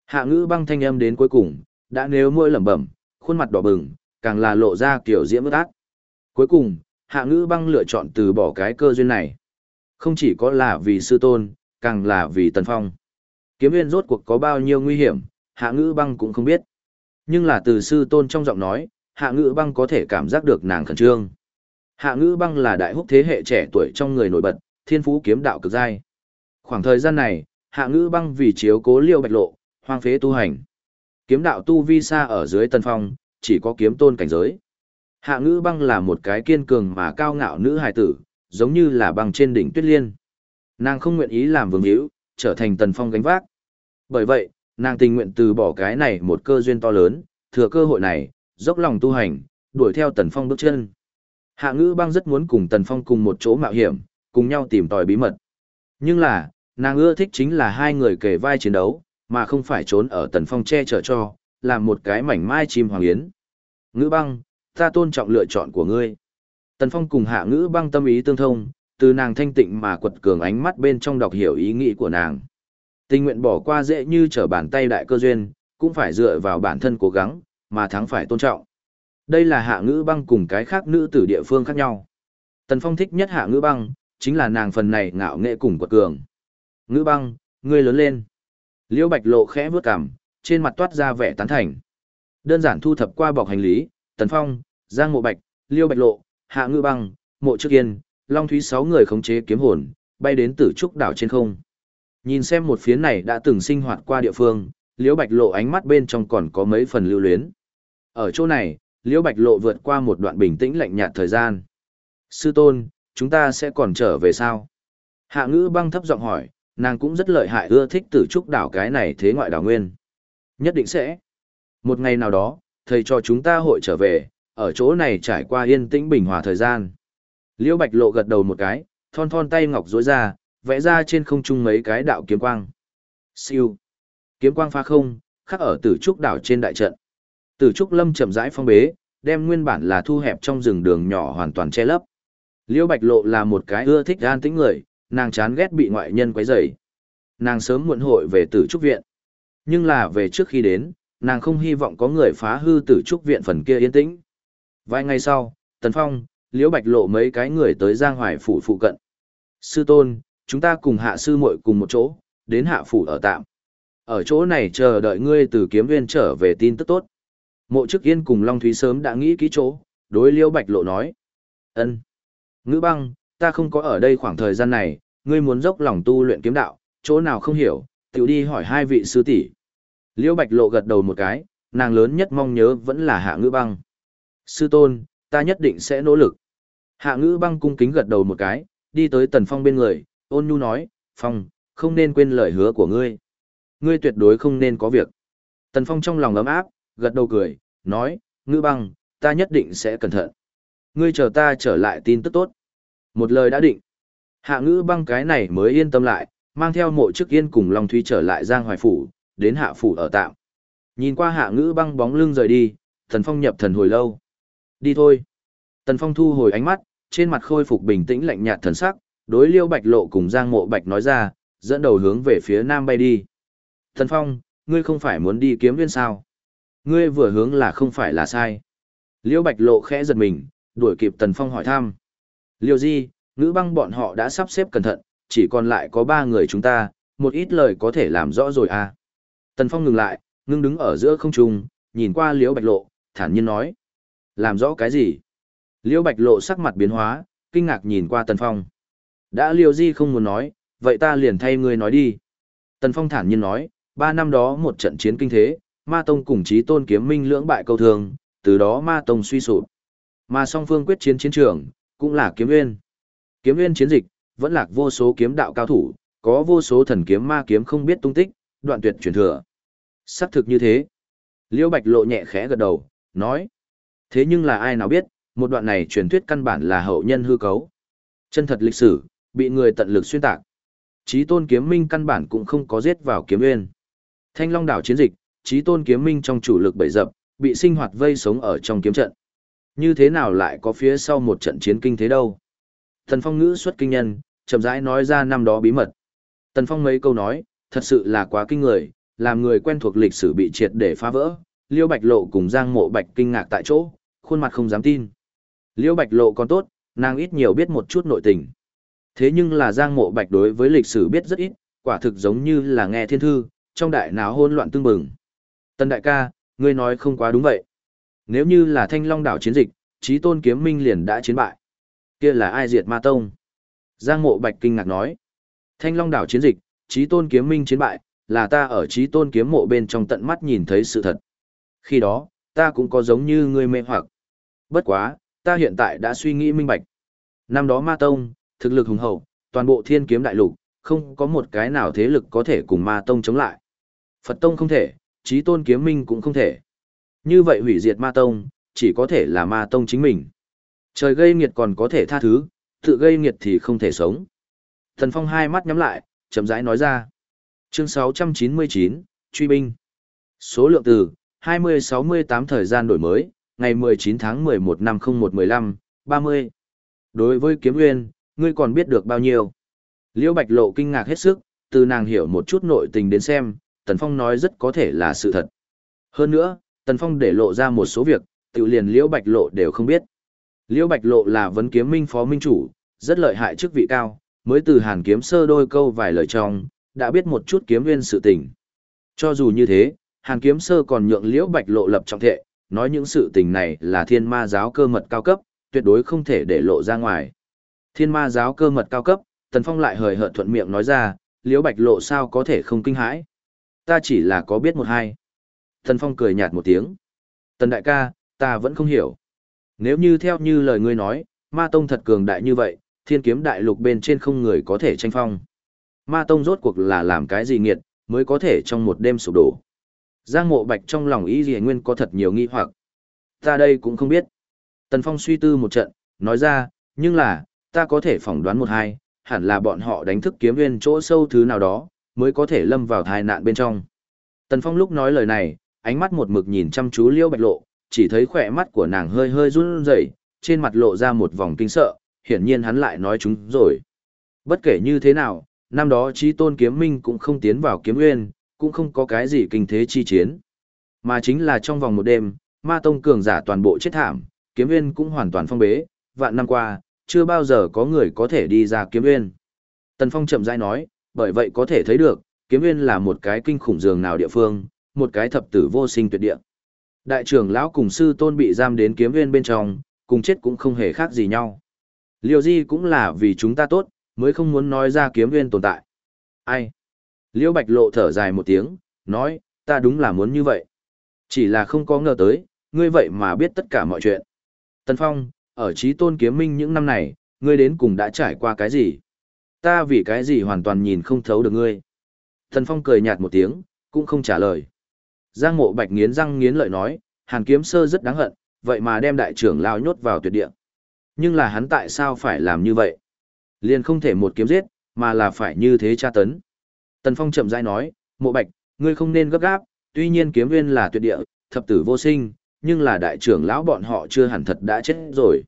Hạ ngữ băng thanh âm đến cuối cùng, đã nếu môi lẩm bẩm, khuôn mặt đỏ bừng, càng là lộ ra kiểu diễm ước ác. Cuối cùng, hạ ngữ băng lựa chọn từ bỏ cái cơ duyên này. Không chỉ có là vì sư tôn, càng là vì tần phong. Kiếm viên rốt cuộc có bao nhiêu nguy hiểm, hạ ngữ băng cũng không biết. Nhưng là từ sư tôn trong giọng nói, hạ ngữ băng có thể cảm giác được nàng khẩn trương. Hạ ngữ băng là đại húc thế hệ trẻ tuổi trong người nổi bật, thiên phú kiếm đạo cực giai. Khoảng thời gian này, hạ ngữ băng vì chiếu cố liêu bạch lộ, hoang phế tu hành. Kiếm đạo tu vi xa ở dưới tần phong, chỉ có kiếm tôn cảnh giới. Hạ ngữ băng là một cái kiên cường mà cao ngạo nữ hài tử, giống như là băng trên đỉnh tuyết liên. Nàng không nguyện ý làm vương hữu, trở thành tần phong gánh vác. Bởi vậy, nàng tình nguyện từ bỏ cái này một cơ duyên to lớn, thừa cơ hội này, dốc lòng tu hành, đuổi theo tần phong bước chân. Hạ ngữ băng rất muốn cùng tần phong cùng một chỗ mạo hiểm, cùng nhau tìm tòi bí mật. Nhưng là, nàng ưa thích chính là hai người kề vai chiến đấu, mà không phải trốn ở tần phong che chở cho, làm một cái mảnh mai chim hoàng yến. Ngữ băng, ta tôn trọng lựa chọn của ngươi. Tần phong cùng hạ ngữ băng tâm ý tương thông, từ nàng thanh tịnh mà quật cường ánh mắt bên trong đọc hiểu ý nghĩ của nàng. Tình nguyện bỏ qua dễ như trở bàn tay đại cơ duyên, cũng phải dựa vào bản thân cố gắng, mà thắng phải tôn trọng. Đây là hạ ngữ băng cùng cái khác nữ tử địa phương khác nhau. Tần Phong thích nhất hạ ngữ băng, chính là nàng phần này ngạo nghệ cùng quật cường. Ngữ băng, ngươi lớn lên. Liễu Bạch Lộ khẽ bước cằm, trên mặt toát ra vẻ tán thành. Đơn giản thu thập qua bọc hành lý, Tần Phong, Giang Mộ Bạch, Liêu Bạch Lộ, Hạ Ngư Băng, Mộ Trước Yên, Long Thúy sáu người khống chế kiếm hồn, bay đến Tử Trúc đảo trên không. Nhìn xem một phía này đã từng sinh hoạt qua địa phương, Liễu Bạch Lộ ánh mắt bên trong còn có mấy phần lưu luyến. Ở chỗ này, Liễu Bạch Lộ vượt qua một đoạn bình tĩnh lạnh nhạt thời gian. Sư tôn, chúng ta sẽ còn trở về sao? Hạ ngữ băng thấp giọng hỏi, nàng cũng rất lợi hại ưa thích tử trúc đảo cái này thế ngoại đảo nguyên. Nhất định sẽ. Một ngày nào đó, thầy cho chúng ta hội trở về, ở chỗ này trải qua yên tĩnh bình hòa thời gian. Liễu Bạch Lộ gật đầu một cái, thon thon tay ngọc rối ra, vẽ ra trên không trung mấy cái đạo kiếm quang. Siêu. Kiếm quang pha không, khắc ở tử trúc đảo trên đại trận. Tử trúc lâm chậm rãi phong bế, đem nguyên bản là thu hẹp trong rừng đường nhỏ hoàn toàn che lấp. Liễu Bạch Lộ là một cái ưa thích an tĩnh người, nàng chán ghét bị ngoại nhân quấy rầy. Nàng sớm muộn hội về Tử Trúc viện. Nhưng là về trước khi đến, nàng không hy vọng có người phá hư Tử Trúc viện phần kia yên tĩnh. Vài ngày sau, Tần Phong, Liễu Bạch Lộ mấy cái người tới Giang Hoài phủ phụ cận. Sư tôn, chúng ta cùng hạ sư muội cùng một chỗ, đến hạ phủ ở tạm. Ở chỗ này chờ đợi ngươi từ kiếm viên trở về tin tức tốt. Mộ chức yên cùng Long Thúy sớm đã nghĩ kỹ chỗ, đối Liễu Bạch Lộ nói. ân Ngữ băng, ta không có ở đây khoảng thời gian này, ngươi muốn dốc lòng tu luyện kiếm đạo, chỗ nào không hiểu, tiểu đi hỏi hai vị sư tỷ. Liễu Bạch Lộ gật đầu một cái, nàng lớn nhất mong nhớ vẫn là Hạ Ngữ Băng. Sư tôn, ta nhất định sẽ nỗ lực. Hạ Ngữ Băng cung kính gật đầu một cái, đi tới Tần Phong bên người, ôn nhu nói, Phong, không nên quên lời hứa của ngươi. Ngươi tuyệt đối không nên có việc. Tần Phong trong lòng ấm áp, gật đầu cười, nói, Ngữ Băng, ta nhất định sẽ cẩn thận. Ngươi chờ ta trở lại tin tức tốt. Một lời đã định. Hạ ngữ băng cái này mới yên tâm lại, mang theo mộ chức yên cùng Long Thúy trở lại Giang Hoài Phủ, đến hạ phủ ở tạm. Nhìn qua hạ ngữ băng bóng lưng rời đi, thần phong nhập thần hồi lâu. Đi thôi. Tần phong thu hồi ánh mắt, trên mặt khôi phục bình tĩnh lạnh nhạt thần sắc, đối liêu bạch lộ cùng Giang mộ bạch nói ra, dẫn đầu hướng về phía nam bay đi. Thần phong, ngươi không phải muốn đi kiếm viên sao? Ngươi vừa hướng là không phải là sai. Liêu bạch lộ khẽ giật mình, đuổi kịp tần phong hỏi thăm. Liêu di, ngữ băng bọn họ đã sắp xếp cẩn thận, chỉ còn lại có ba người chúng ta, một ít lời có thể làm rõ rồi à. Tần Phong ngừng lại, ngưng đứng ở giữa không trung, nhìn qua Liễu Bạch Lộ, thản nhiên nói. Làm rõ cái gì? Liễu Bạch Lộ sắc mặt biến hóa, kinh ngạc nhìn qua Tần Phong. Đã Liêu Di không muốn nói, vậy ta liền thay ngươi nói đi. Tần Phong thản nhiên nói, ba năm đó một trận chiến kinh thế, Ma Tông cùng chí tôn kiếm minh lưỡng bại câu thường, từ đó Ma Tông suy sụp. Mà song phương quyết chiến chiến trường, cũng là kiếm nguyên. Kiếm nguyên chiến dịch, vẫn lạc vô số kiếm đạo cao thủ, có vô số thần kiếm ma kiếm không biết tung tích, đoạn tuyệt truyền thừa. Xác thực như thế. Liễu Bạch lộ nhẹ khẽ gật đầu, nói. Thế nhưng là ai nào biết, một đoạn này truyền thuyết căn bản là hậu nhân hư cấu. Chân thật lịch sử, bị người tận lực xuyên tạc. Chí tôn kiếm minh căn bản cũng không có giết vào kiếm nguyên. Thanh Long đảo chiến dịch, chí tôn kiếm minh trong chủ lực bảy dập, bị sinh hoạt vây sống ở trong kiếm trận. Như thế nào lại có phía sau một trận chiến kinh thế đâu? Tần Phong ngữ xuất kinh nhân, chậm rãi nói ra năm đó bí mật. Tần Phong mấy câu nói, thật sự là quá kinh người, làm người quen thuộc lịch sử bị triệt để phá vỡ. Liêu Bạch Lộ cùng Giang Mộ Bạch kinh ngạc tại chỗ, khuôn mặt không dám tin. Liêu Bạch Lộ còn tốt, nàng ít nhiều biết một chút nội tình. Thế nhưng là Giang Mộ Bạch đối với lịch sử biết rất ít, quả thực giống như là nghe thiên thư, trong đại náo hôn loạn tương bừng. Tần đại ca, ngươi nói không quá đúng vậy. Nếu như là Thanh Long đảo chiến dịch, Chí Tôn Kiếm Minh liền đã chiến bại. Kia là ai diệt Ma Tông? Giang Mộ Bạch kinh ngạc nói. Thanh Long đảo chiến dịch, Chí Tôn Kiếm Minh chiến bại, là ta ở Chí Tôn Kiếm mộ bên trong tận mắt nhìn thấy sự thật. Khi đó, ta cũng có giống như ngươi mê hoặc. Bất quá, ta hiện tại đã suy nghĩ minh bạch. Năm đó Ma Tông, thực lực hùng hậu, toàn bộ thiên kiếm đại lục, không có một cái nào thế lực có thể cùng Ma Tông chống lại. Phật Tông không thể, Chí Tôn Kiếm Minh cũng không thể. Như vậy hủy diệt Ma Tông, chỉ có thể là Ma Tông chính mình. Trời gây nghiệt còn có thể tha thứ, tự gây nghiệt thì không thể sống. Thần Phong hai mắt nhắm lại, chậm rãi nói ra. Chương 699, Truy binh. Số lượng từ 20-68 thời gian đổi mới, ngày 19 tháng 11 năm 0115, 30. Đối với kiếm nguyên, ngươi còn biết được bao nhiêu? Liễu Bạch Lộ kinh ngạc hết sức, từ nàng hiểu một chút nội tình đến xem, Tần Phong nói rất có thể là sự thật. Hơn nữa, Tần Phong để lộ ra một số việc, tự liền Liễu Bạch Lộ đều không biết. Liễu Bạch Lộ là vấn kiếm minh phó minh chủ, rất lợi hại chức vị cao, mới từ Hàn kiếm sơ đôi câu vài lời trong, đã biết một chút kiếm nguyên sự tình. Cho dù như thế, Hàn kiếm sơ còn nhượng Liễu Bạch Lộ lập trọng thệ, nói những sự tình này là thiên ma giáo cơ mật cao cấp, tuyệt đối không thể để lộ ra ngoài. Thiên ma giáo cơ mật cao cấp, Tần Phong lại hời hợt thuận miệng nói ra, Liễu Bạch Lộ sao có thể không kinh hãi. Ta chỉ là có biết một hai. Tần Phong cười nhạt một tiếng. Tần đại ca, ta vẫn không hiểu. Nếu như theo như lời ngươi nói, ma tông thật cường đại như vậy, thiên kiếm đại lục bên trên không người có thể tranh phong. Ma tông rốt cuộc là làm cái gì nghiệt, mới có thể trong một đêm sụp đổ. Giang mộ bạch trong lòng ý gì nguyên có thật nhiều nghi hoặc. Ta đây cũng không biết. Tần Phong suy tư một trận, nói ra, nhưng là, ta có thể phỏng đoán một hai, hẳn là bọn họ đánh thức kiếm nguyên chỗ sâu thứ nào đó, mới có thể lâm vào thai nạn bên trong. Tần Phong lúc nói lời này, ánh mắt một mực nhìn chăm chú Liêu Bạch Lộ, chỉ thấy khỏe mắt của nàng hơi hơi run rẩy, trên mặt lộ ra một vòng kinh sợ, hiển nhiên hắn lại nói chúng rồi. Bất kể như thế nào, năm đó chi Tôn Kiếm Minh cũng không tiến vào kiếm nguyên, cũng không có cái gì kinh thế chi chiến. Mà chính là trong vòng một đêm, ma tông cường giả toàn bộ chết thảm, kiếm nguyên cũng hoàn toàn phong bế, vạn năm qua, chưa bao giờ có người có thể đi ra kiếm nguyên. Tần Phong chậm rãi nói, bởi vậy có thể thấy được, kiếm nguyên là một cái kinh khủng dường nào địa phương, một cái thập tử vô sinh tuyệt địa. Đại trưởng lão cùng sư tôn bị giam đến kiếm nguyên bên trong, cùng chết cũng không hề khác gì nhau. Liêu Di cũng là vì chúng ta tốt, mới không muốn nói ra kiếm nguyên tồn tại. Ai? Liêu Bạch Lộ thở dài một tiếng, nói, ta đúng là muốn như vậy. Chỉ là không có ngờ tới, ngươi vậy mà biết tất cả mọi chuyện. Tần Phong, ở trí tôn kiếm minh những năm này, ngươi đến cùng đã trải qua cái gì? Ta vì cái gì hoàn toàn nhìn không thấu được ngươi. Tần Phong cười nhạt một tiếng, cũng không trả lời. Giang mộ bạch nghiến răng nghiến lợi nói, hàn kiếm sơ rất đáng hận, vậy mà đem đại trưởng lao nhốt vào tuyệt địa. Nhưng là hắn tại sao phải làm như vậy? Liền không thể một kiếm giết, mà là phải như thế tra tấn. Tần Phong chậm rãi nói, mộ bạch, ngươi không nên gấp gáp, tuy nhiên kiếm nguyên là tuyệt địa, thập tử vô sinh, nhưng là đại trưởng lão bọn họ chưa hẳn thật đã chết rồi.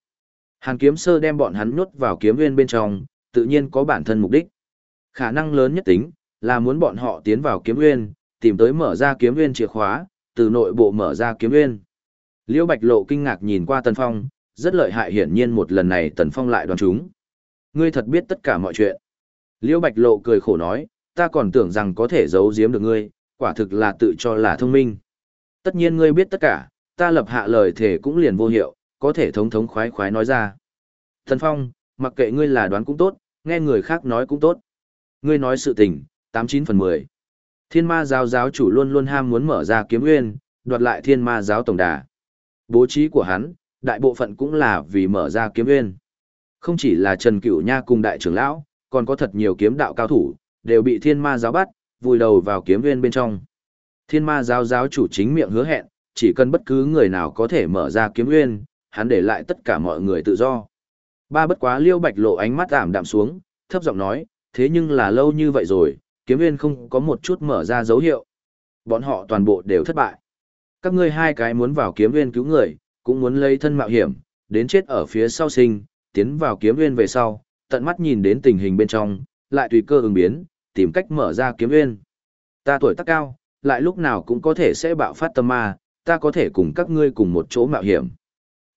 Hàn kiếm sơ đem bọn hắn nhốt vào kiếm nguyên bên trong, tự nhiên có bản thân mục đích. Khả năng lớn nhất tính, là muốn bọn họ tiến vào kiếm nguyên, tìm tới mở ra kiếm nguyên chìa khóa, từ nội bộ mở ra kiếm nguyên. Liễu Bạch Lộ kinh ngạc nhìn qua Tần Phong, rất lợi hại hiển nhiên một lần này Tần Phong lại đoán chúng. Ngươi thật biết tất cả mọi chuyện. Liễu Bạch Lộ cười khổ nói, ta còn tưởng rằng có thể giấu giếm được ngươi, quả thực là tự cho là thông minh. Tất nhiên ngươi biết tất cả, ta lập hạ lời thể cũng liền vô hiệu, có thể thống thống khoái khoái nói ra. tần Phong, mặc kệ ngươi là đoán cũng tốt, nghe người khác nói cũng tốt. Ngươi nói sự tình, 89 phần 10. Thiên ma giáo giáo chủ luôn luôn ham muốn mở ra kiếm nguyên, đoạt lại thiên ma giáo tổng đà. Bố trí của hắn, đại bộ phận cũng là vì mở ra kiếm nguyên. Không chỉ là Trần Cửu Nha cùng đại trưởng lão, còn có thật nhiều kiếm đạo cao thủ, đều bị thiên ma giáo bắt, vùi đầu vào kiếm nguyên bên trong. Thiên ma giáo giáo chủ chính miệng hứa hẹn, chỉ cần bất cứ người nào có thể mở ra kiếm nguyên, hắn để lại tất cả mọi người tự do. Ba bất quá liêu bạch lộ ánh mắt ảm đạm xuống, thấp giọng nói, thế nhưng là lâu như vậy rồi, kiếm viên không có một chút mở ra dấu hiệu. Bọn họ toàn bộ đều thất bại. Các ngươi hai cái muốn vào kiếm viên cứu người, cũng muốn lấy thân mạo hiểm, đến chết ở phía sau sinh, tiến vào kiếm viên về sau, tận mắt nhìn đến tình hình bên trong, lại tùy cơ ứng biến, tìm cách mở ra kiếm viên. Ta tuổi tác cao, lại lúc nào cũng có thể sẽ bạo phát tâm ma, ta có thể cùng các ngươi cùng một chỗ mạo hiểm.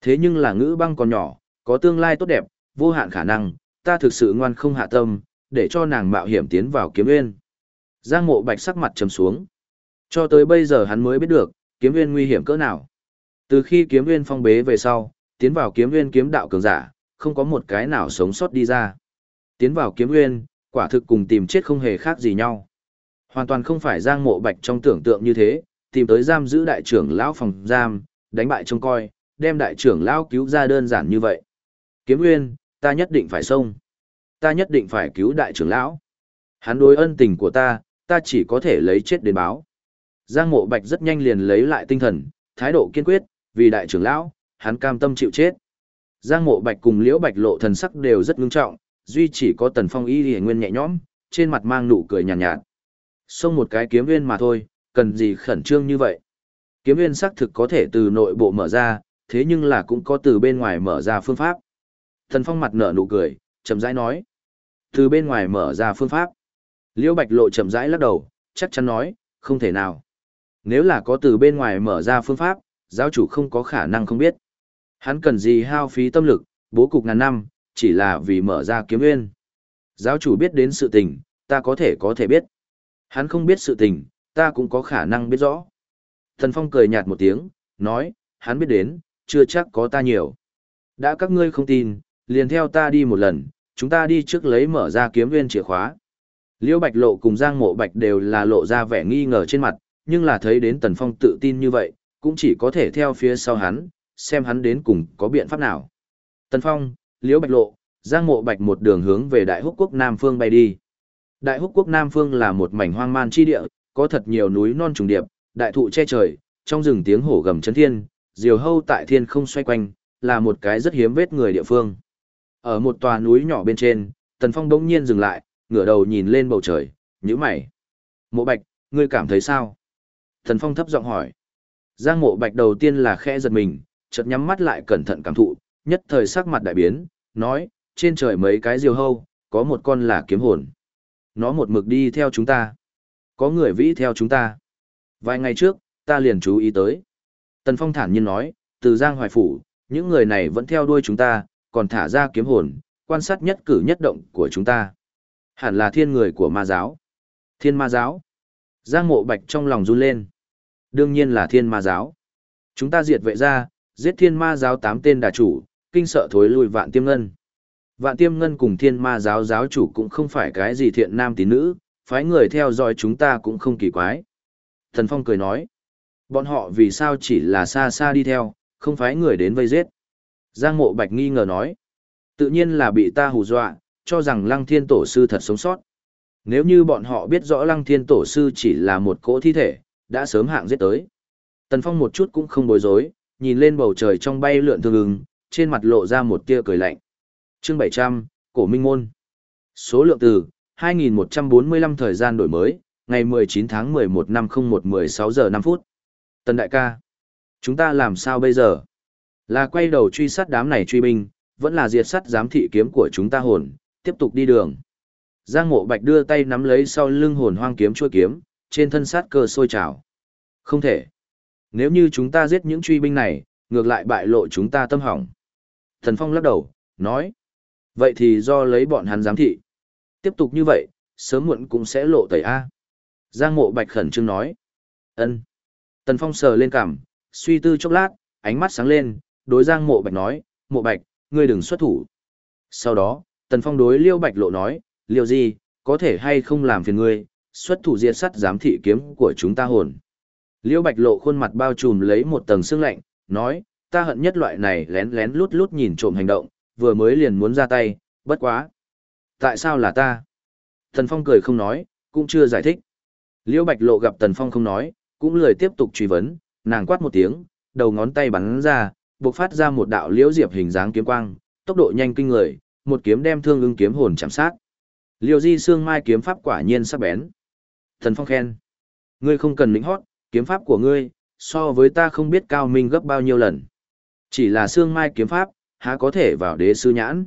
Thế nhưng là ngữ băng còn nhỏ, có tương lai tốt đẹp, vô hạn khả năng, ta thực sự ngoan không hạ tâm, để cho nàng mạo hiểm tiến vào kiếm nguyên. Giang mộ bạch sắc mặt trầm xuống. Cho tới bây giờ hắn mới biết được, kiếm nguyên nguy hiểm cỡ nào. Từ khi kiếm nguyên phong bế về sau, tiến vào kiếm nguyên kiếm đạo cường giả, không có một cái nào sống sót đi ra. Tiến vào kiếm nguyên, quả thực cùng tìm chết không hề khác gì nhau. Hoàn toàn không phải giang mộ bạch trong tưởng tượng như thế, tìm tới giam giữ đại trưởng lão phòng giam, đánh bại trông coi, đem đại trưởng lão cứu ra đơn giản như vậy. Kiếm nguyên, ta nhất định phải xông. Ta nhất định phải cứu đại trưởng lão. Hắn đối ân tình của ta, ta chỉ có thể lấy chết đến báo. Giang mộ bạch rất nhanh liền lấy lại tinh thần, thái độ kiên quyết, vì đại trưởng lão, hắn cam tâm chịu chết. Giang mộ bạch cùng liễu bạch lộ thần sắc đều rất ngưng trọng, duy chỉ có tần phong y hề nguyên nhẹ nhõm, trên mặt mang nụ cười nhàn nhạt, nhạt. Xông một cái kiếm viên mà thôi, cần gì khẩn trương như vậy. Kiếm viên xác thực có thể từ nội bộ mở ra, thế nhưng là cũng có từ bên ngoài mở ra phương pháp. Tần phong mặt nở nụ cười, chậm rãi nói. Từ bên ngoài mở ra phương pháp. Liễu bạch lộ chậm rãi lắc đầu, chắc chắn nói, không thể nào. Nếu là có từ bên ngoài mở ra phương pháp, giáo chủ không có khả năng không biết. Hắn cần gì hao phí tâm lực, bố cục ngàn năm, chỉ là vì mở ra kiếm nguyên. Giáo chủ biết đến sự tình, ta có thể có thể biết. Hắn không biết sự tình, ta cũng có khả năng biết rõ. Thần Phong cười nhạt một tiếng, nói, hắn biết đến, chưa chắc có ta nhiều. Đã các ngươi không tin, liền theo ta đi một lần, chúng ta đi trước lấy mở ra kiếm nguyên chìa khóa. Liễu Bạch Lộ cùng Giang Mộ Bạch đều là lộ ra vẻ nghi ngờ trên mặt, nhưng là thấy đến Tần Phong tự tin như vậy, cũng chỉ có thể theo phía sau hắn, xem hắn đến cùng có biện pháp nào. Tần Phong, Liễu Bạch Lộ, Giang Mộ Bạch một đường hướng về Đại Húc Quốc Nam Phương bay đi. Đại Húc Quốc Nam Phương là một mảnh hoang man chi địa, có thật nhiều núi non trùng điệp, đại thụ che trời, trong rừng tiếng hổ gầm chấn thiên, diều hâu tại thiên không xoay quanh, là một cái rất hiếm vết người địa phương. Ở một tòa núi nhỏ bên trên, Tần Phong bỗng nhiên dừng lại, ngửa đầu nhìn lên bầu trời, nhíu mày. Mộ Bạch, ngươi cảm thấy sao? Tần Phong thấp giọng hỏi. Giang Mộ Bạch đầu tiên là khẽ giật mình, chợt nhắm mắt lại cẩn thận cảm thụ, nhất thời sắc mặt đại biến, nói, trên trời mấy cái diều hâu, có một con là kiếm hồn. Nó một mực đi theo chúng ta. Có người vĩ theo chúng ta. Vài ngày trước, ta liền chú ý tới. Tần Phong thản nhiên nói, từ Giang Hoài Phủ, những người này vẫn theo đuôi chúng ta, còn thả ra kiếm hồn, quan sát nhất cử nhất động của chúng ta. Hẳn là thiên người của ma giáo. Thiên ma giáo. Giang mộ bạch trong lòng run lên. Đương nhiên là thiên ma giáo. Chúng ta diệt vệ ra, giết thiên ma giáo tám tên đà chủ, kinh sợ thối lui vạn tiêm ngân. Vạn tiêm ngân cùng thiên ma giáo giáo chủ cũng không phải cái gì thiện nam tín nữ, phái người theo dõi chúng ta cũng không kỳ quái. Thần Phong cười nói, bọn họ vì sao chỉ là xa xa đi theo, không phái người đến vây giết. Giang mộ bạch nghi ngờ nói, tự nhiên là bị ta hù dọa, cho rằng lăng thiên tổ sư thật sống sót. Nếu như bọn họ biết rõ lăng thiên tổ sư chỉ là một cỗ thi thể, đã sớm hạng giết tới. Tần Phong một chút cũng không bối rối, nhìn lên bầu trời trong bay lượn thương ứng, trên mặt lộ ra một tia cười lạnh. Chương 700, Cổ Minh Môn. Số lượng từ 2145 thời gian đổi mới, ngày 19 tháng 11 năm 01 16 giờ 5 phút. Tần đại ca, chúng ta làm sao bây giờ? Là quay đầu truy sát đám này truy binh, vẫn là diệt sát giám thị kiếm của chúng ta hồn, tiếp tục đi đường. Giang Mộ Bạch đưa tay nắm lấy sau lưng hồn hoang kiếm chua kiếm, trên thân sát cơ sôi trào. Không thể. Nếu như chúng ta giết những truy binh này, ngược lại bại lộ chúng ta tâm hỏng. Thần Phong lắc đầu, nói. Vậy thì do lấy bọn hắn giám thị. Tiếp tục như vậy, sớm muộn cũng sẽ lộ tẩy A. Giang mộ bạch khẩn trương nói. ân Tần Phong sờ lên cằm, suy tư chốc lát, ánh mắt sáng lên, đối Giang mộ bạch nói, mộ bạch, ngươi đừng xuất thủ. Sau đó, Tần Phong đối Liêu Bạch lộ nói, Liêu gì, có thể hay không làm phiền ngươi, xuất thủ diệt sắt giám thị kiếm của chúng ta hồn. Liêu Bạch lộ khuôn mặt bao trùm lấy một tầng sương lạnh, nói, ta hận nhất loại này lén lén lút lút nhìn trộm hành động, vừa mới liền muốn ra tay, bất quá. Tại sao là ta? Tần Phong cười không nói, cũng chưa giải thích. Liêu Bạch Lộ gặp Tần Phong không nói, cũng lười tiếp tục truy vấn, nàng quát một tiếng, đầu ngón tay bắn ra, bộc phát ra một đạo liễu diệp hình dáng kiếm quang, tốc độ nhanh kinh người, một kiếm đem thương ưng kiếm hồn chạm sát. Liễu Di xương mai kiếm pháp quả nhiên sắc bén. Tần Phong khen, ngươi không cần lĩnh hót, kiếm pháp của ngươi so với ta không biết cao minh gấp bao nhiêu lần. Chỉ là xương mai kiếm pháp, há có thể vào đế sư nhãn.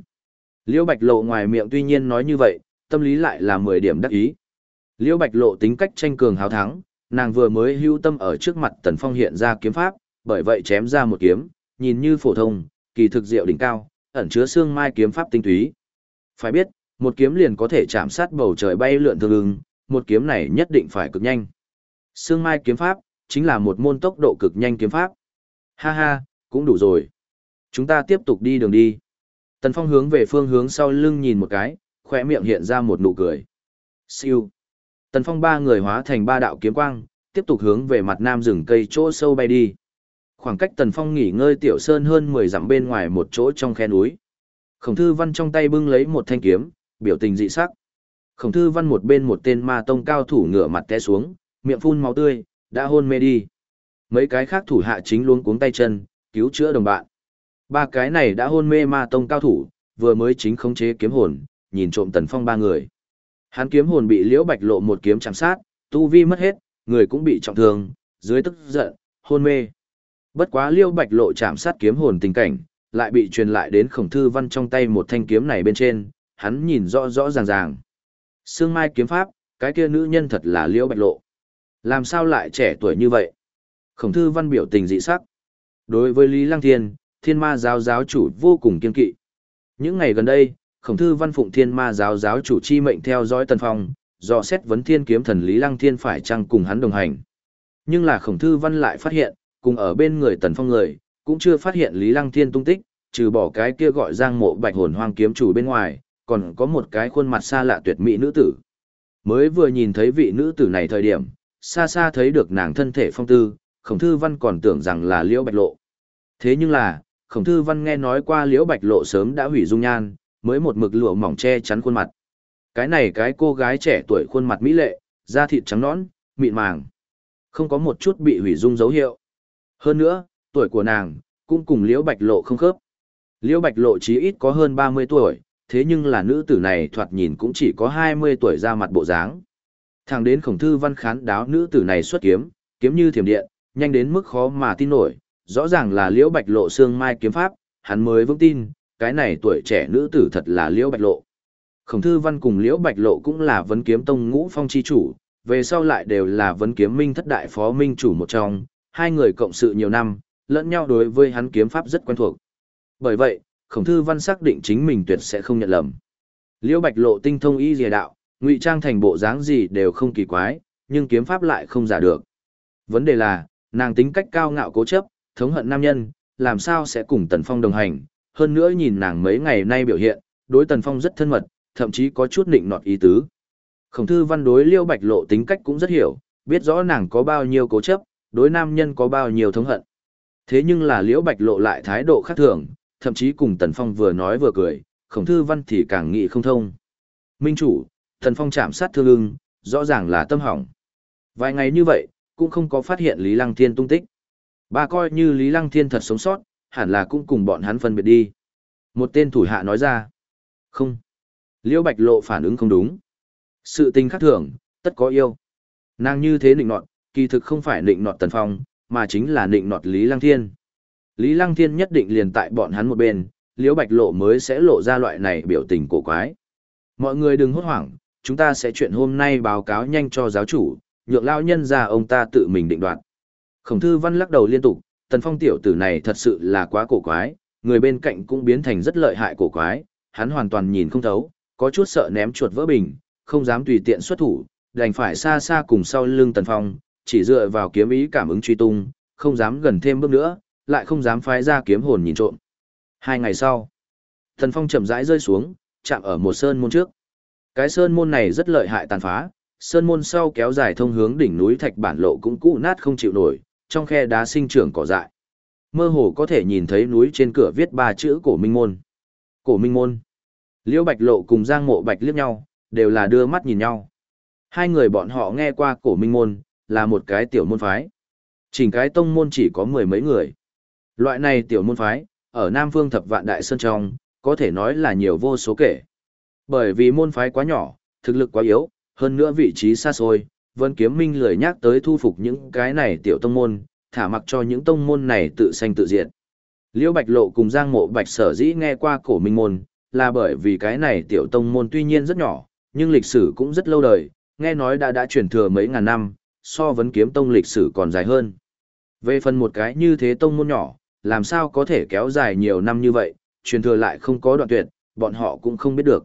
Liễu Bạch Lộ ngoài miệng tuy nhiên nói như vậy, tâm lý lại là 10 điểm đắc ý. Liễu Bạch Lộ tính cách tranh cường hào thắng, nàng vừa mới hưu tâm ở trước mặt Tần Phong hiện ra kiếm pháp, bởi vậy chém ra một kiếm, nhìn như phổ thông, kỳ thực diệu đỉnh cao, ẩn chứa xương mai kiếm pháp tinh túy. Phải biết, một kiếm liền có thể chạm sát bầu trời bay lượn thương ưng, một kiếm này nhất định phải cực nhanh. Xương mai kiếm pháp, chính là một môn tốc độ cực nhanh kiếm pháp. Ha ha, cũng đủ rồi. Chúng ta tiếp tục đi đường đi. Tần Phong hướng về phương hướng sau lưng nhìn một cái, khỏe miệng hiện ra một nụ cười. Siêu. Tần Phong ba người hóa thành ba đạo kiếm quang, tiếp tục hướng về mặt nam rừng cây chỗ sâu bay đi. Khoảng cách Tần Phong nghỉ ngơi tiểu sơn hơn 10 dặm bên ngoài một chỗ trong khe núi. Khổng Thư Văn trong tay bưng lấy một thanh kiếm, biểu tình dị sắc. Khổng Thư Văn một bên một tên ma tông cao thủ ngửa mặt té xuống, miệng phun máu tươi, đã hôn mê đi. Mấy cái khác thủ hạ chính luôn cuống tay chân, cứu chữa đồng bạn. Ba cái này đã hôn mê ma tông cao thủ, vừa mới chính khống chế kiếm hồn, nhìn trộm Tần Phong ba người. Hắn kiếm hồn bị Liễu Bạch Lộ một kiếm chạm sát, tu vi mất hết, người cũng bị trọng thương, dưới tức giận, hôn mê. Bất quá Liễu Bạch Lộ chạm sát kiếm hồn tình cảnh, lại bị truyền lại đến Khổng Thư Văn trong tay một thanh kiếm này bên trên, hắn nhìn rõ rõ ràng ràng. Sương Mai kiếm pháp, cái kia nữ nhân thật là Liễu Bạch Lộ. Làm sao lại trẻ tuổi như vậy? Khổng Thư Văn biểu tình dị sắc. Đối với Lý Lăng Thiên, thiên ma giáo giáo chủ vô cùng kiên kỵ. Những ngày gần đây, khổng thư văn phụng thiên ma giáo giáo chủ chi mệnh theo dõi tần phong, do xét vấn thiên kiếm thần Lý Lăng Thiên phải chăng cùng hắn đồng hành. Nhưng là khổng thư văn lại phát hiện, cùng ở bên người tần phong người, cũng chưa phát hiện Lý Lăng Thiên tung tích, trừ bỏ cái kia gọi giang mộ bạch hồn hoang kiếm chủ bên ngoài, còn có một cái khuôn mặt xa lạ tuyệt mỹ nữ tử. Mới vừa nhìn thấy vị nữ tử này thời điểm, xa xa thấy được nàng thân thể phong tư, khổng thư văn còn tưởng rằng là liễu bạch lộ. Thế nhưng là, khổng thư văn nghe nói qua liễu bạch lộ sớm đã hủy dung nhan, mới một mực lụa mỏng che chắn khuôn mặt. Cái này cái cô gái trẻ tuổi khuôn mặt mỹ lệ, da thịt trắng nõn, mịn màng. Không có một chút bị hủy dung dấu hiệu. Hơn nữa, tuổi của nàng, cũng cùng liễu bạch lộ không khớp. Liễu bạch lộ chí ít có hơn 30 tuổi, thế nhưng là nữ tử này thoạt nhìn cũng chỉ có 20 tuổi ra mặt bộ dáng. Thẳng đến khổng thư văn khán đáo nữ tử này xuất kiếm, kiếm như thiểm điện, nhanh đến mức khó mà tin nổi, rõ ràng là liễu bạch lộ xương mai kiếm pháp, hắn mới vững tin, cái này tuổi trẻ nữ tử thật là liễu bạch lộ. Khổng thư văn cùng liễu bạch lộ cũng là vấn kiếm tông ngũ phong chi chủ, về sau lại đều là vấn kiếm minh thất đại phó minh chủ một trong, hai người cộng sự nhiều năm, lẫn nhau đối với hắn kiếm pháp rất quen thuộc. Bởi vậy, khổng thư văn xác định chính mình tuyệt sẽ không nhận lầm. Liễu bạch lộ tinh thông y dìa đạo, ngụy trang thành bộ dáng gì đều không kỳ quái, nhưng kiếm pháp lại không giả được. Vấn đề là, nàng tính cách cao ngạo cố chấp, thống hận nam nhân, làm sao sẽ cùng Tần Phong đồng hành, hơn nữa nhìn nàng mấy ngày nay biểu hiện, đối Tần Phong rất thân mật, thậm chí có chút định nọt ý tứ. Khổng thư văn đối Liễu Bạch Lộ tính cách cũng rất hiểu, biết rõ nàng có bao nhiêu cố chấp, đối nam nhân có bao nhiêu thống hận. Thế nhưng là Liễu Bạch Lộ lại thái độ khác thường, thậm chí cùng Tần Phong vừa nói vừa cười, Khổng thư văn thì càng nghĩ không thông. Minh chủ, Tần Phong chạm sát thương ưng, rõ ràng là tâm hỏng. Vài ngày như vậy, cũng không có phát hiện Lý Lăng Thiên tung tích. Ba coi như Lý Lăng Thiên thật sống sót, hẳn là cũng cùng bọn hắn phân biệt đi. Một tên thủ hạ nói ra. Không. Liễu Bạch Lộ phản ứng không đúng. Sự tình khác thường, tất có yêu. Nàng như thế nịnh nọt, kỳ thực không phải nịnh nọt Tần Phong, mà chính là nịnh nọt Lý Lăng Thiên. Lý Lăng Thiên nhất định liền tại bọn hắn một bên, Liễu Bạch Lộ mới sẽ lộ ra loại này biểu tình cổ quái. Mọi người đừng hốt hoảng, chúng ta sẽ chuyện hôm nay báo cáo nhanh cho giáo chủ, nhượng lao nhân ra ông ta tự mình định đoạt. Khổng thư văn lắc đầu liên tục, tần phong tiểu tử này thật sự là quá cổ quái, người bên cạnh cũng biến thành rất lợi hại cổ quái, hắn hoàn toàn nhìn không thấu, có chút sợ ném chuột vỡ bình, không dám tùy tiện xuất thủ, đành phải xa xa cùng sau lưng tần phong, chỉ dựa vào kiếm ý cảm ứng truy tung, không dám gần thêm bước nữa, lại không dám phái ra kiếm hồn nhìn trộm. Hai ngày sau, thần phong chậm rãi rơi xuống, chạm ở một sơn môn trước. Cái sơn môn này rất lợi hại tàn phá, sơn môn sau kéo dài thông hướng đỉnh núi thạch bản lộ cũng cũ nát không chịu nổi, trong khe đá sinh trưởng cỏ dại. Mơ hồ có thể nhìn thấy núi trên cửa viết ba chữ cổ minh môn. Cổ minh môn. Liễu Bạch Lộ cùng Giang Mộ Bạch liếc nhau, đều là đưa mắt nhìn nhau. Hai người bọn họ nghe qua cổ minh môn, là một cái tiểu môn phái. Chỉnh cái tông môn chỉ có mười mấy người. Loại này tiểu môn phái, ở Nam Phương Thập Vạn Đại Sơn trong, có thể nói là nhiều vô số kể. Bởi vì môn phái quá nhỏ, thực lực quá yếu, hơn nữa vị trí xa xôi, Vân Kiếm Minh lười nhắc tới thu phục những cái này tiểu tông môn, thả mặc cho những tông môn này tự sanh tự diệt. Liễu Bạch Lộ cùng Giang Mộ Bạch sở dĩ nghe qua cổ minh môn, là bởi vì cái này tiểu tông môn tuy nhiên rất nhỏ, nhưng lịch sử cũng rất lâu đời, nghe nói đã đã truyền thừa mấy ngàn năm, so vấn kiếm tông lịch sử còn dài hơn. Về phần một cái như thế tông môn nhỏ, làm sao có thể kéo dài nhiều năm như vậy, truyền thừa lại không có đoạn tuyệt, bọn họ cũng không biết được.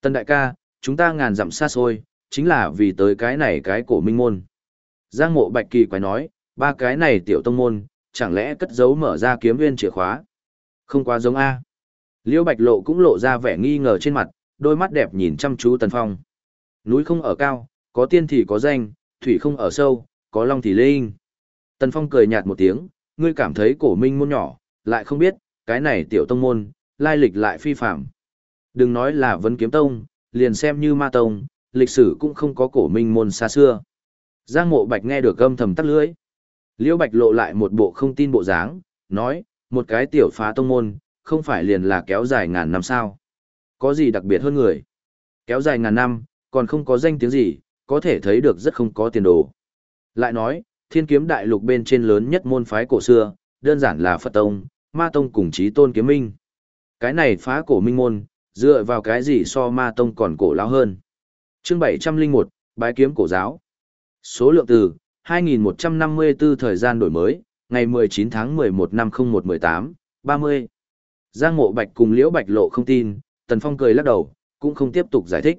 Tân đại ca, chúng ta ngàn dặm xa xôi, chính là vì tới cái này cái cổ minh môn. Giang mộ bạch kỳ quái nói, ba cái này tiểu tông môn, chẳng lẽ cất giấu mở ra kiếm viên chìa khóa? Không quá giống A. Liêu bạch lộ cũng lộ ra vẻ nghi ngờ trên mặt, đôi mắt đẹp nhìn chăm chú tần phong. Núi không ở cao, có tiên thì có danh, thủy không ở sâu, có long thì linh. Tần phong cười nhạt một tiếng, ngươi cảm thấy cổ minh môn nhỏ, lại không biết, cái này tiểu tông môn, lai lịch lại phi phạm. Đừng nói là vấn kiếm tông, liền xem như ma tông, lịch sử cũng không có cổ minh môn xa xưa. Giang mộ bạch nghe được âm thầm tắt lưỡi. Liễu bạch lộ lại một bộ không tin bộ dáng, nói, một cái tiểu phá tông môn, không phải liền là kéo dài ngàn năm sao. Có gì đặc biệt hơn người? Kéo dài ngàn năm, còn không có danh tiếng gì, có thể thấy được rất không có tiền đồ. Lại nói, thiên kiếm đại lục bên trên lớn nhất môn phái cổ xưa, đơn giản là Phật Tông, Ma Tông cùng chí tôn kiếm minh. Cái này phá cổ minh môn, dựa vào cái gì so Ma Tông còn cổ lão hơn. chương 701, bái kiếm cổ giáo. Số lượng từ, 2154 thời gian đổi mới, ngày 19 tháng 11 năm 0118, 30. Giang Mộ Bạch cùng Liễu Bạch Lộ không tin, Tần Phong cười lắc đầu, cũng không tiếp tục giải thích.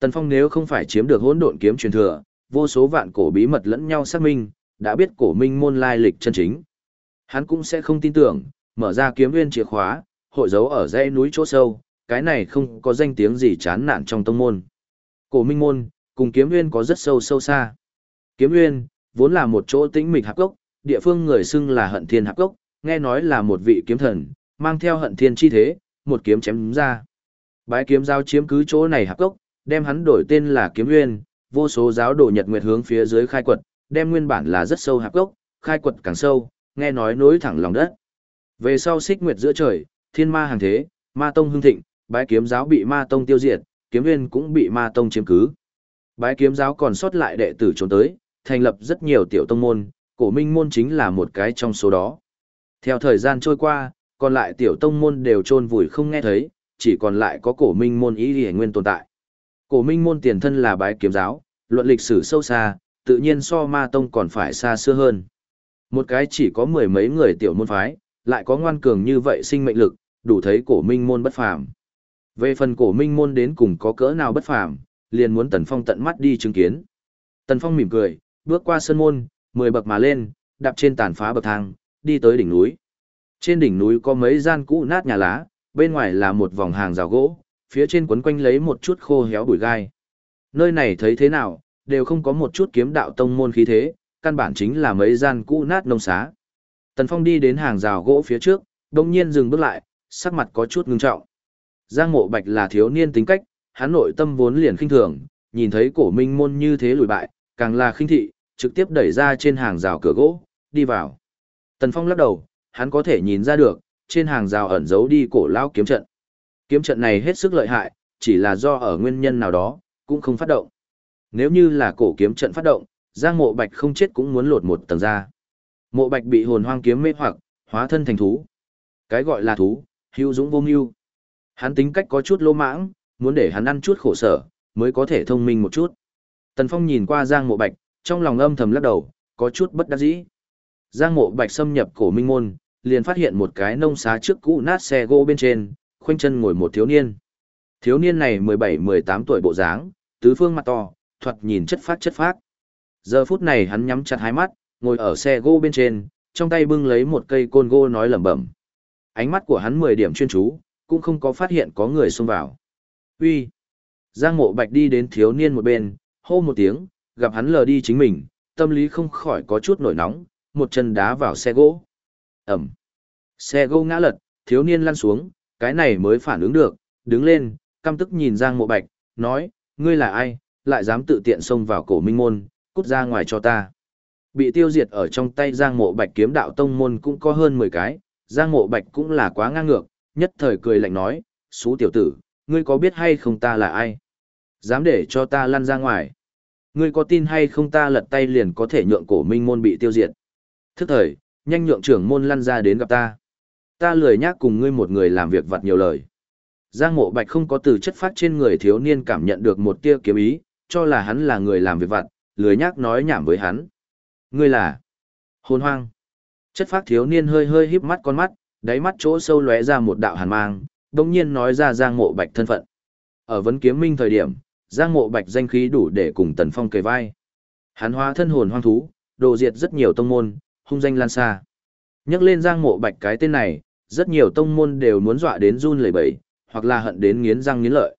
Tần Phong nếu không phải chiếm được hỗn độn kiếm truyền thừa, vô số vạn cổ bí mật lẫn nhau xác minh, đã biết cổ minh môn lai lịch chân chính. Hắn cũng sẽ không tin tưởng, mở ra kiếm nguyên chìa khóa, hội dấu ở dãy núi chỗ sâu, cái này không có danh tiếng gì chán nản trong tông môn. Cổ minh môn, cùng kiếm nguyên có rất sâu sâu xa. Kiếm nguyên, vốn là một chỗ tĩnh mịch hạp gốc, địa phương người xưng là hận thiên hạp gốc, nghe nói là một vị kiếm thần, mang theo hận thiên chi thế, một kiếm chém ra. Bái kiếm giao chiếm cứ chỗ này hạp gốc, đem hắn đổi tên là kiếm nguyên, vô số giáo đồ nhật nguyệt hướng phía dưới khai quật, đem nguyên bản là rất sâu hạp gốc, khai quật càng sâu, nghe nói nối thẳng lòng đất. Về sau xích nguyệt giữa trời, thiên ma hàng thế, ma tông hưng thịnh, bái kiếm giáo bị ma tông tiêu diệt, kiếm nguyên cũng bị ma tông chiếm cứ. Bái kiếm giáo còn sót lại đệ tử trốn tới, thành lập rất nhiều tiểu tông môn, cổ minh môn chính là một cái trong số đó. Theo thời gian trôi qua, còn lại tiểu tông môn đều trôn vùi không nghe thấy, chỉ còn lại có cổ minh môn ý hề nguyên tồn tại. Cổ minh môn tiền thân là bái kiếm giáo, luận lịch sử sâu xa, tự nhiên so ma tông còn phải xa xưa hơn. Một cái chỉ có mười mấy người tiểu môn phái, lại có ngoan cường như vậy sinh mệnh lực, đủ thấy cổ minh môn bất phàm. Về phần cổ minh môn đến cùng có cỡ nào bất phàm, liền muốn Tần Phong tận mắt đi chứng kiến. Tần Phong mỉm cười, bước qua sân môn, mười bậc mà lên, đạp trên tàn phá bậc thang, đi tới đỉnh núi. Trên đỉnh núi có mấy gian cũ nát nhà lá, bên ngoài là một vòng hàng rào gỗ, phía trên quấn quanh lấy một chút khô héo bụi gai. Nơi này thấy thế nào, đều không có một chút kiếm đạo tông môn khí thế, căn bản chính là mấy gian cũ nát nông xá. Tần Phong đi đến hàng rào gỗ phía trước, đồng nhiên dừng bước lại, sắc mặt có chút ngưng trọng. Giang Mộ Bạch là thiếu niên tính cách, hắn nội tâm vốn liền khinh thường, nhìn thấy cổ minh môn như thế lùi bại, càng là khinh thị, trực tiếp đẩy ra trên hàng rào cửa gỗ, đi vào. Tần Phong lắc đầu, hắn có thể nhìn ra được, trên hàng rào ẩn giấu đi cổ lão kiếm trận. Kiếm trận này hết sức lợi hại, chỉ là do ở nguyên nhân nào đó, cũng không phát động. Nếu như là cổ kiếm trận phát động, Giang Mộ Bạch không chết cũng muốn lột một tầng ra. Mộ Bạch bị hồn hoang kiếm mê hoặc, hóa thân thành thú. Cái gọi là thú, hữu dũng vô mưu. Hắn tính cách có chút lô mãng, muốn để hắn ăn chút khổ sở, mới có thể thông minh một chút. Tần Phong nhìn qua Giang Mộ Bạch, trong lòng âm thầm lắc đầu, có chút bất đắc dĩ. Giang Mộ Bạch xâm nhập cổ minh môn, liền phát hiện một cái nông xá trước cũ nát xe gỗ bên trên, khoanh chân ngồi một thiếu niên. Thiếu niên này 17-18 tuổi bộ dáng, tứ phương mặt to, thoạt nhìn chất phát chất phát. Giờ phút này hắn nhắm chặt hai mắt, ngồi ở xe gỗ bên trên, trong tay bưng lấy một cây côn gỗ nói lẩm bẩm. Ánh mắt của hắn 10 điểm chuyên chú, cũng không có phát hiện có người xông vào. Uy. Giang Mộ Bạch đi đến thiếu niên một bên, hô một tiếng, gặp hắn lờ đi chính mình, tâm lý không khỏi có chút nổi nóng, một chân đá vào xe gỗ. Ẩm. Xe gỗ ngã lật, thiếu niên lăn xuống, cái này mới phản ứng được, đứng lên, căm tức nhìn Giang Mộ Bạch, nói, ngươi là ai, lại dám tự tiện xông vào cổ minh môn, cút ra ngoài cho ta. Bị tiêu diệt ở trong tay Giang Mộ Bạch kiếm đạo tông môn cũng có hơn 10 cái, Giang Mộ Bạch cũng là quá ngang ngược, nhất thời cười lạnh nói, xú tiểu tử, ngươi có biết hay không ta là ai? Dám để cho ta lăn ra ngoài. Ngươi có tin hay không ta lật tay liền có thể nhượng cổ minh môn bị tiêu diệt. Thức thời, nhanh nhượng trưởng môn lăn ra đến gặp ta. Ta lười nhác cùng ngươi một người làm việc vặt nhiều lời. Giang mộ bạch không có từ chất phát trên người thiếu niên cảm nhận được một tia kiếm ý, cho là hắn là người làm việc vặt, lười nhác nói nhảm với hắn. Ngươi là hồn hoang. Chất phát thiếu niên hơi hơi híp mắt con mắt, đáy mắt chỗ sâu lóe ra một đạo hàn mang, đồng nhiên nói ra Giang mộ bạch thân phận. Ở vấn kiếm minh thời điểm, Giang mộ bạch danh khí đủ để cùng tần phong kề vai. Hắn hóa thân hồn hoang thú, đồ diệt rất nhiều tông môn, hung danh lan xa. Nhắc lên Giang mộ bạch cái tên này, rất nhiều tông môn đều muốn dọa đến run lẩy bẩy, hoặc là hận đến nghiến răng nghiến lợi.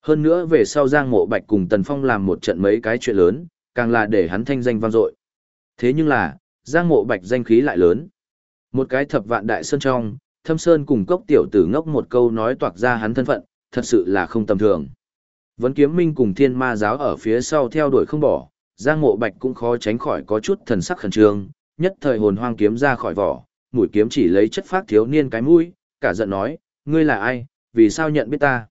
Hơn nữa về sau Giang Mộ Bạch cùng Tần Phong làm một trận mấy cái chuyện lớn, càng là để hắn thanh danh vang dội. Thế nhưng là, Giang Mộ Bạch danh khí lại lớn. Một cái thập vạn đại sơn trong, Thâm Sơn cùng cốc tiểu tử ngốc một câu nói toạc ra hắn thân phận, thật sự là không tầm thường. Vấn kiếm minh cùng thiên ma giáo ở phía sau theo đuổi không bỏ, Giang Mộ Bạch cũng khó tránh khỏi có chút thần sắc khẩn trương, nhất thời hồn hoang kiếm ra khỏi vỏ, mũi kiếm chỉ lấy chất phát thiếu niên cái mũi, cả giận nói, ngươi là ai, vì sao nhận biết ta?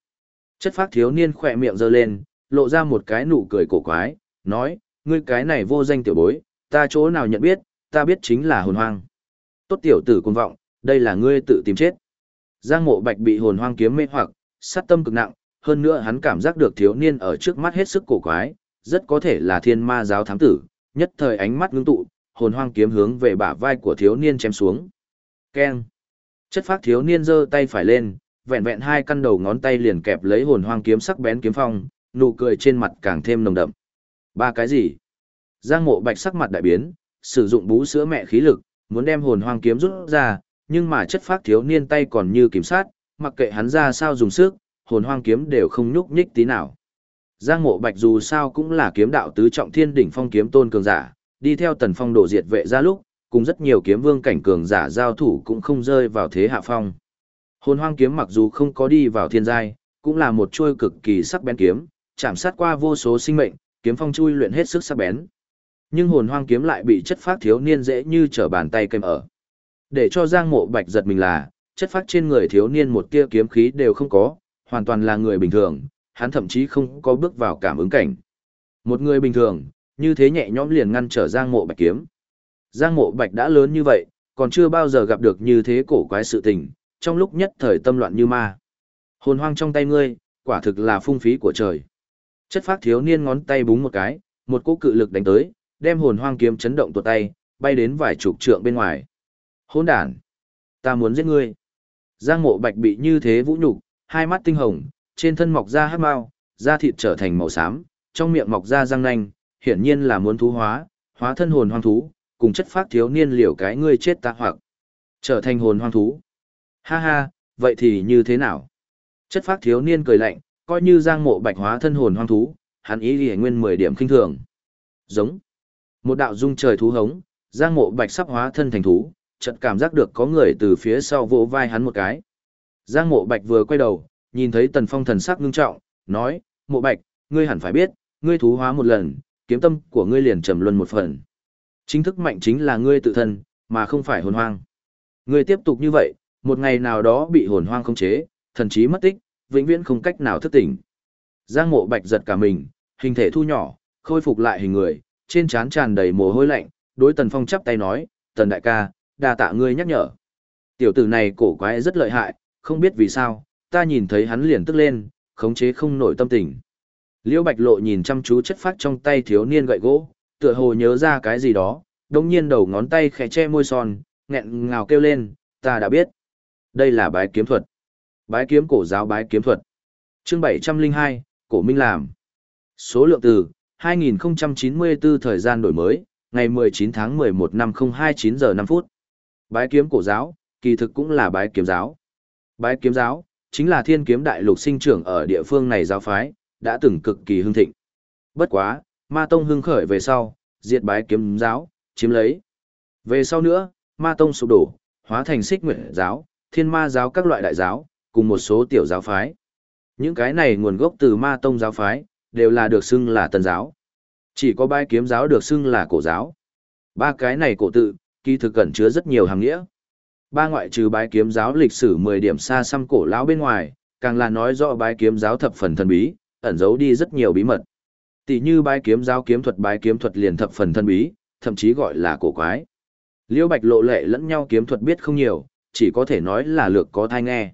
Chất phát thiếu niên khỏe miệng giơ lên, lộ ra một cái nụ cười cổ quái, nói, ngươi cái này vô danh tiểu bối, ta chỗ nào nhận biết, ta biết chính là hồn hoang. Tốt tiểu tử cuồng vọng, đây là ngươi tự tìm chết. Giang mộ bạch bị hồn hoang kiếm mê hoặc, sát tâm cực nặng, hơn nữa hắn cảm giác được thiếu niên ở trước mắt hết sức cổ quái, rất có thể là thiên ma giáo thám tử, nhất thời ánh mắt ngưng tụ, hồn hoang kiếm hướng về bả vai của thiếu niên chém xuống. Keng! Chất phát thiếu niên giơ tay phải lên, vẹn vẹn hai căn đầu ngón tay liền kẹp lấy hồn hoang kiếm sắc bén kiếm phong, nụ cười trên mặt càng thêm nồng đậm. Ba cái gì? Giang mộ bạch sắc mặt đại biến, sử dụng bú sữa mẹ khí lực, muốn đem hồn hoang kiếm rút ra, nhưng mà chất phát thiếu niên tay còn như kiểm sát, mặc kệ hắn ra sao dùng sức, hồn hoang kiếm đều không nhúc nhích tí nào. Giang mộ bạch dù sao cũng là kiếm đạo tứ trọng thiên đỉnh phong kiếm tôn cường giả, đi theo tần phong đổ diệt vệ ra lúc, cùng rất nhiều kiếm vương cảnh cường giả giao thủ cũng không rơi vào thế hạ phong. Hồn hoang kiếm mặc dù không có đi vào thiên giai, cũng là một chuôi cực kỳ sắc bén kiếm, chạm sát qua vô số sinh mệnh, kiếm phong chui luyện hết sức sắc bén. Nhưng hồn hoang kiếm lại bị chất phát thiếu niên dễ như trở bàn tay kèm ở. Để cho Giang Mộ Bạch giật mình là, chất phát trên người thiếu niên một tia kiếm khí đều không có, hoàn toàn là người bình thường, hắn thậm chí không có bước vào cảm ứng cảnh. Một người bình thường, như thế nhẹ nhõm liền ngăn trở Giang Mộ Bạch kiếm. Giang Mộ Bạch đã lớn như vậy, còn chưa bao giờ gặp được như thế cổ quái sự tình, trong lúc nhất thời tâm loạn như ma. Hồn hoang trong tay ngươi, quả thực là phung phí của trời. Chất phát thiếu niên ngón tay búng một cái, một cỗ cự lực đánh tới, đem hồn hoang kiếm chấn động tuột tay, bay đến vài chục trượng bên ngoài. Hỗn đản, ta muốn giết ngươi. Giang Mộ Bạch bị như thế vũ nhục, hai mắt tinh hồng, trên thân mọc ra hắc mao, da thịt trở thành màu xám, trong miệng mọc ra răng nanh, hiển nhiên là muốn thú hóa, hóa thân hồn hoang thú, cùng chất phát thiếu niên liều cái ngươi chết ta hoặc trở thành hồn hoang thú. Ha ha, vậy thì như thế nào? Chất phát thiếu niên cười lạnh, coi như giang mộ bạch hóa thân hồn hoang thú, hắn ý ghi nguyên 10 điểm kinh thường. Giống. Một đạo dung trời thú hống, giang mộ bạch sắp hóa thân thành thú, chợt cảm giác được có người từ phía sau vỗ vai hắn một cái. Giang mộ bạch vừa quay đầu, nhìn thấy tần phong thần sắc ngưng trọng, nói, mộ bạch, ngươi hẳn phải biết, ngươi thú hóa một lần, kiếm tâm của ngươi liền trầm luân một phần. Chính thức mạnh chính là ngươi tự thân, mà không phải hồn hoang. Ngươi tiếp tục như vậy, một ngày nào đó bị hồn hoang khống chế, thần trí mất tích, vĩnh viễn không cách nào thức tỉnh. Giang Mộ Bạch giật cả mình, hình thể thu nhỏ, khôi phục lại hình người, trên trán tràn đầy mồ hôi lạnh, đối Tần Phong chắp tay nói, "Tần đại ca, đa tạ ngươi nhắc nhở. Tiểu tử này cổ quái rất lợi hại, không biết vì sao, ta nhìn thấy hắn liền tức lên, khống chế không nổi tâm tình." Liễu Bạch Lộ nhìn chăm chú chất phát trong tay thiếu niên gậy gỗ, tựa hồ nhớ ra cái gì đó, đồng nhiên đầu ngón tay khẽ che môi son, nghẹn ngào kêu lên, ta đã biết. Đây là bái kiếm thuật. Bái kiếm cổ giáo bái kiếm thuật. Chương 702, cổ minh làm. Số lượng từ 2094 thời gian đổi mới, ngày 19 tháng 11 năm 029 giờ 5 phút. Bái kiếm cổ giáo, kỳ thực cũng là bái kiếm giáo. Bái kiếm giáo, chính là thiên kiếm đại lục sinh trưởng ở địa phương này giáo phái, đã từng cực kỳ hưng thịnh. Bất quá, ma tông hưng khởi về sau, diệt bái kiếm giáo, chiếm lấy. Về sau nữa, ma tông sụp đổ, hóa thành xích nguyện giáo, thiên ma giáo các loại đại giáo, cùng một số tiểu giáo phái. Những cái này nguồn gốc từ ma tông giáo phái, đều là được xưng là tân giáo. Chỉ có bái kiếm giáo được xưng là cổ giáo. Ba cái này cổ tự, kỳ thực cẩn chứa rất nhiều hàng nghĩa. Ba ngoại trừ bái kiếm giáo lịch sử 10 điểm xa xăm cổ lão bên ngoài, càng là nói rõ bái kiếm giáo thập phần thần bí, ẩn giấu đi rất nhiều bí mật. Tỷ như bái kiếm giáo kiếm thuật bái kiếm thuật liền thập phần thân bí, thậm chí gọi là cổ quái. Liễu Bạch lộ lệ lẫn nhau kiếm thuật biết không nhiều, chỉ có thể nói là lược có thai nghe.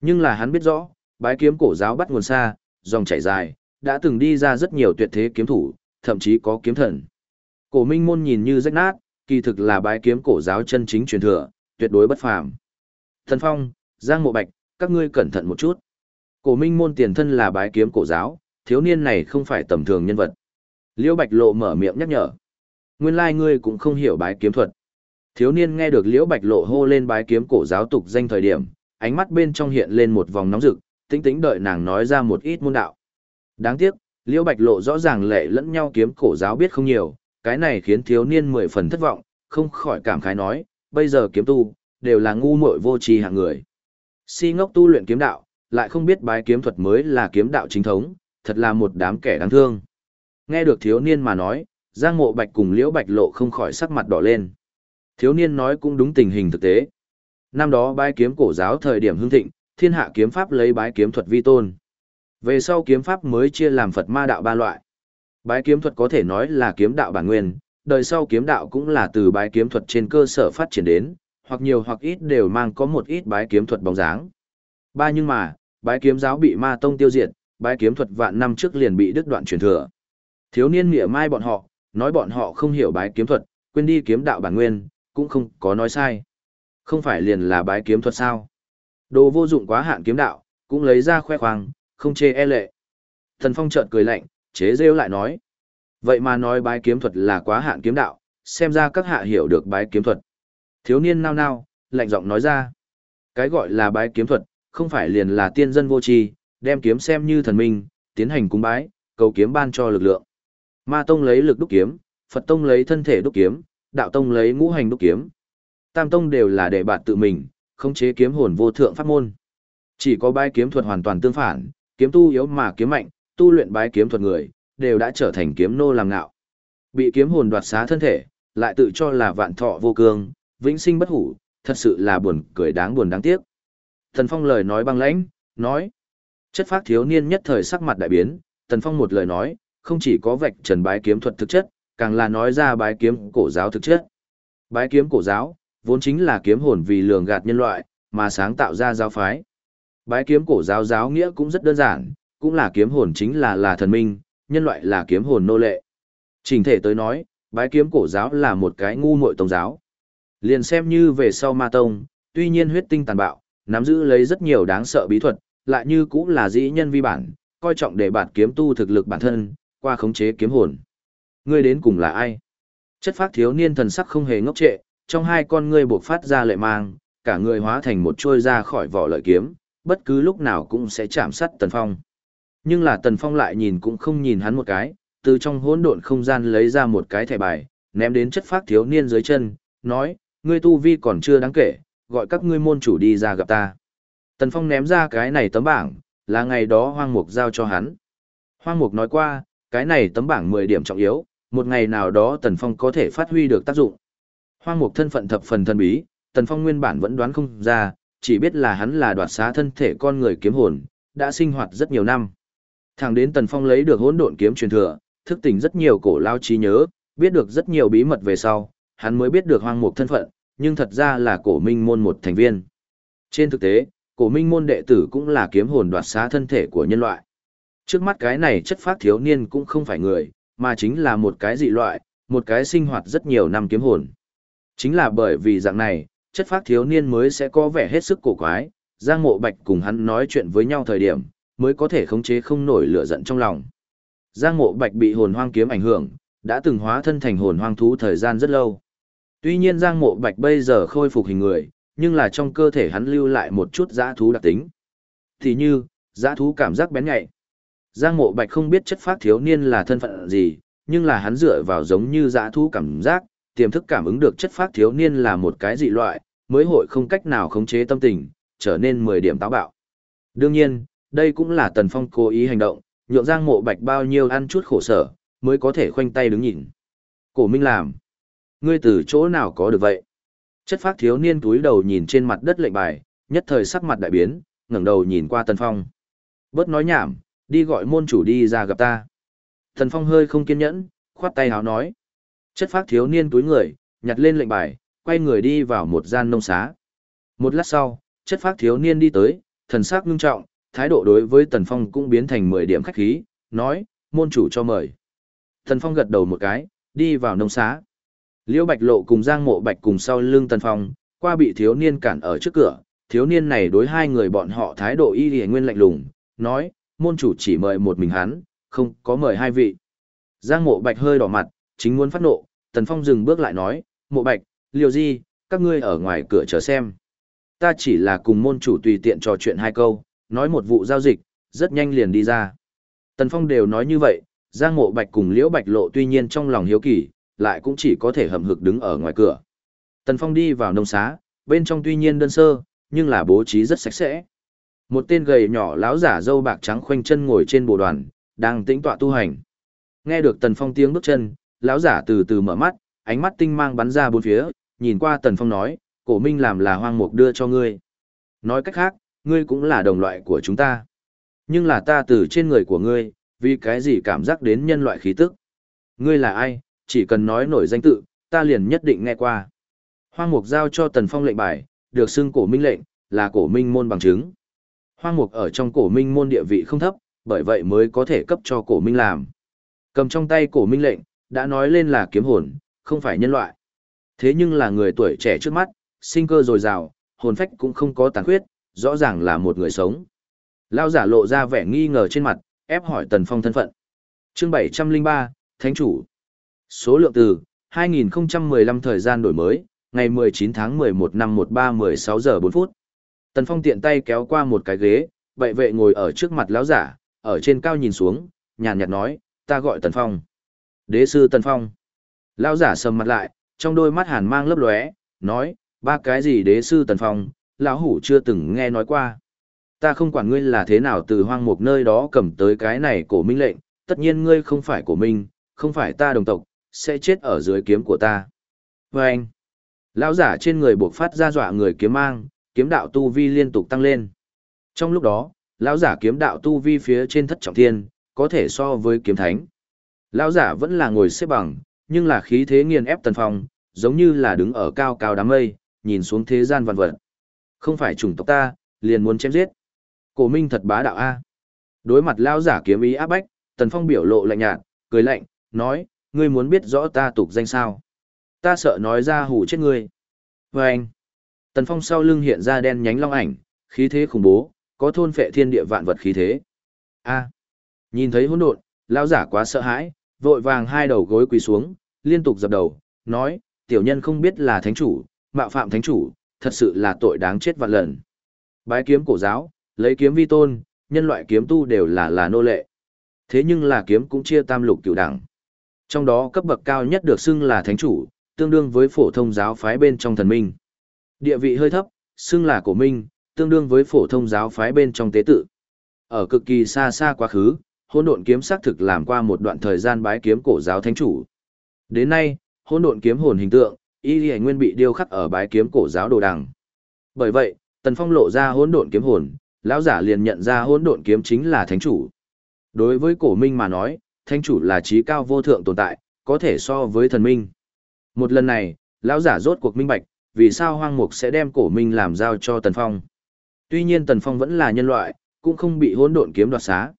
Nhưng là hắn biết rõ, bái kiếm cổ giáo bắt nguồn xa, dòng chảy dài, đã từng đi ra rất nhiều tuyệt thế kiếm thủ, thậm chí có kiếm thần. Cổ minh môn nhìn như rách nát, kỳ thực là bái kiếm cổ giáo chân chính truyền thừa, tuyệt đối bất phàm. Thần Phong, Giang Mộ Bạch, các ngươi cẩn thận một chút. Cổ minh môn tiền thân là bái kiếm cổ giáo, thiếu niên này không phải tầm thường nhân vật. Liễu Bạch Lộ mở miệng nhắc nhở. Nguyên lai ngươi cũng không hiểu bái kiếm thuật. Thiếu niên nghe được Liễu Bạch Lộ hô lên bái kiếm cổ giáo tục danh thời điểm, ánh mắt bên trong hiện lên một vòng nóng rực, tĩnh tĩnh đợi nàng nói ra một ít môn đạo. Đáng tiếc, Liễu Bạch Lộ rõ ràng lệ lẫn nhau kiếm cổ giáo biết không nhiều, cái này khiến thiếu niên mười phần thất vọng, không khỏi cảm khái nói, bây giờ kiếm tu, đều là ngu muội vô tri hạng người. Si ngốc tu luyện kiếm đạo, lại không biết bái kiếm thuật mới là kiếm đạo chính thống, thật là một đám kẻ đáng thương. Nghe được thiếu niên mà nói, Giang Mộ Bạch cùng Liễu Bạch Lộ không khỏi sắc mặt đỏ lên. Thiếu niên nói cũng đúng tình hình thực tế. Năm đó bái kiếm cổ giáo thời điểm hưng thịnh, thiên hạ kiếm pháp lấy bái kiếm thuật vi tôn. Về sau kiếm pháp mới chia làm Phật ma đạo ba loại. Bái kiếm thuật có thể nói là kiếm đạo bản nguyên, đời sau kiếm đạo cũng là từ bái kiếm thuật trên cơ sở phát triển đến, hoặc nhiều hoặc ít đều mang có một ít bái kiếm thuật bóng dáng. Ba nhưng mà, bái kiếm giáo bị ma tông tiêu diệt, bái kiếm thuật vạn năm trước liền bị đứt đoạn truyền thừa. Thiếu niên nghĩa mai bọn họ, nói bọn họ không hiểu bái kiếm thuật, quên đi kiếm đạo bản nguyên, cũng không có nói sai. Không phải liền là bái kiếm thuật sao? Đồ vô dụng quá hạn kiếm đạo, cũng lấy ra khoe khoang, không chê e lệ. Thần Phong chợt cười lạnh, chế rêu lại nói. Vậy mà nói bái kiếm thuật là quá hạn kiếm đạo, xem ra các hạ hiểu được bái kiếm thuật. Thiếu niên nao nao, lạnh giọng nói ra. Cái gọi là bái kiếm thuật, không phải liền là tiên dân vô tri, đem kiếm xem như thần minh, tiến hành cúng bái, cầu kiếm ban cho lực lượng. Ma tông lấy lực đúc kiếm, Phật tông lấy thân thể đúc kiếm, đạo tông lấy ngũ hành đúc kiếm. Tam tông đều là để bạn tự mình, khống chế kiếm hồn vô thượng pháp môn. Chỉ có bái kiếm thuật hoàn toàn tương phản, kiếm tu yếu mà kiếm mạnh, tu luyện bái kiếm thuật người, đều đã trở thành kiếm nô làm ngạo. Bị kiếm hồn đoạt xá thân thể, lại tự cho là vạn thọ vô cương, vĩnh sinh bất hủ, thật sự là buồn cười đáng buồn đáng tiếc. Tần Phong lời nói băng lãnh, nói. Chất phác thiếu niên nhất thời sắc mặt đại biến, Tần Phong một lời nói, không chỉ có vạch trần bái kiếm thuật thực chất, càng là nói ra bái kiếm cổ giáo thực chất. Bái kiếm cổ giáo, vốn chính là kiếm hồn vì lường gạt nhân loại, mà sáng tạo ra giáo phái. Bái kiếm cổ giáo giáo nghĩa cũng rất đơn giản, cũng là kiếm hồn chính là là thần minh, nhân loại là kiếm hồn nô lệ. Trình thể tới nói, bái kiếm cổ giáo là một cái ngu muội tông giáo. Liền xem như về sau ma tông, tuy nhiên huyết tinh tàn bạo, nắm giữ lấy rất nhiều đáng sợ bí thuật, lại như cũng là dĩ nhân vi bản, coi trọng để bản kiếm tu thực lực bản thân, qua khống chế kiếm hồn. Ngươi đến cùng là ai? Chất phát thiếu niên thần sắc không hề ngốc trệ, trong hai con ngươi buộc phát ra lệ mang, cả người hóa thành một trôi ra khỏi vỏ lợi kiếm, bất cứ lúc nào cũng sẽ chạm sát Tần Phong. Nhưng là Tần Phong lại nhìn cũng không nhìn hắn một cái, từ trong hỗn độn không gian lấy ra một cái thẻ bài, ném đến chất phát thiếu niên dưới chân, nói, ngươi tu vi còn chưa đáng kể, gọi các ngươi môn chủ đi ra gặp ta. Tần Phong ném ra cái này tấm bảng, là ngày đó Hoang Mục giao cho hắn. Hoang Mục nói qua, cái này tấm bảng 10 điểm trọng yếu, một ngày nào đó Tần Phong có thể phát huy được tác dụng. Hoang Mục thân phận thập phần thân bí, Tần Phong nguyên bản vẫn đoán không ra, chỉ biết là hắn là đoạt xá thân thể con người kiếm hồn, đã sinh hoạt rất nhiều năm. Thẳng đến Tần Phong lấy được hỗn độn kiếm truyền thừa, thức tỉnh rất nhiều cổ lao trí nhớ, biết được rất nhiều bí mật về sau, hắn mới biết được hoang mục thân phận, nhưng thật ra là cổ minh môn một thành viên. Trên thực tế, cổ minh môn đệ tử cũng là kiếm hồn đoạt xá thân thể của nhân loại. Trước mắt cái này chất phát thiếu niên cũng không phải người, mà chính là một cái dị loại, một cái sinh hoạt rất nhiều năm kiếm hồn. Chính là bởi vì dạng này, chất phát thiếu niên mới sẽ có vẻ hết sức cổ quái, Giang Mộ Bạch cùng hắn nói chuyện với nhau thời điểm, mới có thể khống chế không nổi lửa giận trong lòng. Giang Mộ Bạch bị hồn hoang kiếm ảnh hưởng, đã từng hóa thân thành hồn hoang thú thời gian rất lâu. Tuy nhiên Giang Mộ Bạch bây giờ khôi phục hình người, nhưng là trong cơ thể hắn lưu lại một chút dã thú đặc tính. Thì như, dã thú cảm giác bén nhạy. Giang Mộ Bạch không biết chất phát thiếu niên là thân phận gì, nhưng là hắn dựa vào giống như dã thú cảm giác, tiềm thức cảm ứng được chất phát thiếu niên là một cái dị loại, mới hội không cách nào khống chế tâm tình, trở nên 10 điểm táo bạo. Đương nhiên, đây cũng là Tần Phong cố ý hành động, nhượng Giang Mộ Bạch bao nhiêu ăn chút khổ sở, mới có thể khoanh tay đứng nhìn. Cổ Minh làm. Ngươi từ chỗ nào có được vậy? Chất phát thiếu niên túi đầu nhìn trên mặt đất lệnh bài, nhất thời sắc mặt đại biến, ngẩng đầu nhìn qua Tần Phong. Bớt nói nhảm, đi gọi môn chủ đi ra gặp ta. Tần Phong hơi không kiên nhẫn, khoát tay háo nói. Chất phát thiếu niên túi người, nhặt lên lệnh bài, quay người đi vào một gian nông xá. Một lát sau, chất phác thiếu niên đi tới, thần sắc ngưng trọng, thái độ đối với Tần Phong cũng biến thành 10 điểm khách khí, nói, môn chủ cho mời. Tần Phong gật đầu một cái, đi vào nông xá. Liễu Bạch Lộ cùng Giang Mộ Bạch cùng sau lưng Tần Phong, qua bị thiếu niên cản ở trước cửa, thiếu niên này đối hai người bọn họ thái độ y lì nguyên lạnh lùng, nói, môn chủ chỉ mời một mình hắn, không có mời hai vị. Giang Mộ Bạch hơi đỏ mặt, chính muốn phát nộ, Tần Phong dừng bước lại nói, Mộ Bạch, liều gì, các ngươi ở ngoài cửa chờ xem. Ta chỉ là cùng môn chủ tùy tiện trò chuyện hai câu, nói một vụ giao dịch, rất nhanh liền đi ra. Tần Phong đều nói như vậy, Giang Mộ Bạch cùng Liễu Bạch Lộ tuy nhiên trong lòng hiếu kỳ, lại cũng chỉ có thể hầm hực đứng ở ngoài cửa. Tần Phong đi vào nông xá, bên trong tuy nhiên đơn sơ, nhưng là bố trí rất sạch sẽ. Một tên gầy nhỏ lão giả râu bạc trắng khoanh chân ngồi trên bồ đoàn, đang tĩnh tọa tu hành. Nghe được Tần Phong tiếng bước chân, lão giả từ từ mở mắt, ánh mắt tinh mang bắn ra bốn phía, nhìn qua Tần Phong nói, cổ minh làm là hoang mục đưa cho ngươi. Nói cách khác, ngươi cũng là đồng loại của chúng ta. Nhưng là ta từ trên người của ngươi, vì cái gì cảm giác đến nhân loại khí tức. Ngươi là ai, chỉ cần nói nổi danh tự, ta liền nhất định nghe qua. Hoang mục giao cho Tần Phong lệnh bài, được xưng cổ minh lệnh, là cổ minh môn bằng chứng. Hoang mục ở trong cổ minh môn địa vị không thấp, bởi vậy mới có thể cấp cho cổ minh làm. Cầm trong tay cổ minh lệnh, đã nói lên là kiếm hồn, không phải nhân loại. Thế nhưng là người tuổi trẻ trước mắt, sinh cơ dồi dào, hồn phách cũng không có tàn khuyết, rõ ràng là một người sống. Lao giả lộ ra vẻ nghi ngờ trên mặt, ép hỏi Tần Phong thân phận. Chương 703, Thánh chủ. Số lượng từ 2015 thời gian đổi mới, ngày 19 tháng 11 năm 13 16 giờ 4 phút. Tần Phong tiện tay kéo qua một cái ghế, vậy vệ ngồi ở trước mặt lão giả, ở trên cao nhìn xuống, nhàn nhạt nói, ta gọi Tần Phong. Đế sư Tần Phong. Lão giả sầm mặt lại, trong đôi mắt hàn mang lấp lóe, nói, ba cái gì đế sư Tần Phong, lão hủ chưa từng nghe nói qua. Ta không quản ngươi là thế nào từ hoang mục nơi đó cầm tới cái này cổ minh lệnh, tất nhiên ngươi không phải của mình, không phải ta đồng tộc, sẽ chết ở dưới kiếm của ta. Và anh, lão giả trên người buộc phát ra dọa người kiếm mang, kiếm đạo tu vi liên tục tăng lên. Trong lúc đó, lão giả kiếm đạo tu vi phía trên thất trọng thiên, có thể so với kiếm thánh. Lão giả vẫn là ngồi xếp bằng, nhưng là khí thế nghiền ép tần phong, giống như là đứng ở cao cao đám mây, nhìn xuống thế gian vạn vật. Không phải chủng tộc ta, liền muốn chém giết. Cổ Minh thật bá đạo a. Đối mặt lão giả kiếm ý áp bách, Tần Phong biểu lộ lạnh nhạt, cười lạnh, nói, ngươi muốn biết rõ ta tục danh sao? Ta sợ nói ra hù chết ngươi. Và anh, Tần Phong sau lưng hiện ra đen nhánh long ảnh, khí thế khủng bố, có thôn phệ thiên địa vạn vật khí thế. A. Nhìn thấy hỗn độn, lão giả quá sợ hãi, vội vàng hai đầu gối quỳ xuống, liên tục dập đầu, nói, tiểu nhân không biết là thánh chủ, mạo phạm thánh chủ, thật sự là tội đáng chết vạn lần. Bái kiếm cổ giáo, lấy kiếm vi tôn, nhân loại kiếm tu đều là là nô lệ. Thế nhưng là kiếm cũng chia tam lục cửu đẳng. Trong đó cấp bậc cao nhất được xưng là thánh chủ, tương đương với phổ thông giáo phái bên trong thần minh. Địa vị hơi thấp, xưng là cổ minh, tương đương với phổ thông giáo phái bên trong tế tự. Ở cực kỳ xa xa quá khứ, hỗn độn kiếm xác thực làm qua một đoạn thời gian bái kiếm cổ giáo thánh chủ. Đến nay, hỗn độn kiếm hồn hình tượng, y lì nguyên bị điêu khắc ở bái kiếm cổ giáo đồ đằng. Bởi vậy, Tần Phong lộ ra hỗn độn kiếm hồn, lão giả liền nhận ra hỗn độn kiếm chính là thánh chủ. Đối với cổ minh mà nói, thánh chủ là trí cao vô thượng tồn tại, có thể so với thần minh. Một lần này, lão giả rốt cuộc minh bạch, vì sao hoang mục sẽ đem cổ minh làm giao cho Tần Phong. Tuy nhiên Tần Phong vẫn là nhân loại, cũng không bị hỗn độn kiếm đoạt xá.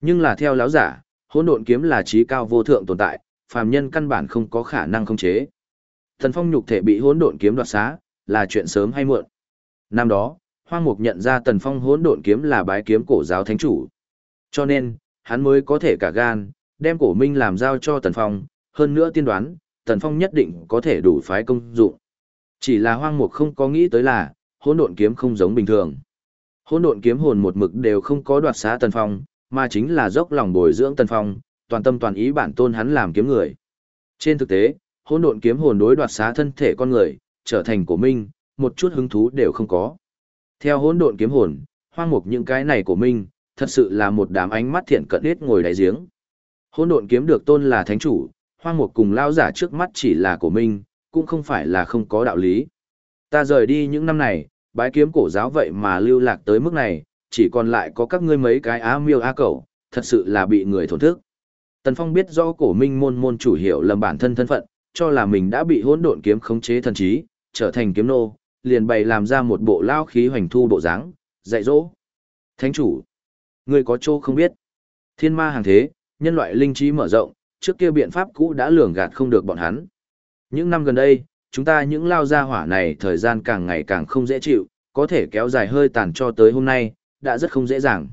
Nhưng là theo lão giả, hỗn độn kiếm là trí cao vô thượng tồn tại, phàm nhân căn bản không có khả năng khống chế. Tần Phong nhục thể bị hỗn độn kiếm đoạt xá, là chuyện sớm hay muộn. Năm đó, Hoang Mục nhận ra Tần Phong hỗn độn kiếm là bái kiếm cổ giáo thánh chủ. Cho nên, hắn mới có thể cả gan, đem cổ minh làm giao cho Tần Phong, hơn nữa tiên đoán, Tần Phong nhất định có thể đủ phái công dụng. Chỉ là Hoang Mục không có nghĩ tới là, hỗn độn kiếm không giống bình thường. Hỗn độn kiếm hồn một mực đều không có đoạt xá Tần Phong, mà chính là dốc lòng bồi dưỡng Tần Phong, toàn tâm toàn ý bản tôn hắn làm kiếm người. Trên thực tế, hỗn độn kiếm hồn đối đoạt xá thân thể con người, trở thành của minh, một chút hứng thú đều không có. Theo hỗn độn kiếm hồn, hoang mục những cái này của minh, thật sự là một đám ánh mắt thiện cận hết ngồi đáy giếng. Hỗn độn kiếm được tôn là thánh chủ, hoang mục cùng lao giả trước mắt chỉ là của minh, cũng không phải là không có đạo lý. Ta rời đi những năm này, bái kiếm cổ giáo vậy mà lưu lạc tới mức này, chỉ còn lại có các ngươi mấy cái á miêu á cẩu, thật sự là bị người thổn thức. Tần Phong biết do cổ minh môn môn chủ hiểu lầm bản thân thân phận, cho là mình đã bị hỗn độn kiếm khống chế thần trí, trở thành kiếm nô, liền bày làm ra một bộ lao khí hoành thu bộ dáng, dạy dỗ. Thánh chủ, ngươi có chỗ không biết. Thiên ma hàng thế, nhân loại linh trí mở rộng, trước kia biện pháp cũ đã lường gạt không được bọn hắn. Những năm gần đây, chúng ta những lao gia hỏa này thời gian càng ngày càng không dễ chịu, có thể kéo dài hơi tàn cho tới hôm nay, đã rất không dễ dàng.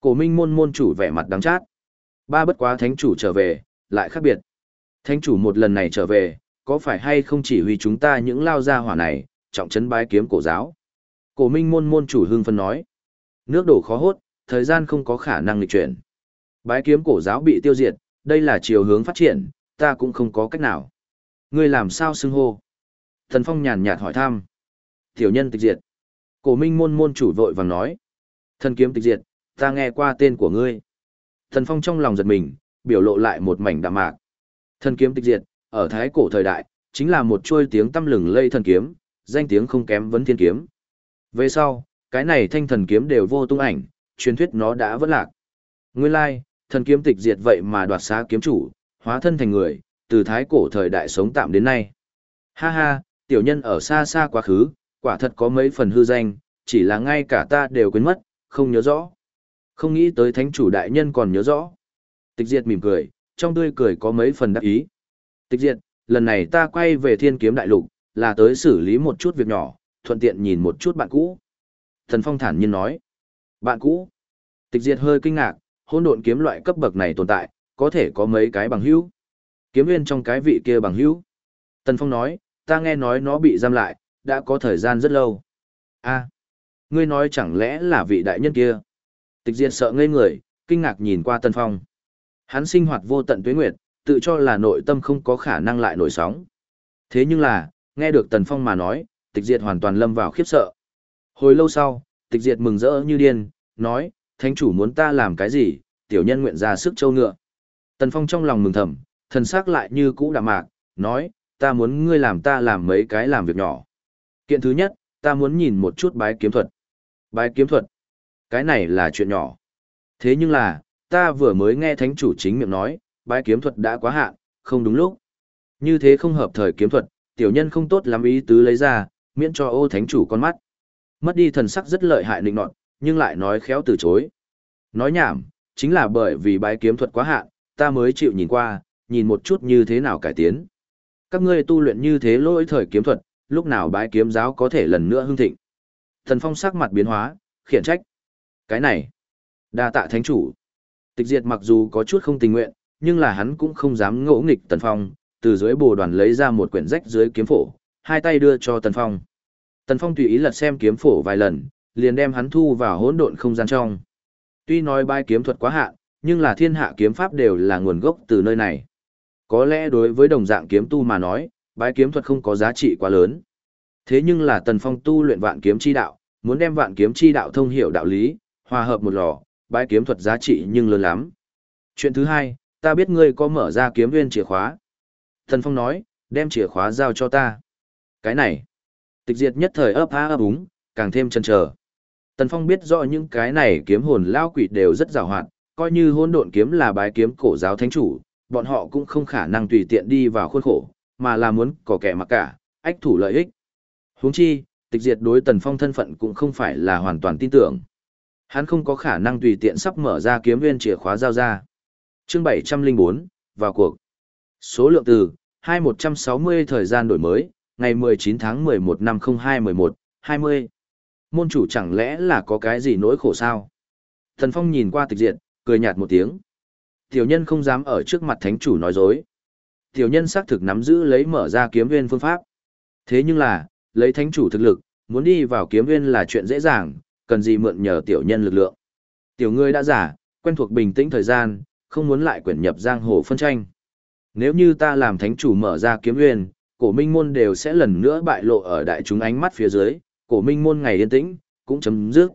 Cổ minh môn môn chủ vẻ mặt đắng chát. Ba bất quá thánh chủ trở về, lại khác biệt. Thánh chủ một lần này trở về, có phải hay không chỉ huy chúng ta những lao gia hỏa này, trọng trấn bái kiếm cổ giáo. Cổ minh môn môn chủ hưng phân nói. Nước đổ khó hốt, thời gian không có khả năng lịch chuyển. Bái kiếm cổ giáo bị tiêu diệt, đây là chiều hướng phát triển, ta cũng không có cách nào. Ngươi làm sao xưng hô? Thần Phong nhàn nhạt hỏi thăm. Tiểu nhân tịch diệt. Cổ minh môn môn chủ vội vàng nói. Thần kiếm tịch diệt, ta nghe qua tên của ngươi. Thần Phong trong lòng giật mình, biểu lộ lại một mảnh đạm mạc. Thần kiếm tịch diệt, ở thái cổ thời đại, chính là một chuôi tiếng tâm lừng lây thần kiếm, danh tiếng không kém vấn thiên kiếm. Về sau, cái này thanh thần kiếm đều vô tung ảnh, truyền thuyết nó đã vỡ lạc. Nguyên lai, thần kiếm tịch diệt vậy mà đoạt xá kiếm chủ, hóa thân thành người, từ thái cổ thời đại sống tạm đến nay. Ha ha, tiểu nhân ở xa xa quá khứ, quả thật có mấy phần hư danh, chỉ là ngay cả ta đều quên mất, không nhớ rõ. Không nghĩ tới thánh chủ đại nhân còn nhớ rõ. Tịch diệt mỉm cười, trong tươi cười có mấy phần đắc ý. Tịch diệt, lần này ta quay về thiên kiếm đại lục, là tới xử lý một chút việc nhỏ, thuận tiện nhìn một chút bạn cũ. Thần Phong thản nhiên nói. Bạn cũ. Tịch diệt hơi kinh ngạc, hôn độn kiếm loại cấp bậc này tồn tại, có thể có mấy cái bằng hữu. Kiếm viên trong cái vị kia bằng hữu. Tần Phong nói, ta nghe nói nó bị giam lại, đã có thời gian rất lâu. a ngươi nói chẳng lẽ là vị đại nhân kia? Tịch diệt sợ ngây người, kinh ngạc nhìn qua Tần Phong. Hắn sinh hoạt vô tận tuế nguyệt, tự cho là nội tâm không có khả năng lại nổi sóng. Thế nhưng là, nghe được Tần Phong mà nói, tịch diệt hoàn toàn lâm vào khiếp sợ. Hồi lâu sau, tịch diệt mừng rỡ như điên, nói, thánh chủ muốn ta làm cái gì, tiểu nhân nguyện ra sức châu ngựa. Tần Phong trong lòng mừng thầm, thần sắc lại như cũ đạm mạc, nói, ta muốn ngươi làm ta làm mấy cái làm việc nhỏ. Kiện thứ nhất, ta muốn nhìn một chút bái kiếm thuật. Bái kiếm thuật? Cái này là chuyện nhỏ. Thế nhưng là, ta vừa mới nghe thánh chủ chính miệng nói, bái kiếm thuật đã quá hạn, không đúng lúc. Như thế không hợp thời kiếm thuật, tiểu nhân không tốt lắm ý tứ lấy ra, miễn cho ô thánh chủ con mắt. Mất đi thần sắc rất lợi hại định nọt, nhưng lại nói khéo từ chối. Nói nhảm, chính là bởi vì bái kiếm thuật quá hạn, ta mới chịu nhìn qua, nhìn một chút như thế nào cải tiến. Các ngươi tu luyện như thế lỗi thời kiếm thuật, lúc nào bái kiếm giáo có thể lần nữa hưng thịnh. Thần phong sắc mặt biến hóa, khiển trách. Cái này, đa tạ thánh chủ. Tịch diệt mặc dù có chút không tình nguyện, nhưng là hắn cũng không dám ngỗ nghịch tần phong, từ dưới bồ đoàn lấy ra một quyển rách dưới kiếm phổ, hai tay đưa cho tần phong. Tần phong tùy ý lật xem kiếm phổ vài lần, liền đem hắn thu vào hỗn độn không gian trong. Tuy nói bai kiếm thuật quá hạn, nhưng là thiên hạ kiếm pháp đều là nguồn gốc từ nơi này. Có lẽ đối với đồng dạng kiếm tu mà nói, bái kiếm thuật không có giá trị quá lớn. Thế nhưng là Tần Phong tu luyện vạn kiếm chi đạo, muốn đem vạn kiếm chi đạo thông hiểu đạo lý, hòa hợp một lò, bái kiếm thuật giá trị nhưng lớn lắm. Chuyện thứ hai, ta biết ngươi có mở ra kiếm nguyên chìa khóa. Tần Phong nói, đem chìa khóa giao cho ta. Cái này, tịch diệt nhất thời ấp há ấp úng, càng thêm chân chờ. Tần Phong biết rõ những cái này kiếm hồn lao quỷ đều rất giàu hoạt, coi như hôn độn kiếm là bái kiếm cổ giáo thánh chủ, bọn họ cũng không khả năng tùy tiện đi vào khuôn khổ, mà là muốn có kẻ mặc cả, ách thủ lợi ích. Huống chi, tịch diệt đối Tần Phong thân phận cũng không phải là hoàn toàn tin tưởng. Hắn không có khả năng tùy tiện sắp mở ra kiếm viên chìa khóa giao ra. Chương 704, vào cuộc. Số lượng từ 2160 thời gian đổi mới, ngày 19 tháng 11 năm 0211, 20 môn chủ chẳng lẽ là có cái gì nỗi khổ sao? Thần Phong nhìn qua tịch diệt, cười nhạt một tiếng. Tiểu nhân không dám ở trước mặt thánh chủ nói dối. Tiểu nhân xác thực nắm giữ lấy mở ra kiếm viên phương pháp. Thế nhưng là, lấy thánh chủ thực lực, muốn đi vào kiếm viên là chuyện dễ dàng, cần gì mượn nhờ tiểu nhân lực lượng. Tiểu ngươi đã giả, quen thuộc bình tĩnh thời gian, không muốn lại quyển nhập giang hồ phân tranh. Nếu như ta làm thánh chủ mở ra kiếm viên, cổ minh môn đều sẽ lần nữa bại lộ ở đại chúng ánh mắt phía dưới, cổ minh môn ngày yên tĩnh, cũng chấm dứt.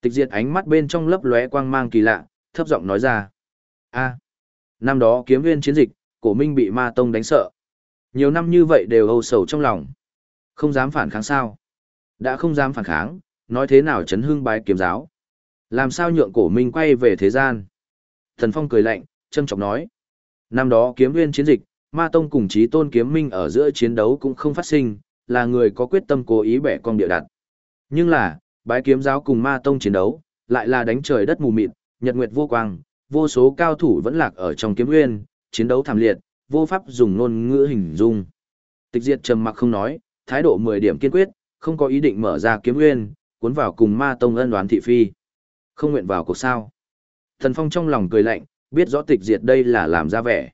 Tịch diệt ánh mắt bên trong lấp lóe quang mang kỳ lạ, thấp giọng nói ra. a năm đó kiếm viên chiến dịch, cổ minh bị ma tông đánh sợ. Nhiều năm như vậy đều âu sầu trong lòng. Không dám phản kháng sao. Đã không dám phản kháng, nói thế nào chấn hương bái kiếm giáo. Làm sao nhượng cổ minh quay về thế gian. Thần Phong cười lạnh, châm trọng nói. Năm đó kiếm viên chiến dịch, ma tông cùng chí tôn kiếm minh ở giữa chiến đấu cũng không phát sinh, là người có quyết tâm cố ý bẻ cong địa đặt. Nhưng là, bái kiếm giáo cùng ma tông chiến đấu, lại là đánh trời đất mù mịt, nhật nguyệt vô quang, vô số cao thủ vẫn lạc ở trong kiếm nguyên, chiến đấu thảm liệt, vô pháp dùng ngôn ngữ hình dung. Tịch diệt trầm mặc không nói, thái độ 10 điểm kiên quyết, không có ý định mở ra kiếm nguyên, cuốn vào cùng ma tông ân đoán thị phi. Không nguyện vào cuộc sao. Thần Phong trong lòng cười lạnh, biết rõ tịch diệt đây là làm ra vẻ.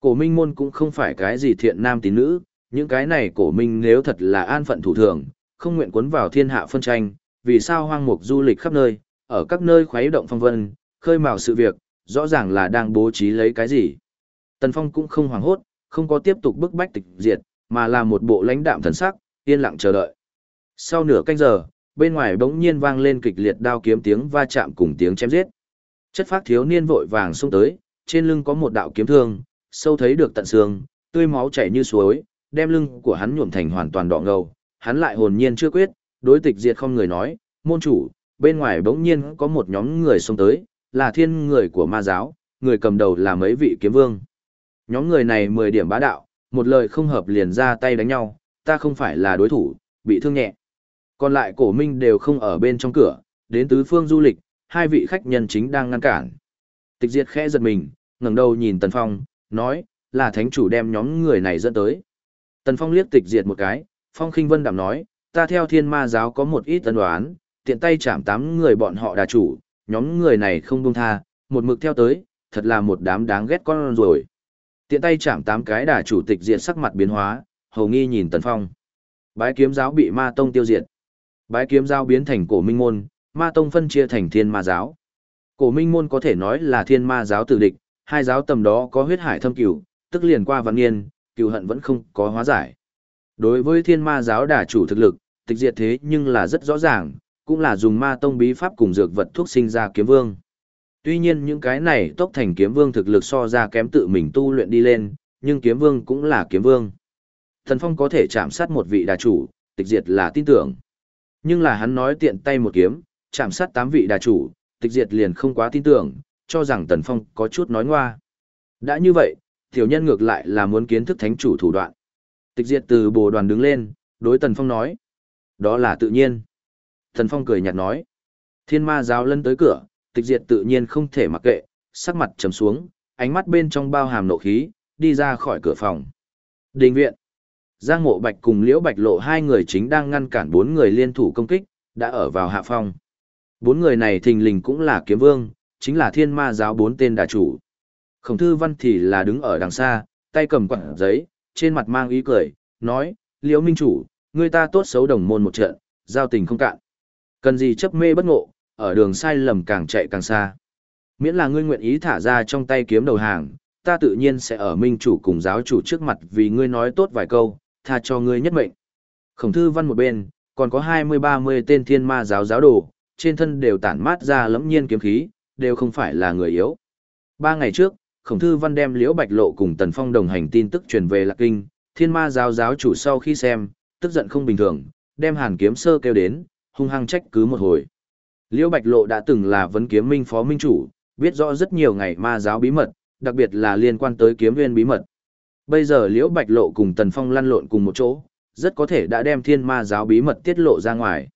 Cổ minh môn cũng không phải cái gì thiện nam tín nữ, những cái này cổ minh nếu thật là an phận thủ thường, không nguyện cuốn vào thiên hạ phân tranh, vì sao hoang mục du lịch khắp nơi, ở các nơi khuấy động phong vân, khơi mào sự việc, rõ ràng là đang bố trí lấy cái gì. Tần Phong cũng không hoảng hốt, không có tiếp tục bức bách tịch diệt, mà là một bộ lãnh đạm thần sắc, yên lặng chờ đợi. Sau nửa canh giờ, bên ngoài bỗng nhiên vang lên kịch liệt đao kiếm tiếng va chạm cùng tiếng chém giết. Chất phát thiếu niên vội vàng xông tới, trên lưng có một đạo kiếm thương, sâu thấy được tận xương, tươi máu chảy như suối, đem lưng của hắn nhuộm thành hoàn toàn đỏ ngầu, hắn lại hồn nhiên chưa quyết, đối tịch diệt không người nói, môn chủ, bên ngoài bỗng nhiên có một nhóm người xông tới, là thiên người của ma giáo, người cầm đầu là mấy vị kiếm vương. Nhóm người này 10 điểm bá đạo, một lời không hợp liền ra tay đánh nhau, ta không phải là đối thủ, bị thương nhẹ. Còn lại cổ minh đều không ở bên trong cửa, đến tứ phương du lịch, hai vị khách nhân chính đang ngăn cản. Tịch diệt khẽ giật mình, ngẩng đầu nhìn Tần Phong, nói, là thánh chủ đem nhóm người này dẫn tới. Tần Phong liếc tịch diệt một cái, Phong khinh vân đạm nói, ta theo thiên ma giáo có một ít tân đoán, tiện tay chạm tám người bọn họ đà chủ, nhóm người này không buông tha, một mực theo tới, thật là một đám đáng ghét con rồi. Tiện tay chạm tám cái đà chủ tịch diệt sắc mặt biến hóa, hầu nghi nhìn Tần Phong. Bái kiếm giáo bị ma tông tiêu diệt. Bái kiếm giáo biến thành cổ minh môn, ma tông phân chia thành thiên ma giáo. Cổ minh môn có thể nói là thiên ma giáo tử địch, hai giáo tầm đó có huyết hải thâm cửu, tức liền qua vạn niên, cựu hận vẫn không có hóa giải. Đối với thiên ma giáo đà chủ thực lực, tịch diệt thế nhưng là rất rõ ràng, cũng là dùng ma tông bí pháp cùng dược vật thuốc sinh ra kiếm vương. Tuy nhiên những cái này tốc thành kiếm vương thực lực so ra kém tự mình tu luyện đi lên, nhưng kiếm vương cũng là kiếm vương. Thần Phong có thể chạm sát một vị đà chủ, tịch diệt là tin tưởng. Nhưng là hắn nói tiện tay một kiếm, chạm sát tám vị đà chủ, tịch diệt liền không quá tin tưởng, cho rằng Tần Phong có chút nói ngoa. Đã như vậy, tiểu nhân ngược lại là muốn kiến thức thánh chủ thủ đoạn. Tịch diệt từ bồ đoàn đứng lên, đối Tần Phong nói. Đó là tự nhiên. Tần Phong cười nhạt nói. Thiên ma giáo lân tới cửa, tịch diệt tự nhiên không thể mặc kệ, sắc mặt trầm xuống, ánh mắt bên trong bao hàm nộ khí, đi ra khỏi cửa phòng. Đình viện. Giang Mộ Bạch cùng Liễu Bạch Lộ hai người chính đang ngăn cản bốn người liên thủ công kích, đã ở vào hạ phong. Bốn người này thình lình cũng là kiếm vương, chính là thiên ma giáo bốn tên đà chủ. Khổng thư văn thì là đứng ở đằng xa, tay cầm quặng giấy, trên mặt mang ý cười, nói, Liễu Minh Chủ, người ta tốt xấu đồng môn một trận, giao tình không cạn. Cần gì chấp mê bất ngộ, ở đường sai lầm càng chạy càng xa. Miễn là ngươi nguyện ý thả ra trong tay kiếm đầu hàng, ta tự nhiên sẽ ở Minh Chủ cùng giáo chủ trước mặt vì ngươi nói tốt vài câu, tha cho ngươi nhất mệnh. Khổng thư văn một bên, còn có 20-30 tên thiên ma giáo giáo đồ, trên thân đều tản mát ra lẫm nhiên kiếm khí, đều không phải là người yếu. Ba ngày trước, khổng thư văn đem liễu bạch lộ cùng tần phong đồng hành tin tức truyền về lạc kinh, thiên ma giáo giáo chủ sau khi xem, tức giận không bình thường, đem hàn kiếm sơ kêu đến, hung hăng trách cứ một hồi. Liễu bạch lộ đã từng là vấn kiếm minh phó minh chủ, biết rõ rất nhiều ngày ma giáo bí mật, đặc biệt là liên quan tới kiếm viên bí mật. Bây giờ Liễu Bạch Lộ cùng Tần Phong lăn lộn cùng một chỗ, rất có thể đã đem thiên ma giáo bí mật tiết lộ ra ngoài.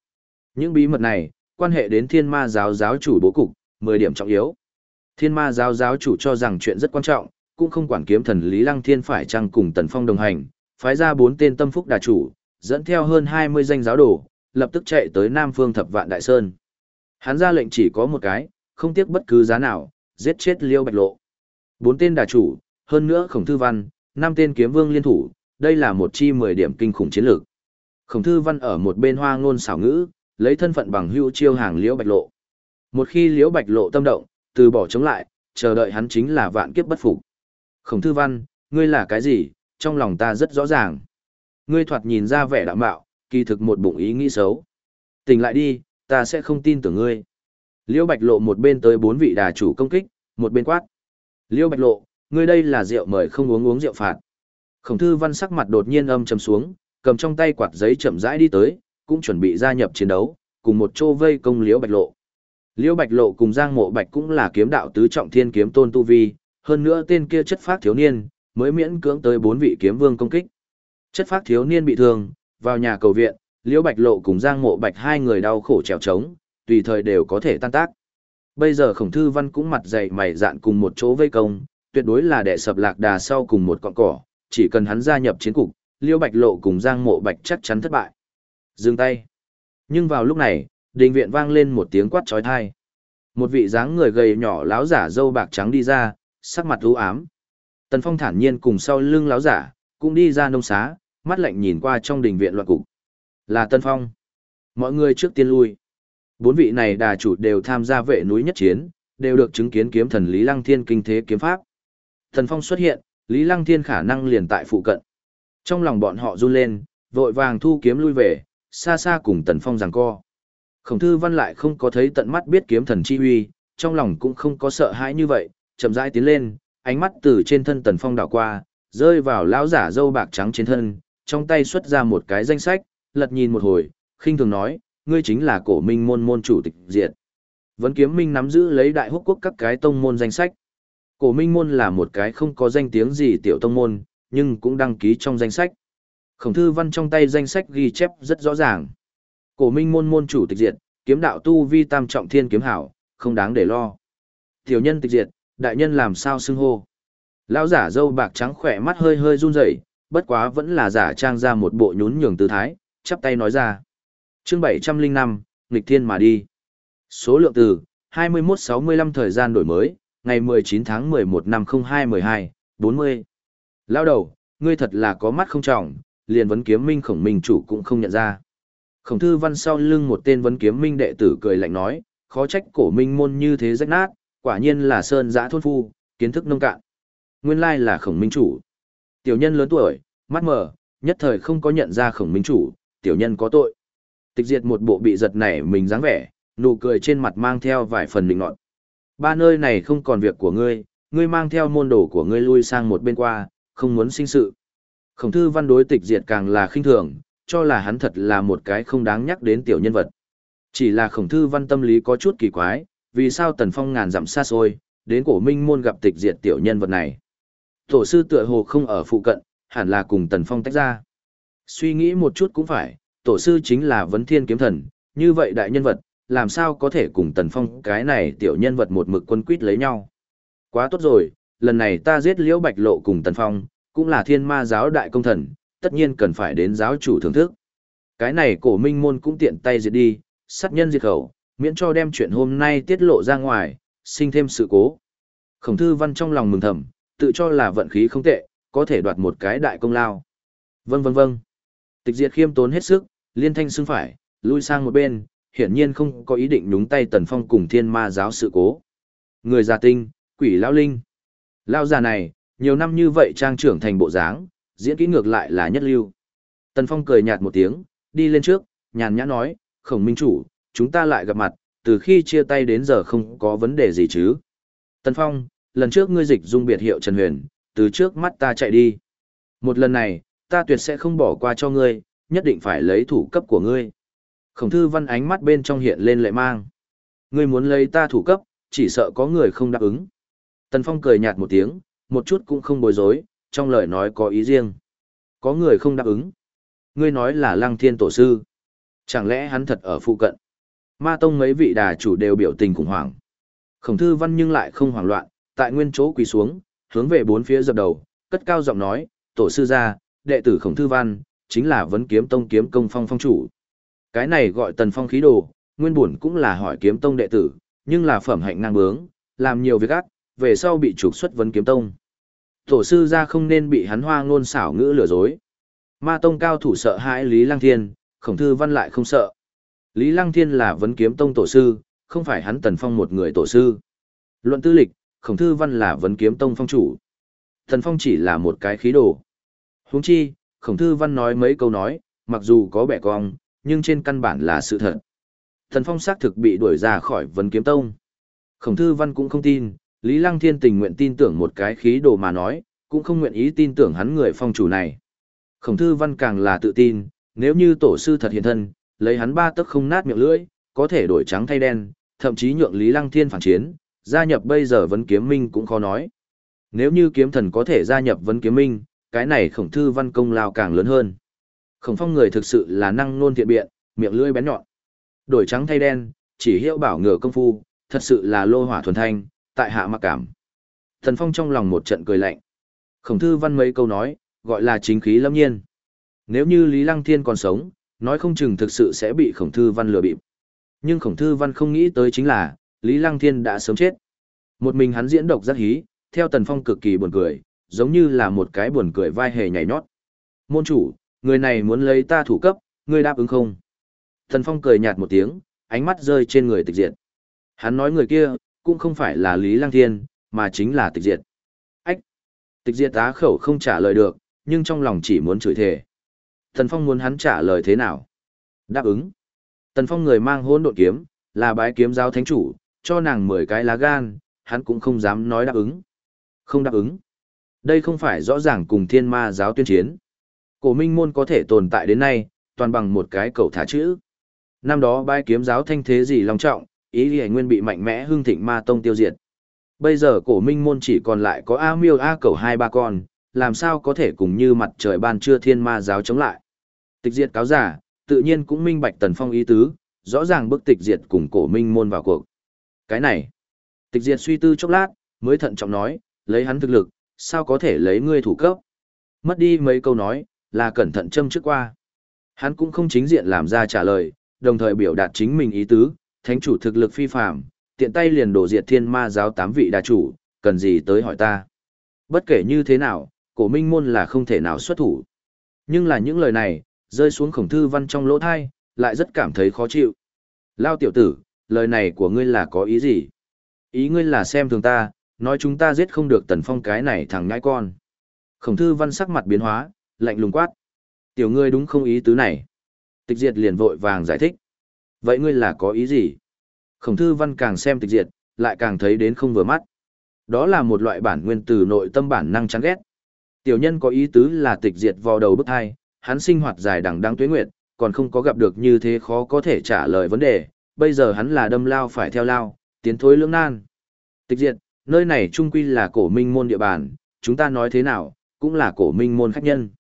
Những bí mật này, quan hệ đến thiên ma giáo giáo chủ bố cục, 10 điểm trọng yếu. Thiên ma giáo giáo chủ cho rằng chuyện rất quan trọng, cũng không quản kiếm thần Lý Lăng Thiên phải chăng cùng Tần Phong đồng hành, phái ra bốn tên tâm phúc đà chủ, dẫn theo hơn 20 danh giáo đồ, lập tức chạy tới Nam Phương Thập Vạn Đại Sơn. Hắn ra lệnh chỉ có một cái, không tiếc bất cứ giá nào, giết chết Liêu Bạch Lộ. Bốn tên đà chủ, hơn nữa Khổng Thư Văn, năm tên kiếm vương liên thủ, đây là một chi 10 điểm kinh khủng chiến lược. Khổng Thư Văn ở một bên hoa ngôn xảo ngữ, lấy thân phận bằng hữu chiêu hàng Liễu Bạch Lộ. Một khi Liễu Bạch Lộ tâm động, từ bỏ chống lại, chờ đợi hắn chính là vạn kiếp bất phục. Khổng Thư Văn, ngươi là cái gì, trong lòng ta rất rõ ràng. Ngươi thoạt nhìn ra vẻ đạm bạo, kỳ thực một bụng ý nghĩ xấu. Tỉnh lại đi, ta sẽ không tin tưởng ngươi. Liễu Bạch Lộ một bên tới bốn vị đà chủ công kích, một bên quát. Liễu Bạch Lộ, ngươi đây là rượu mời không uống uống rượu phạt. Khổng thư văn sắc mặt đột nhiên âm trầm xuống, cầm trong tay quạt giấy chậm rãi đi tới, cũng chuẩn bị gia nhập chiến đấu, cùng một chô vây công Liễu Bạch Lộ. Liễu Bạch Lộ cùng Giang Mộ Bạch cũng là kiếm đạo tứ trọng thiên kiếm tôn tu vi, hơn nữa tên kia chất phát thiếu niên, mới miễn cưỡng tới bốn vị kiếm vương công kích. Chất phát thiếu niên bị thương, vào nhà cầu viện, Liễu Bạch Lộ cùng Giang Mộ Bạch hai người đau khổ trèo trống, tùy thời đều có thể tan tác. Bây giờ Khổng Thư Văn cũng mặt dày mày dạn cùng một chỗ vây công, tuyệt đối là đệ sập lạc đà sau cùng một con cỏ, chỉ cần hắn gia nhập chiến cục, Liễu Bạch Lộ cùng Giang Mộ Bạch chắc chắn thất bại. Dừng tay. Nhưng vào lúc này, đình viện vang lên một tiếng quát trói thai. Một vị dáng người gầy nhỏ láo giả dâu bạc trắng đi ra, sắc mặt u ám. Tần Phong thản nhiên cùng sau lưng láo giả, cũng đi ra nông xá, mắt lạnh nhìn qua trong đình viện loạn cục. Là Tân Phong. Mọi người trước tiên lui. Bốn vị này đà chủ đều tham gia vệ núi nhất chiến, đều được chứng kiến kiếm thần Lý Lăng Thiên kinh thế kiếm pháp. Thần Phong xuất hiện, Lý Lăng Thiên khả năng liền tại phụ cận. Trong lòng bọn họ run lên, vội vàng thu kiếm lui về, xa xa cùng Tần Phong giằng co. Khổng Thư Văn lại không có thấy tận mắt biết kiếm thần chi huy, trong lòng cũng không có sợ hãi như vậy, chậm rãi tiến lên, ánh mắt từ trên thân Tần Phong đảo qua, rơi vào lão giả dâu bạc trắng trên thân, trong tay xuất ra một cái danh sách, lật nhìn một hồi, khinh thường nói, ngươi chính là cổ minh môn môn chủ tịch diệt. Vấn kiếm minh nắm giữ lấy đại húc quốc các cái tông môn danh sách. Cổ minh môn là một cái không có danh tiếng gì tiểu tông môn, nhưng cũng đăng ký trong danh sách. Khổng thư văn trong tay danh sách ghi chép rất rõ ràng. Cổ minh môn môn chủ tịch diệt, kiếm đạo tu vi tam trọng thiên kiếm hảo, không đáng để lo. Tiểu nhân tịch diệt, đại nhân làm sao xưng hô. Lão giả dâu bạc trắng khỏe mắt hơi hơi run rẩy, bất quá vẫn là giả trang ra một bộ nhún nhường tư thái, chắp tay nói ra. chương 705, nghịch thiên mà đi. Số lượng từ, 2165 thời gian đổi mới, ngày 19 tháng 11 năm 0212, 40. Lao đầu, ngươi thật là có mắt không trọng, liền vấn kiếm minh khổng minh chủ cũng không nhận ra. Khổng thư văn sau lưng một tên vấn kiếm minh đệ tử cười lạnh nói, khó trách cổ minh môn như thế rách nát, quả nhiên là sơn giã thôn phu, kiến thức nông cạn. Nguyên lai là khổng minh chủ. Tiểu nhân lớn tuổi, mắt mờ nhất thời không có nhận ra khổng minh chủ, tiểu nhân có tội. Tịch diệt một bộ bị giật nảy mình dáng vẻ, nụ cười trên mặt mang theo vài phần định ngọn. Ba nơi này không còn việc của ngươi, ngươi mang theo môn đồ của ngươi lui sang một bên qua, không muốn sinh sự. Khổng thư văn đối tịch diệt càng là khinh thường, cho là hắn thật là một cái không đáng nhắc đến tiểu nhân vật. Chỉ là khổng thư văn tâm lý có chút kỳ quái, vì sao tần phong ngàn dặm xa xôi, đến cổ minh môn gặp tịch diệt tiểu nhân vật này. Tổ sư tựa hồ không ở phụ cận, hẳn là cùng tần phong tách ra. Suy nghĩ một chút cũng phải, tổ sư chính là vấn thiên kiếm thần, như vậy đại nhân vật, làm sao có thể cùng tần phong cái này tiểu nhân vật một mực quân quýt lấy nhau. Quá tốt rồi, lần này ta giết liễu bạch lộ cùng tần phong, cũng là thiên ma giáo đại công thần, tất nhiên cần phải đến giáo chủ thưởng thức. Cái này cổ minh môn cũng tiện tay diệt đi, sát nhân diệt khẩu, miễn cho đem chuyện hôm nay tiết lộ ra ngoài, sinh thêm sự cố. Khổng thư văn trong lòng mừng thầm, tự cho là vận khí không tệ, có thể đoạt một cái đại công lao. Vâng vâng vâng. Tịch diệt khiêm tốn hết sức, liên thanh xưng phải, lui sang một bên, hiển nhiên không có ý định nhúng tay tần phong cùng thiên ma giáo sự cố. Người già tinh, quỷ lão linh. Lao già này, nhiều năm như vậy trang trưởng thành bộ dáng, diễn kỹ ngược lại là nhất lưu. Tần phong cười nhạt một tiếng, đi lên trước, nhàn nhã nói, khổng minh chủ, chúng ta lại gặp mặt, từ khi chia tay đến giờ không có vấn đề gì chứ. Tần phong, lần trước ngươi dịch dung biệt hiệu Trần Huyền, từ trước mắt ta chạy đi. Một lần này, ta tuyệt sẽ không bỏ qua cho ngươi, nhất định phải lấy thủ cấp của ngươi. Khổng thư văn ánh mắt bên trong hiện lên lệ mang. Ngươi muốn lấy ta thủ cấp, chỉ sợ có người không đáp ứng. Tần Phong cười nhạt một tiếng, một chút cũng không bối rối, trong lời nói có ý riêng. Có người không đáp ứng. Ngươi nói là lăng thiên tổ sư. Chẳng lẽ hắn thật ở phụ cận? Ma tông mấy vị đà chủ đều biểu tình khủng hoảng. Khổng thư văn nhưng lại không hoảng loạn, tại nguyên chỗ quỳ xuống, hướng về bốn phía dập đầu, cất cao giọng nói, tổ sư gia, đệ tử khổng thư văn, chính là vấn kiếm tông kiếm công phong phong chủ. Cái này gọi tần phong khí đồ, nguyên bổn cũng là hỏi kiếm tông đệ tử, nhưng là phẩm hạnh ngang bướng, làm nhiều việc ác, về sau bị trục xuất vấn kiếm tông. Tổ sư gia không nên bị hắn hoa ngôn xảo ngữ lừa dối. Ma tông cao thủ sợ hãi Lý Lăng Thiên, khổng thư văn lại không sợ. Lý Lăng Thiên là vấn kiếm tông tổ sư, không phải hắn tần phong một người tổ sư. Luận tư lịch, khổng thư văn là vấn kiếm tông phong chủ. Thần phong chỉ là một cái khí đồ. Huống chi, khổng thư văn nói mấy câu nói, mặc dù có bẻ cong, nhưng trên căn bản là sự thật. Thần phong xác thực bị đuổi ra khỏi vấn kiếm tông. Khổng thư văn cũng không tin, Lý Lăng Thiên tình nguyện tin tưởng một cái khí đồ mà nói, cũng không nguyện ý tin tưởng hắn người phong chủ này. Khổng thư văn càng là tự tin, nếu như tổ sư thật hiện thân, lấy hắn ba tức không nát miệng lưỡi, có thể đổi trắng thay đen, thậm chí nhượng Lý Lăng Thiên phản chiến, gia nhập bây giờ vấn kiếm minh cũng khó nói. Nếu như kiếm thần có thể gia nhập vấn kiếm minh, cái này khổng thư văn công lao càng lớn hơn. Khổng phong người thực sự là năng nôn thiện biện, miệng lưỡi bén nhọn. Đổi trắng thay đen, chỉ hiệu bảo ngựa công phu, thật sự là lô hỏa thuần thanh, tại hạ mặc cảm. Thần phong trong lòng một trận cười lạnh. Khổng thư văn mấy câu nói, gọi là chính khí lâm nhiên. Nếu như Lý Lăng Thiên còn sống, nói không chừng thực sự sẽ bị khổng thư văn lừa bịp. Nhưng khổng thư văn không nghĩ tới chính là, Lý Lăng Thiên đã sớm chết. Một mình hắn diễn độc rất hí, theo Tần Phong cực kỳ buồn cười, giống như là một cái buồn cười vai hề nhảy nhót. Môn chủ, người này muốn lấy ta thủ cấp, ngươi đáp ứng không? Tần Phong cười nhạt một tiếng, ánh mắt rơi trên người tịch diệt. Hắn nói người kia, cũng không phải là Lý Lăng Thiên, mà chính là tịch diệt. Ách! Tịch diệt tá khẩu không trả lời được, nhưng trong lòng chỉ muốn chửi thề. Tần Phong muốn hắn trả lời thế nào? Đáp ứng. Tần Phong người mang hôn độn kiếm, là bái kiếm giáo thánh chủ, cho nàng 10 cái lá gan, hắn cũng không dám nói đáp ứng. Không đáp ứng. Đây không phải rõ ràng cùng thiên ma giáo tuyên chiến. Cổ minh môn có thể tồn tại đến nay, toàn bằng một cái cầu thả chữ. Năm đó bái kiếm giáo thanh thế gì long trọng, ý ghi nguyên bị mạnh mẽ hưng thịnh ma tông tiêu diệt. Bây giờ cổ minh môn chỉ còn lại có A miêu A cầu hai ba con, làm sao có thể cùng như mặt trời ban trưa thiên ma giáo chống lại. Tịch diệt cáo giả, tự nhiên cũng minh bạch tần phong ý tứ, rõ ràng bức tịch diệt cùng cổ minh môn vào cuộc. Cái này, tịch diệt suy tư chốc lát, mới thận trọng nói, lấy hắn thực lực, sao có thể lấy ngươi thủ cấp. Mất đi mấy câu nói, là cẩn thận châm trước qua. Hắn cũng không chính diện làm ra trả lời, đồng thời biểu đạt chính mình ý tứ, thánh chủ thực lực phi phạm, tiện tay liền đổ diệt thiên ma giáo tám vị đà chủ, cần gì tới hỏi ta. Bất kể như thế nào, cổ minh môn là không thể nào xuất thủ. Nhưng là những lời này, rơi xuống khổng thư văn trong lỗ thai, lại rất cảm thấy khó chịu. Lao tiểu tử, lời này của ngươi là có ý gì? Ý ngươi là xem thường ta, nói chúng ta giết không được tần phong cái này thằng ngãi con. Khổng thư văn sắc mặt biến hóa, lạnh lùng quát. Tiểu ngươi đúng không ý tứ này. Tịch diệt liền vội vàng giải thích. Vậy ngươi là có ý gì? Khổng thư văn càng xem tịch diệt, lại càng thấy đến không vừa mắt. Đó là một loại bản nguyên từ nội tâm bản năng chán ghét. Tiểu nhân có ý tứ là tịch diệt vào đầu bức hai, hắn sinh hoạt dài đằng đang tuế nguyệt, còn không có gặp được như thế khó có thể trả lời vấn đề, bây giờ hắn là đâm lao phải theo lao, tiến thối lưỡng nan. Tịch diệt, nơi này trung quy là cổ minh môn địa bàn, chúng ta nói thế nào, cũng là cổ minh môn khách nhân.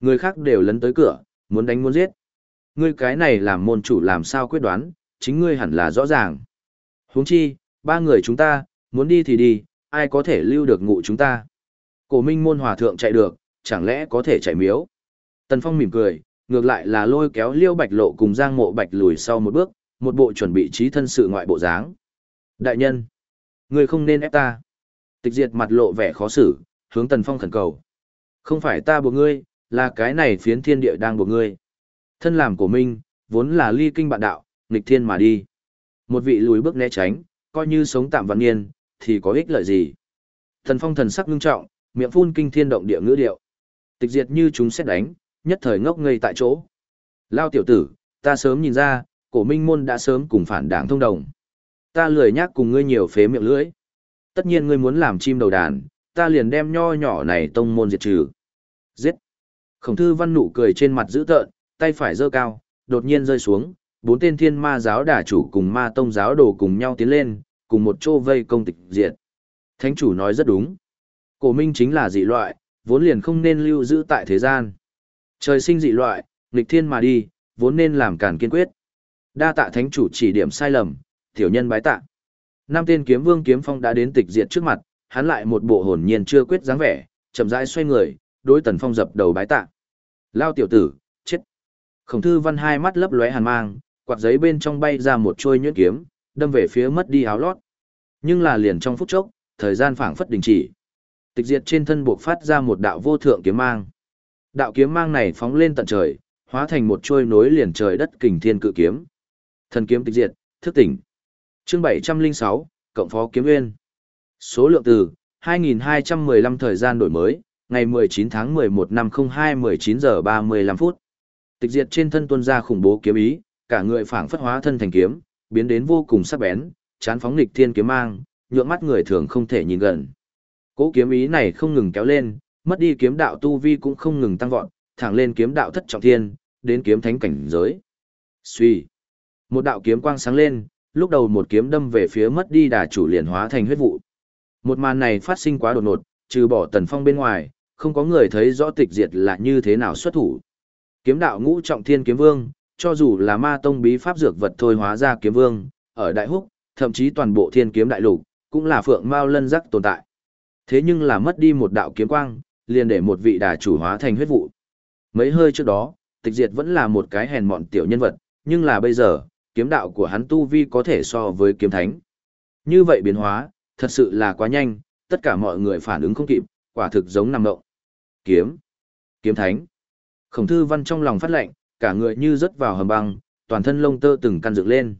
Người khác đều lấn tới cửa, muốn đánh muốn giết. Ngươi cái này làm môn chủ làm sao quyết đoán, chính ngươi hẳn là rõ ràng. huống chi, ba người chúng ta, muốn đi thì đi, ai có thể lưu được ngụ chúng ta. Cổ minh môn hòa thượng chạy được, chẳng lẽ có thể chạy miếu. Tần Phong mỉm cười, ngược lại là lôi kéo Liêu Bạch Lộ cùng Giang Mộ Bạch lùi sau một bước, một bộ chuẩn bị trí thân sự ngoại bộ dáng. Đại nhân, người không nên ép ta. Tịch diệt mặt lộ vẻ khó xử, hướng Tần Phong khẩn cầu. Không phải ta buộc ngươi, là cái này phiến thiên địa đang buộc ngươi. Thân làm của minh, vốn là ly kinh bạn đạo, nghịch thiên mà đi. Một vị lùi bước né tránh, coi như sống tạm văn niên, thì có ích lợi gì. Thần Phong thần sắc ngưng trọng, miệng phun kinh thiên động địa ngữ điệu. Tịch diệt như chúng xét đánh, nhất thời ngốc ngây tại chỗ. Lao tiểu tử, ta sớm nhìn ra, cổ minh môn đã sớm cùng phản đảng thông đồng. Ta lười nhác cùng ngươi nhiều phế miệng lưỡi. Tất nhiên ngươi muốn làm chim đầu đàn, ta liền đem nho nhỏ này tông môn diệt trừ. Giết. Khổng thư văn nụ cười trên mặt dữ tợn, tay phải giơ cao, đột nhiên rơi xuống, bốn tên thiên ma giáo đả chủ cùng ma tông giáo đồ cùng nhau tiến lên, cùng một chỗ vây công tịch diệt. Thánh chủ nói rất đúng. Cổ minh chính là dị loại, vốn liền không nên lưu giữ tại thế gian. Trời sinh dị loại, nghịch thiên mà đi, vốn nên làm cản kiên quyết. Đa tạ thánh chủ chỉ điểm sai lầm, tiểu nhân bái tạ. Năm tên kiếm vương kiếm phong đã đến tịch diệt trước mặt, hắn lại một bộ hồn nhiên chưa quyết dáng vẻ, chậm rãi xoay người, đối tần phong dập đầu bái tạ. Lao tiểu tử. Khổng thư văn hai mắt lấp lóe hàn mang, quạt giấy bên trong bay ra một trôi nhuyễn kiếm, đâm về phía mất đi áo lót. Nhưng là liền trong phút chốc, thời gian phảng phất đình chỉ. Tịch diệt trên thân buộc phát ra một đạo vô thượng kiếm mang. Đạo kiếm mang này phóng lên tận trời, hóa thành một trôi nối liền trời đất kình thiên cự kiếm. Thần kiếm tịch diệt, thức tỉnh. Chương 706, Cộng phó kiếm nguyên. Số lượng từ 2215 thời gian đổi mới, ngày 19 tháng 11 năm 02 19 giờ 35 phút. Tịch diệt trên thân tuân ra khủng bố kiếm ý, cả người phảng phất hóa thân thành kiếm, biến đến vô cùng sắc bén, chán phóng nghịch thiên kiếm mang, nhượng mắt người thường không thể nhìn gần. Cố kiếm ý này không ngừng kéo lên, mất đi kiếm đạo tu vi cũng không ngừng tăng vọt, thẳng lên kiếm đạo thất trọng thiên, đến kiếm thánh cảnh giới. Suy. Một đạo kiếm quang sáng lên, lúc đầu một kiếm đâm về phía mất đi đà chủ liền hóa thành huyết vụ. Một màn này phát sinh quá đột ngột, trừ bỏ Tần Phong bên ngoài, không có người thấy rõ tịch diệt là như thế nào xuất thủ. Kiếm đạo ngũ trọng thiên kiếm vương, cho dù là ma tông bí pháp dược vật thôi hóa ra kiếm vương, ở đại húc, thậm chí toàn bộ thiên kiếm đại lục, cũng là phượng mao lân rắc tồn tại. Thế nhưng là mất đi một đạo kiếm quang, liền để một vị đà chủ hóa thành huyết vụ. Mấy hơi trước đó, tịch diệt vẫn là một cái hèn mọn tiểu nhân vật, nhưng là bây giờ, kiếm đạo của hắn tu vi có thể so với kiếm thánh. Như vậy biến hóa, thật sự là quá nhanh, tất cả mọi người phản ứng không kịp, quả thực giống nằm mộng. Kiếm, kiếm thánh. Khổng thư văn trong lòng phát lệnh, cả người như rớt vào hầm băng, toàn thân lông tơ từng căn dựng lên.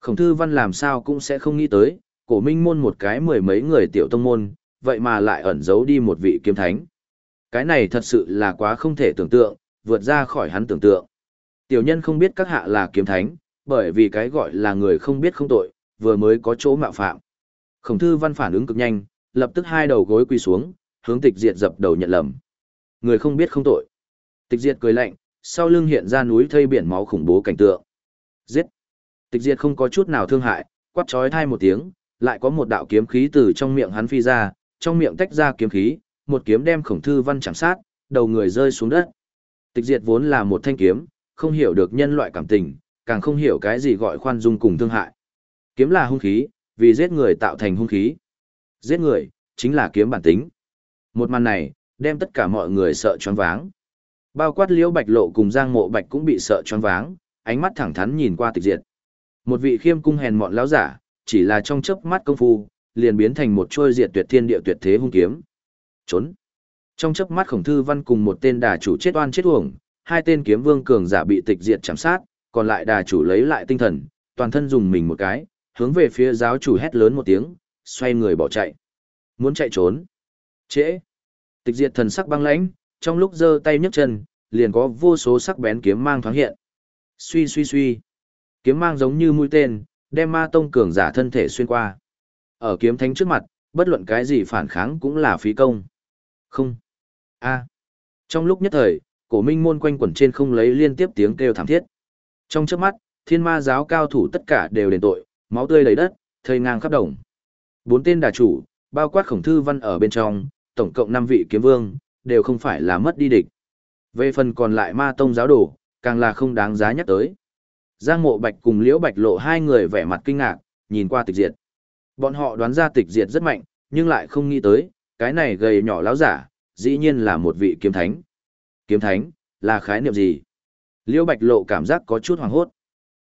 Khổng thư văn làm sao cũng sẽ không nghĩ tới, cổ minh môn một cái mười mấy người tiểu tông môn, vậy mà lại ẩn giấu đi một vị kiếm thánh. Cái này thật sự là quá không thể tưởng tượng, vượt ra khỏi hắn tưởng tượng. Tiểu nhân không biết các hạ là kiếm thánh, bởi vì cái gọi là người không biết không tội, vừa mới có chỗ mạo phạm. Khổng thư văn phản ứng cực nhanh, lập tức hai đầu gối quỳ xuống, hướng tịch diệt dập đầu nhận lầm. Người không biết không tội. Tịch diệt cười lạnh, sau lưng hiện ra núi thây biển máu khủng bố cảnh tượng. Giết! Tịch diệt không có chút nào thương hại, quát chói thai một tiếng, lại có một đạo kiếm khí từ trong miệng hắn phi ra, trong miệng tách ra kiếm khí, một kiếm đem khổng thư văn chạm sát, đầu người rơi xuống đất. Tịch diệt vốn là một thanh kiếm, không hiểu được nhân loại cảm tình, càng không hiểu cái gì gọi khoan dung cùng thương hại. Kiếm là hung khí, vì giết người tạo thành hung khí. Giết người, chính là kiếm bản tính. Một màn này, đem tất cả mọi người sợ choáng váng. Bao quát liễu bạch lộ cùng giang mộ bạch cũng bị sợ choáng váng, ánh mắt thẳng thắn nhìn qua tịch diệt. Một vị khiêm cung hèn mọn lão giả, chỉ là trong chớp mắt công phu, liền biến thành một trôi diệt tuyệt thiên địa tuyệt thế hung kiếm. Trốn. Trong chớp mắt khổng thư văn cùng một tên đà chủ chết oan chết uổng, hai tên kiếm vương cường giả bị tịch diệt chạm sát, còn lại đà chủ lấy lại tinh thần, toàn thân dùng mình một cái, hướng về phía giáo chủ hét lớn một tiếng, xoay người bỏ chạy. Muốn chạy trốn. Trễ. Tịch diệt thần sắc băng lãnh, trong lúc giơ tay nhấc chân, liền có vô số sắc bén kiếm mang thoáng hiện. Suy suy suy. Kiếm mang giống như mũi tên, đem ma tông cường giả thân thể xuyên qua. Ở kiếm thánh trước mặt, bất luận cái gì phản kháng cũng là phí công. Không. A. Trong lúc nhất thời, cổ minh môn quanh quẩn trên không lấy liên tiếp tiếng kêu thảm thiết. Trong trước mắt, thiên ma giáo cao thủ tất cả đều đền tội, máu tươi lấy đất, thây ngang khắp đồng. Bốn tên đà chủ, bao quát khổng thư văn ở bên trong, tổng cộng năm vị kiếm vương, đều không phải là mất đi địch. Về phần còn lại ma tông giáo đồ, càng là không đáng giá nhắc tới. Giang mộ bạch cùng liễu bạch lộ hai người vẻ mặt kinh ngạc, nhìn qua tịch diệt. Bọn họ đoán ra tịch diệt rất mạnh, nhưng lại không nghĩ tới, cái này gầy nhỏ láo giả, dĩ nhiên là một vị kiếm thánh. Kiếm thánh, là khái niệm gì? Liễu bạch lộ cảm giác có chút hoàng hốt.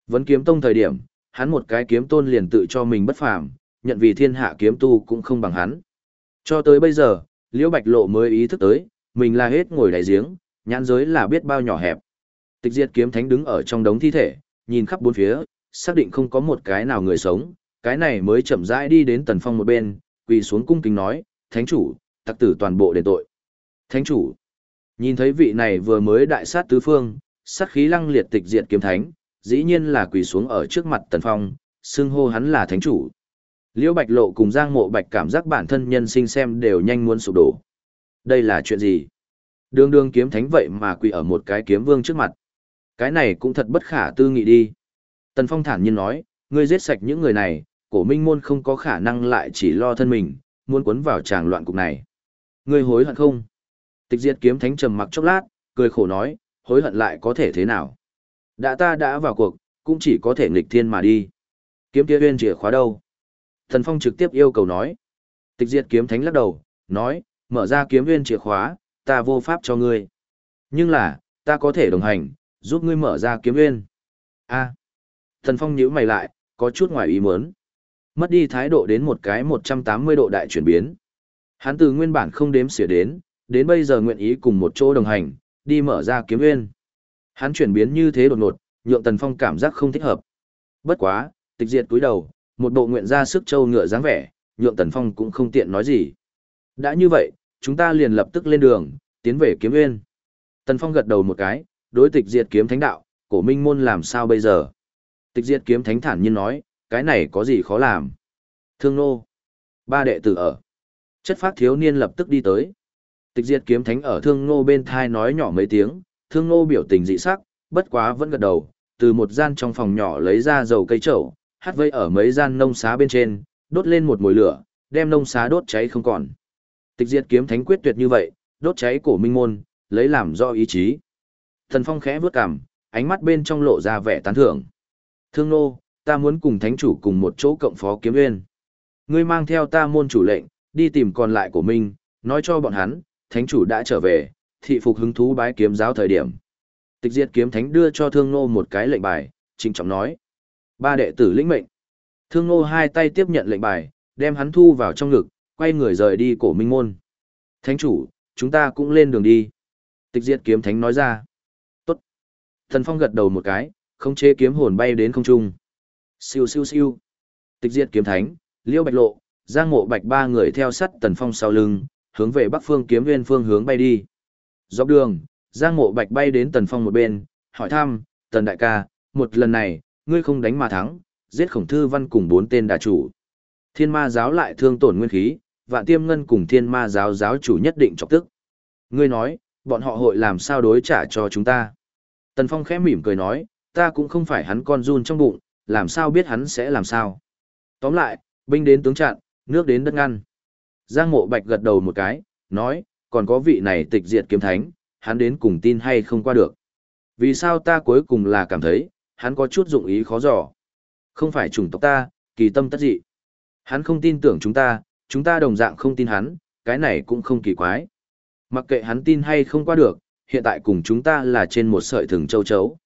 Vấn kiếm tông thời điểm, hắn một cái kiếm tôn liền tự cho mình bất phàm, nhận vì thiên hạ kiếm tu cũng không bằng hắn. Cho tới bây giờ, Liễu Bạch Lộ mới ý thức tới, mình là hết ngồi đáy giếng, nhãn giới là biết bao nhỏ hẹp. Tịch Diệt kiếm thánh đứng ở trong đống thi thể, nhìn khắp bốn phía, xác định không có một cái nào người sống, cái này mới chậm rãi đi đến Tần Phong một bên, quỳ xuống cung kính nói, "Thánh chủ, tặc tử toàn bộ đền tội." "Thánh chủ?" Nhìn thấy vị này vừa mới đại sát tứ phương, sát khí lăng liệt tịch diệt kiếm thánh, dĩ nhiên là quỳ xuống ở trước mặt Tần Phong, xưng hô hắn là thánh chủ. Liễu Bạch Lộ cùng Giang Mộ Bạch cảm giác bản thân nhân sinh xem đều nhanh muốn sụp đổ. Đây là chuyện gì? Đường đường kiếm thánh vậy mà quỳ ở một cái kiếm vương trước mặt. Cái này cũng thật bất khả tư nghị đi. Tần Phong thản nhiên nói, ngươi giết sạch những người này, cổ minh môn không có khả năng lại chỉ lo thân mình, muốn cuốn vào tràng loạn cục này. Ngươi hối hận không? Tịch diệt kiếm thánh trầm mặc chốc lát, cười khổ nói, hối hận lại có thể thế nào? Đã ta đã vào cuộc, cũng chỉ có thể nghịch thiên mà đi. Kiếm kia huyên chìa khóa đâu? Thần Phong trực tiếp yêu cầu nói. Tịch diệt kiếm thánh lắc đầu, nói, mở ra kiếm viên chìa khóa, ta vô pháp cho ngươi. Nhưng là, ta có thể đồng hành, giúp ngươi mở ra kiếm viên. A. Thần Phong nhíu mày lại, có chút ngoài ý muốn. Mất đi thái độ đến một cái 180 độ đại chuyển biến. Hắn từ nguyên bản không đếm xỉa đến, đến bây giờ nguyện ý cùng một chỗ đồng hành, đi mở ra kiếm viên. Hắn chuyển biến như thế đột ngột, nhượng Tần Phong cảm giác không thích hợp. Bất quá, tịch diệt túi đầu, một bộ nguyện ra sức trâu ngựa dáng vẻ, nhượng Tần Phong cũng không tiện nói gì. Đã như vậy, chúng ta liền lập tức lên đường, tiến về kiếm nguyên. Tần Phong gật đầu một cái, đối tịch diệt kiếm thánh đạo, cổ minh môn làm sao bây giờ? Tịch diệt kiếm thánh thản nhiên nói, cái này có gì khó làm? Thương nô. Ba đệ tử ở. Chất phát thiếu niên lập tức đi tới. Tịch diệt kiếm thánh ở thương nô bên thai nói nhỏ mấy tiếng, thương nô biểu tình dị sắc, bất quá vẫn gật đầu, từ một gian trong phòng nhỏ lấy ra dầu cây trầu, hát vây ở mấy gian nông xá bên trên, đốt lên một mồi lửa, đem nông xá đốt cháy không còn. Tịch diệt kiếm thánh quyết tuyệt như vậy, đốt cháy cổ minh môn, lấy làm do ý chí. Thần Phong khẽ vướt cằm, ánh mắt bên trong lộ ra vẻ tán thưởng. Thương nô, ta muốn cùng thánh chủ cùng một chỗ cộng phó kiếm nguyên. Ngươi mang theo ta môn chủ lệnh, đi tìm còn lại của mình, nói cho bọn hắn, thánh chủ đã trở về, thị phục hứng thú bái kiếm giáo thời điểm. Tịch diệt kiếm thánh đưa cho thương nô một cái lệnh bài, trinh trọng nói. Ba đệ tử lĩnh mệnh. Thương Ngô hai tay tiếp nhận lệnh bài, đem hắn thu vào trong ngực, quay người rời đi cổ minh môn. Thánh chủ, chúng ta cũng lên đường đi. Tịch diệt kiếm thánh nói ra. Tốt. Thần phong gật đầu một cái, không chế kiếm hồn bay đến không trung. Siêu siêu siêu. Tịch diệt kiếm thánh, liêu bạch lộ, giang mộ bạch ba người theo sắt tần phong sau lưng, hướng về bắc phương kiếm nguyên phương hướng bay đi. Dọc đường, giang mộ bạch bay đến tần phong một bên, hỏi thăm, tần đại ca, một lần này, ngươi không đánh mà thắng, giết khổng thư văn cùng bốn tên đà chủ. Thiên ma giáo lại thương tổn nguyên khí, vạn tiêm ngân cùng thiên ma giáo giáo chủ nhất định chọc tức. Ngươi nói, bọn họ hội làm sao đối trả cho chúng ta. Tần Phong khẽ mỉm cười nói, ta cũng không phải hắn con run trong bụng, làm sao biết hắn sẽ làm sao. Tóm lại, binh đến tướng chặn, nước đến đất ngăn. Giang mộ bạch gật đầu một cái, nói, còn có vị này tịch diệt kiếm thánh, hắn đến cùng tin hay không qua được. Vì sao ta cuối cùng là cảm thấy, hắn có chút dụng ý khó dò. Không phải chủng tộc ta, kỳ tâm tất dị. Hắn không tin tưởng chúng ta, chúng ta đồng dạng không tin hắn, cái này cũng không kỳ quái. Mặc kệ hắn tin hay không qua được, hiện tại cùng chúng ta là trên một sợi thừng châu chấu.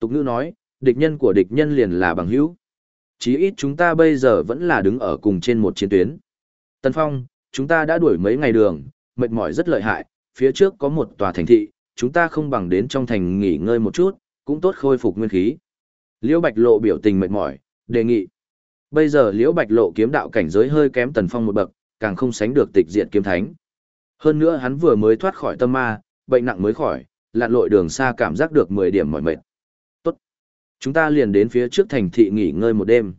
Tục ngữ nói, địch nhân của địch nhân liền là bằng hữu. Chí ít chúng ta bây giờ vẫn là đứng ở cùng trên một chiến tuyến. Tân Phong, chúng ta đã đuổi mấy ngày đường, mệt mỏi rất lợi hại, phía trước có một tòa thành thị, chúng ta không bằng đến trong thành nghỉ ngơi một chút, cũng tốt khôi phục nguyên khí. Liễu Bạch Lộ biểu tình mệt mỏi, đề nghị. Bây giờ Liễu Bạch Lộ kiếm đạo cảnh giới hơi kém Tần Phong một bậc, càng không sánh được tịch diện kiếm thánh. Hơn nữa hắn vừa mới thoát khỏi tâm ma, bệnh nặng mới khỏi, lặn lội đường xa cảm giác được 10 điểm mỏi mệt. Tốt. Chúng ta liền đến phía trước thành thị nghỉ ngơi một đêm.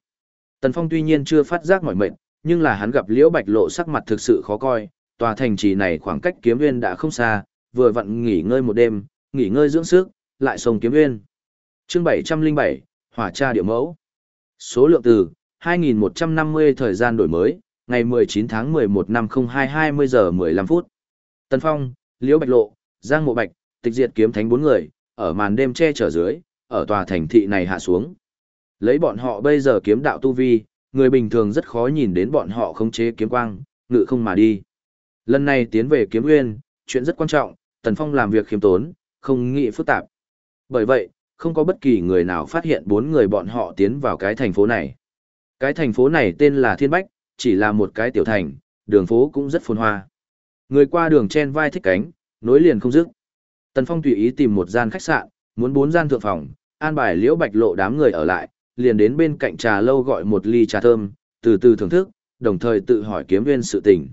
Tần Phong tuy nhiên chưa phát giác mỏi mệt, nhưng là hắn gặp Liễu Bạch Lộ sắc mặt thực sự khó coi, tòa thành trì này khoảng cách kiếm nguyên đã không xa, vừa vặn nghỉ ngơi một đêm, nghỉ ngơi dưỡng sức, lại sông kiếm nguyên. Chương 707, Hỏa tra địa mẫu. Số lượng từ 2150 thời gian đổi mới, ngày 19 tháng 11 năm 02 20 giờ 15 phút. Tân Phong, Liễu Bạch Lộ, Giang Mộ Bạch, Tịch Diệt kiếm thánh bốn người, ở màn đêm che chở dưới, ở tòa thành thị này hạ xuống. Lấy bọn họ bây giờ kiếm đạo tu vi, người bình thường rất khó nhìn đến bọn họ khống chế kiếm quang, ngự không mà đi. Lần này tiến về kiếm nguyên, chuyện rất quan trọng, Tần Phong làm việc khiêm tốn, không nghĩ phức tạp. Bởi vậy, không có bất kỳ người nào phát hiện bốn người bọn họ tiến vào cái thành phố này. Cái thành phố này tên là Thiên Bách, chỉ là một cái tiểu thành, đường phố cũng rất phồn hoa. Người qua đường chen vai thích cánh, nối liền không dứt. Tần Phong tùy ý tìm một gian khách sạn, muốn bốn gian thượng phòng, an bài liễu bạch lộ đám người ở lại, liền đến bên cạnh trà lâu gọi một ly trà thơm, từ từ thưởng thức, đồng thời tự hỏi kiếm viên sự tình.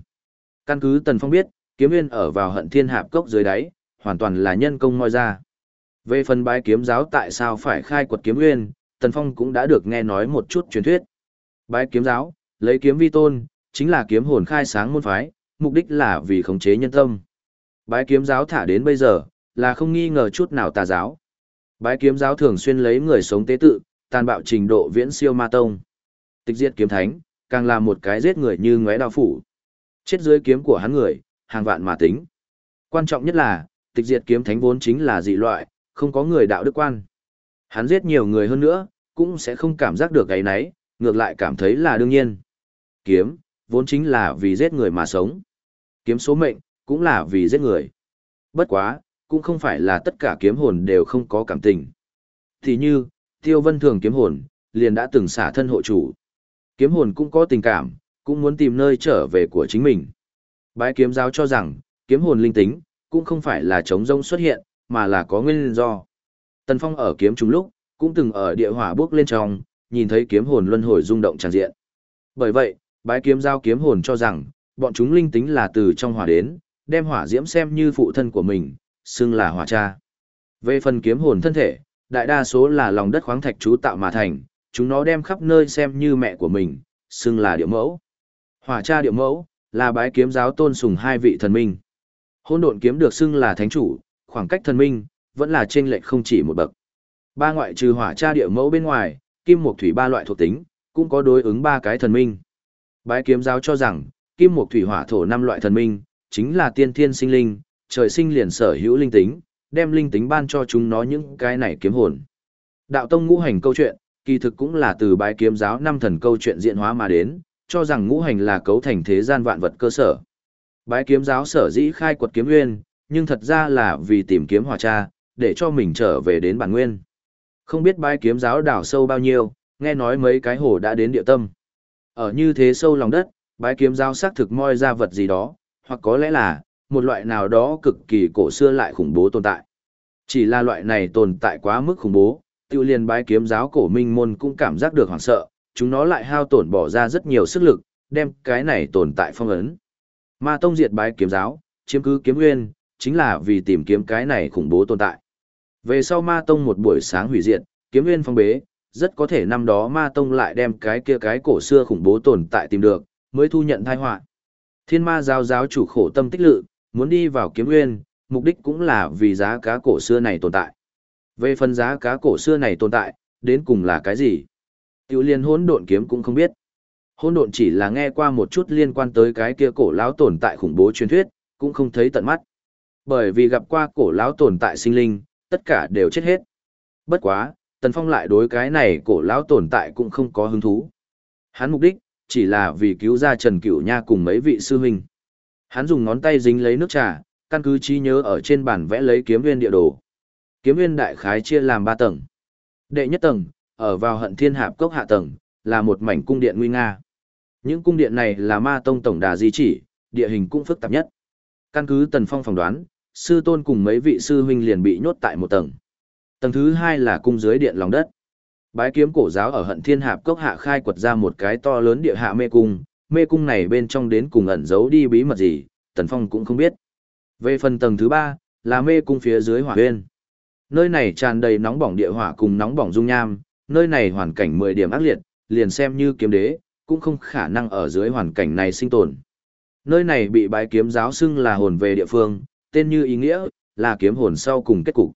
Căn cứ Tần Phong biết, kiếm viên ở vào hận thiên hạp cốc dưới đáy, hoàn toàn là nhân công moi ra. Về phần bái kiếm giáo tại sao phải khai quật kiếm nguyên, Tần Phong cũng đã được nghe nói một chút truyền thuyết. Bái kiếm giáo, lấy kiếm vi tôn, chính là kiếm hồn khai sáng môn phái, mục đích là vì khống chế nhân tâm. Bái kiếm giáo thả đến bây giờ, là không nghi ngờ chút nào tà giáo. Bái kiếm giáo thường xuyên lấy người sống tế tự, tàn bạo trình độ viễn siêu ma tông. Tịch diệt kiếm thánh, càng là một cái giết người như ngóe đao phủ. Chết dưới kiếm của hắn người, hàng vạn mà tính. Quan trọng nhất là, tịch diệt kiếm thánh vốn chính là dị loại, không có người đạo đức quan. Hắn giết nhiều người hơn nữa, cũng sẽ không cảm giác được cái nấy, ngược lại cảm thấy là đương nhiên. Kiếm, vốn chính là vì giết người mà sống. Kiếm số mệnh, cũng là vì giết người. Bất quá, cũng không phải là tất cả kiếm hồn đều không có cảm tình. Thì như, tiêu vân thường kiếm hồn, liền đã từng xả thân hộ chủ. Kiếm hồn cũng có tình cảm, cũng muốn tìm nơi trở về của chính mình. Bái kiếm giáo cho rằng, kiếm hồn linh tính, cũng không phải là chống rông xuất hiện, mà là có nguyên do. Tần Phong ở kiếm trùng lúc, cũng từng ở địa hỏa bước lên trong, nhìn thấy kiếm hồn luân hồi rung động tràn diện. Bởi vậy, bái kiếm giao kiếm hồn cho rằng, bọn chúng linh tính là từ trong hỏa đến, đem hỏa diễm xem như phụ thân của mình, xưng là hỏa cha. Về phần kiếm hồn thân thể, đại đa số là lòng đất khoáng thạch chú tạo mà thành, chúng nó đem khắp nơi xem như mẹ của mình, xưng là địa mẫu. Hỏa cha địa mẫu, là bái kiếm giáo tôn sùng hai vị thần minh. Hôn độn kiếm được xưng là thánh chủ, khoảng cách thần minh, vẫn là trên lệch không chỉ một bậc. Ba ngoại trừ hỏa tra, địa mẫu bên ngoài, kim mộc thủy ba loại thuộc tính, cũng có đối ứng ba cái thần minh. Bái kiếm giáo cho rằng, kim mộc thủy hỏa thổ năm loại thần minh, chính là tiên thiên sinh linh, trời sinh liền sở hữu linh tính, đem linh tính ban cho chúng nó những cái này kiếm hồn. Đạo tông ngũ hành câu chuyện, kỳ thực cũng là từ bái kiếm giáo năm thần câu chuyện diễn hóa mà đến, cho rằng ngũ hành là cấu thành thế gian vạn vật cơ sở. Bái kiếm giáo sở dĩ khai quật kiếm nguyên, nhưng thật ra là vì tìm kiếm hòa cha, để cho mình trở về đến bản nguyên. Không biết bái kiếm giáo đào sâu bao nhiêu, nghe nói mấy cái hồ đã đến địa tâm. Ở như thế sâu lòng đất, bái kiếm giáo xác thực moi ra vật gì đó, hoặc có lẽ là, một loại nào đó cực kỳ cổ xưa lại khủng bố tồn tại. Chỉ là loại này tồn tại quá mức khủng bố, tiêu liền bái kiếm giáo cổ minh môn cũng cảm giác được hoảng sợ, chúng nó lại hao tổn bỏ ra rất nhiều sức lực, đem cái này tồn tại phong ấn. Ma tông diệt bái kiếm giáo, chiếm cứ kiếm nguyên, chính là vì tìm kiếm cái này khủng bố tồn tại. Về sau ma tông một buổi sáng hủy diệt, kiếm nguyên phong bế, rất có thể năm đó ma tông lại đem cái kia cái cổ xưa khủng bố tồn tại tìm được, mới thu nhận thai họa. Thiên ma giáo giáo chủ khổ tâm tích lự, muốn đi vào kiếm nguyên, mục đích cũng là vì giá cá cổ xưa này tồn tại. Về phần giá cá cổ xưa này tồn tại, đến cùng là cái gì? Tiểu liên hỗn độn kiếm cũng không biết. Hỗn độn chỉ là nghe qua một chút liên quan tới cái kia cổ lão tồn tại khủng bố truyền thuyết, cũng không thấy tận mắt. Bởi vì gặp qua cổ lão tồn tại sinh linh, tất cả đều chết hết. Bất quá, Tần Phong lại đối cái này cổ lão tồn tại cũng không có hứng thú. Hắn mục đích, chỉ là vì cứu ra Trần Cửu Nha cùng mấy vị sư huynh. Hắn dùng ngón tay dính lấy nước trà, căn cứ trí nhớ ở trên bản vẽ lấy kiếm viên địa đồ. Kiếm viên đại khái chia làm ba tầng. Đệ nhất tầng, ở vào hận thiên hạp cốc hạ tầng, là một mảnh cung điện nguy nga. Những cung điện này là ma tông tổng đà di chỉ, địa hình cũng phức tạp nhất. Căn cứ Tần Phong phỏng đoán, sư tôn cùng mấy vị sư huynh liền bị nhốt tại một tầng. Tầng thứ hai là cung dưới điện lòng đất. Bái kiếm cổ giáo ở hận thiên hạp cốc hạ khai quật ra một cái to lớn địa hạ mê cung, mê cung này bên trong đến cùng ẩn giấu đi bí mật gì, Tần Phong cũng không biết. Về phần tầng thứ ba, là mê cung phía dưới hỏa huyên. Nơi này tràn đầy nóng bỏng địa hỏa cùng nóng bỏng dung nham, nơi này hoàn cảnh 10 điểm ác liệt, liền xem như kiếm đế, cũng không khả năng ở dưới hoàn cảnh này sinh tồn. Nơi này bị bái kiếm giáo xưng là hồn về địa phương, tên như ý nghĩa, là kiếm hồn sau cùng kết cục.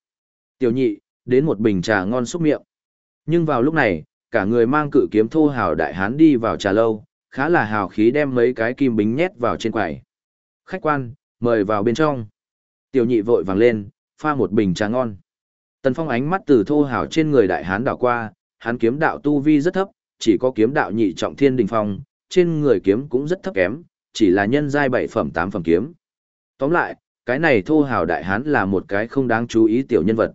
Tiểu nhị, đến một bình trà ngon xúc miệng. Nhưng vào lúc này, cả người mang cự kiếm thô hào đại hán đi vào trà lâu, khá là hào khí đem mấy cái kim bính nhét vào trên quầy. Khách quan, mời vào bên trong. Tiểu nhị vội vàng lên, pha một bình trà ngon. Tần Phong ánh mắt từ thô hào trên người đại hán đảo qua, hắn kiếm đạo tu vi rất thấp, chỉ có kiếm đạo nhị trọng thiên đình phong, trên người kiếm cũng rất thấp kém, chỉ là nhân giai bảy phẩm tám phẩm kiếm. Tóm lại, cái này thô hào đại hán là một cái không đáng chú ý tiểu nhân vật.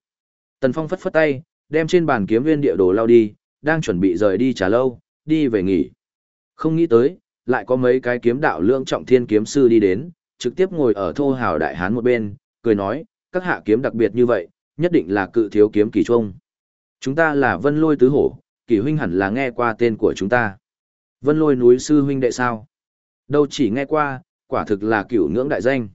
Tần Phong phất phất tay, đem trên bàn kiếm viên địa đồ lao đi, đang chuẩn bị rời đi trả lâu, đi về nghỉ. Không nghĩ tới, lại có mấy cái kiếm đạo lượng trọng thiên kiếm sư đi đến, trực tiếp ngồi ở thô hào đại hán một bên, cười nói, các hạ kiếm đặc biệt như vậy, nhất định là cự thiếu kiếm kỳ trung. Chúng ta là vân lôi tứ hổ, kỳ huynh hẳn là nghe qua tên của chúng ta. Vân lôi núi sư huynh đệ sao? Đâu chỉ nghe qua, quả thực là cửu ngưỡng đại danh.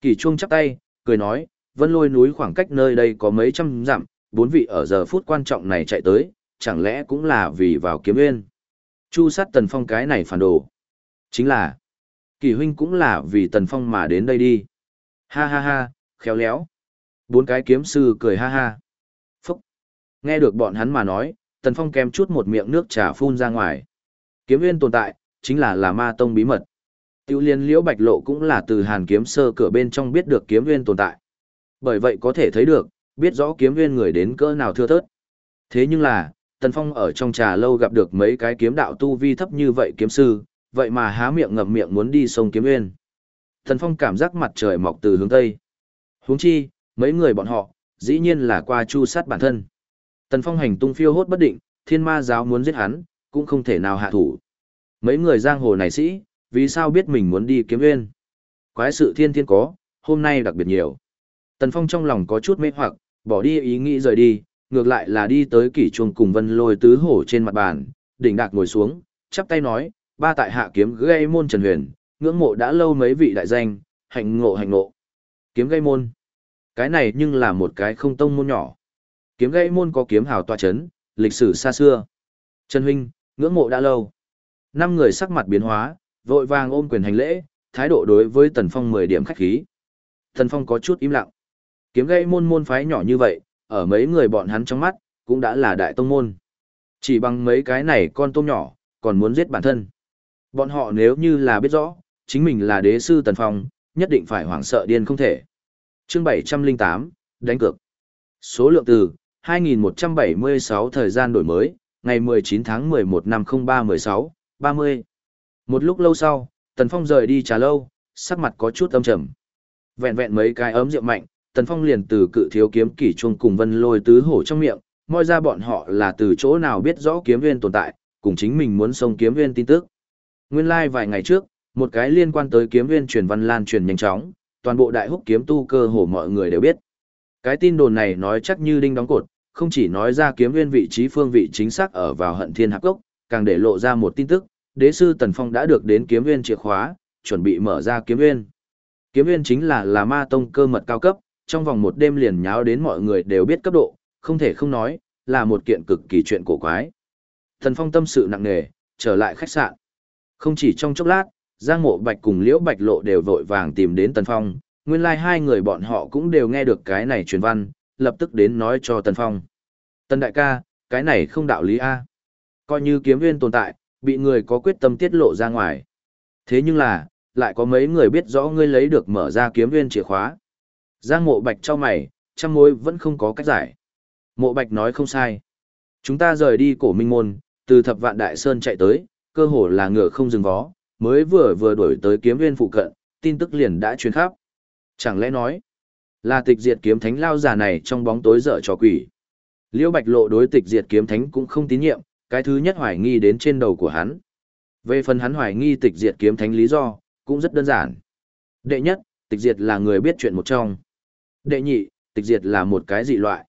Kỳ chuông chắp tay, cười nói, vân lôi núi khoảng cách nơi đây có mấy trăm dặm, bốn vị ở giờ phút quan trọng này chạy tới, chẳng lẽ cũng là vì vào kiếm nguyên. Chu sát tần phong cái này phản đồ. Chính là, kỳ huynh cũng là vì tần phong mà đến đây đi. Ha ha ha, khéo léo. Bốn cái kiếm sư cười ha ha. Phúc. Nghe được bọn hắn mà nói, tần phong kèm chút một miệng nước trà phun ra ngoài. Kiếm nguyên tồn tại, chính là là ma tông bí mật. Tiêu liên liễu bạch lộ cũng là từ hàn kiếm sơ cửa bên trong biết được kiếm nguyên tồn tại. Bởi vậy có thể thấy được, biết rõ kiếm nguyên người đến cỡ nào thưa thớt. Thế nhưng là, Tần Phong ở trong trà lâu gặp được mấy cái kiếm đạo tu vi thấp như vậy kiếm sư, vậy mà há miệng ngậm miệng muốn đi sông kiếm nguyên. Tần Phong cảm giác mặt trời mọc từ hướng Tây. Huống chi, mấy người bọn họ, dĩ nhiên là qua chu sát bản thân. Tần Phong hành tung phiêu hốt bất định, thiên ma giáo muốn giết hắn, cũng không thể nào hạ thủ. Mấy người giang hồ này sĩ, vì sao biết mình muốn đi kiếm nguyên? Quái sự thiên thiên có, hôm nay đặc biệt nhiều. Tần Phong trong lòng có chút mê hoặc, bỏ đi ý nghĩ rời đi, ngược lại là đi tới kỷ chuông cùng vân lôi tứ hổ trên mặt bàn, đỉnh đạc ngồi xuống, chắp tay nói, ba tại hạ kiếm gây môn Trần Huyền, ngưỡng mộ đã lâu mấy vị đại danh, hạnh ngộ hạnh ngộ. Kiếm gây môn. Cái này nhưng là một cái không tông môn nhỏ. Kiếm gây môn có kiếm hào tòa chấn, lịch sử xa xưa. Trần Huynh, ngưỡng mộ đã lâu. Năm người sắc mặt biến hóa, vội vàng ôm quyền hành lễ, thái độ đối với Tần Phong 10 điểm khách khí. Tần Phong có chút im lặng. Kiếm gây môn môn phái nhỏ như vậy, ở mấy người bọn hắn trong mắt, cũng đã là đại tông môn. Chỉ bằng mấy cái này con tôm nhỏ, còn muốn giết bản thân. Bọn họ nếu như là biết rõ, chính mình là đế sư Tần Phong, nhất định phải hoảng sợ điên không thể. chương 708, đánh cược. Số lượng từ 2176 thời gian đổi mới, ngày 19 tháng 11 năm 0316, 30. Một lúc lâu sau, Tần Phong rời đi trà lâu, sắc mặt có chút âm trầm. Vẹn vẹn mấy cái ấm rượu mạnh, Tần Phong liền từ cự thiếu kiếm kỷ chuông cùng vân lôi tứ hổ trong miệng, moi ra bọn họ là từ chỗ nào biết rõ kiếm viên tồn tại, cùng chính mình muốn xông kiếm viên tin tức. Nguyên lai like vài ngày trước, một cái liên quan tới kiếm viên truyền văn lan truyền nhanh chóng, toàn bộ đại húc kiếm tu cơ hồ mọi người đều biết. Cái tin đồn này nói chắc như đinh đóng cột, không chỉ nói ra kiếm viên vị trí phương vị chính xác ở vào hận thiên hạc gốc, càng để lộ ra một tin tức, đế sư Tần Phong đã được đến kiếm viên chìa khóa, chuẩn bị mở ra kiếm viên. Kiếm viên chính là là ma tông cơ mật cao cấp, trong vòng một đêm liền nháo đến mọi người đều biết cấp độ, không thể không nói, là một kiện cực kỳ chuyện cổ quái. Tần Phong tâm sự nặng nề, trở lại khách sạn. Không chỉ trong chốc lát, Giang Mộ Bạch cùng Liễu Bạch Lộ đều vội vàng tìm đến Tần Phong, nguyên lai like hai người bọn họ cũng đều nghe được cái này truyền văn, lập tức đến nói cho Tần Phong. Tần đại ca, cái này không đạo lý A. Coi như kiếm viên tồn tại, bị người có quyết tâm tiết lộ ra ngoài. Thế nhưng là, lại có mấy người biết rõ ngươi lấy được mở ra kiếm viên chìa khóa. Giang mộ bạch cho mày, trăm mối vẫn không có cách giải. Mộ bạch nói không sai. Chúng ta rời đi cổ minh môn, từ thập vạn đại sơn chạy tới, cơ hồ là ngựa không dừng vó, mới vừa vừa đuổi tới kiếm viên phụ cận, tin tức liền đã truyền khắp. Chẳng lẽ nói, là tịch diệt kiếm thánh lao già này trong bóng tối dở trò quỷ. Liễu Bạch Lộ đối tịch diệt kiếm thánh cũng không tín nhiệm, cái thứ nhất hoài nghi đến trên đầu của hắn. Về phần hắn hoài nghi tịch diệt kiếm thánh lý do, cũng rất đơn giản. Đệ nhất, tịch diệt là người biết chuyện một trong. Đệ nhị, tịch diệt là một cái dị loại.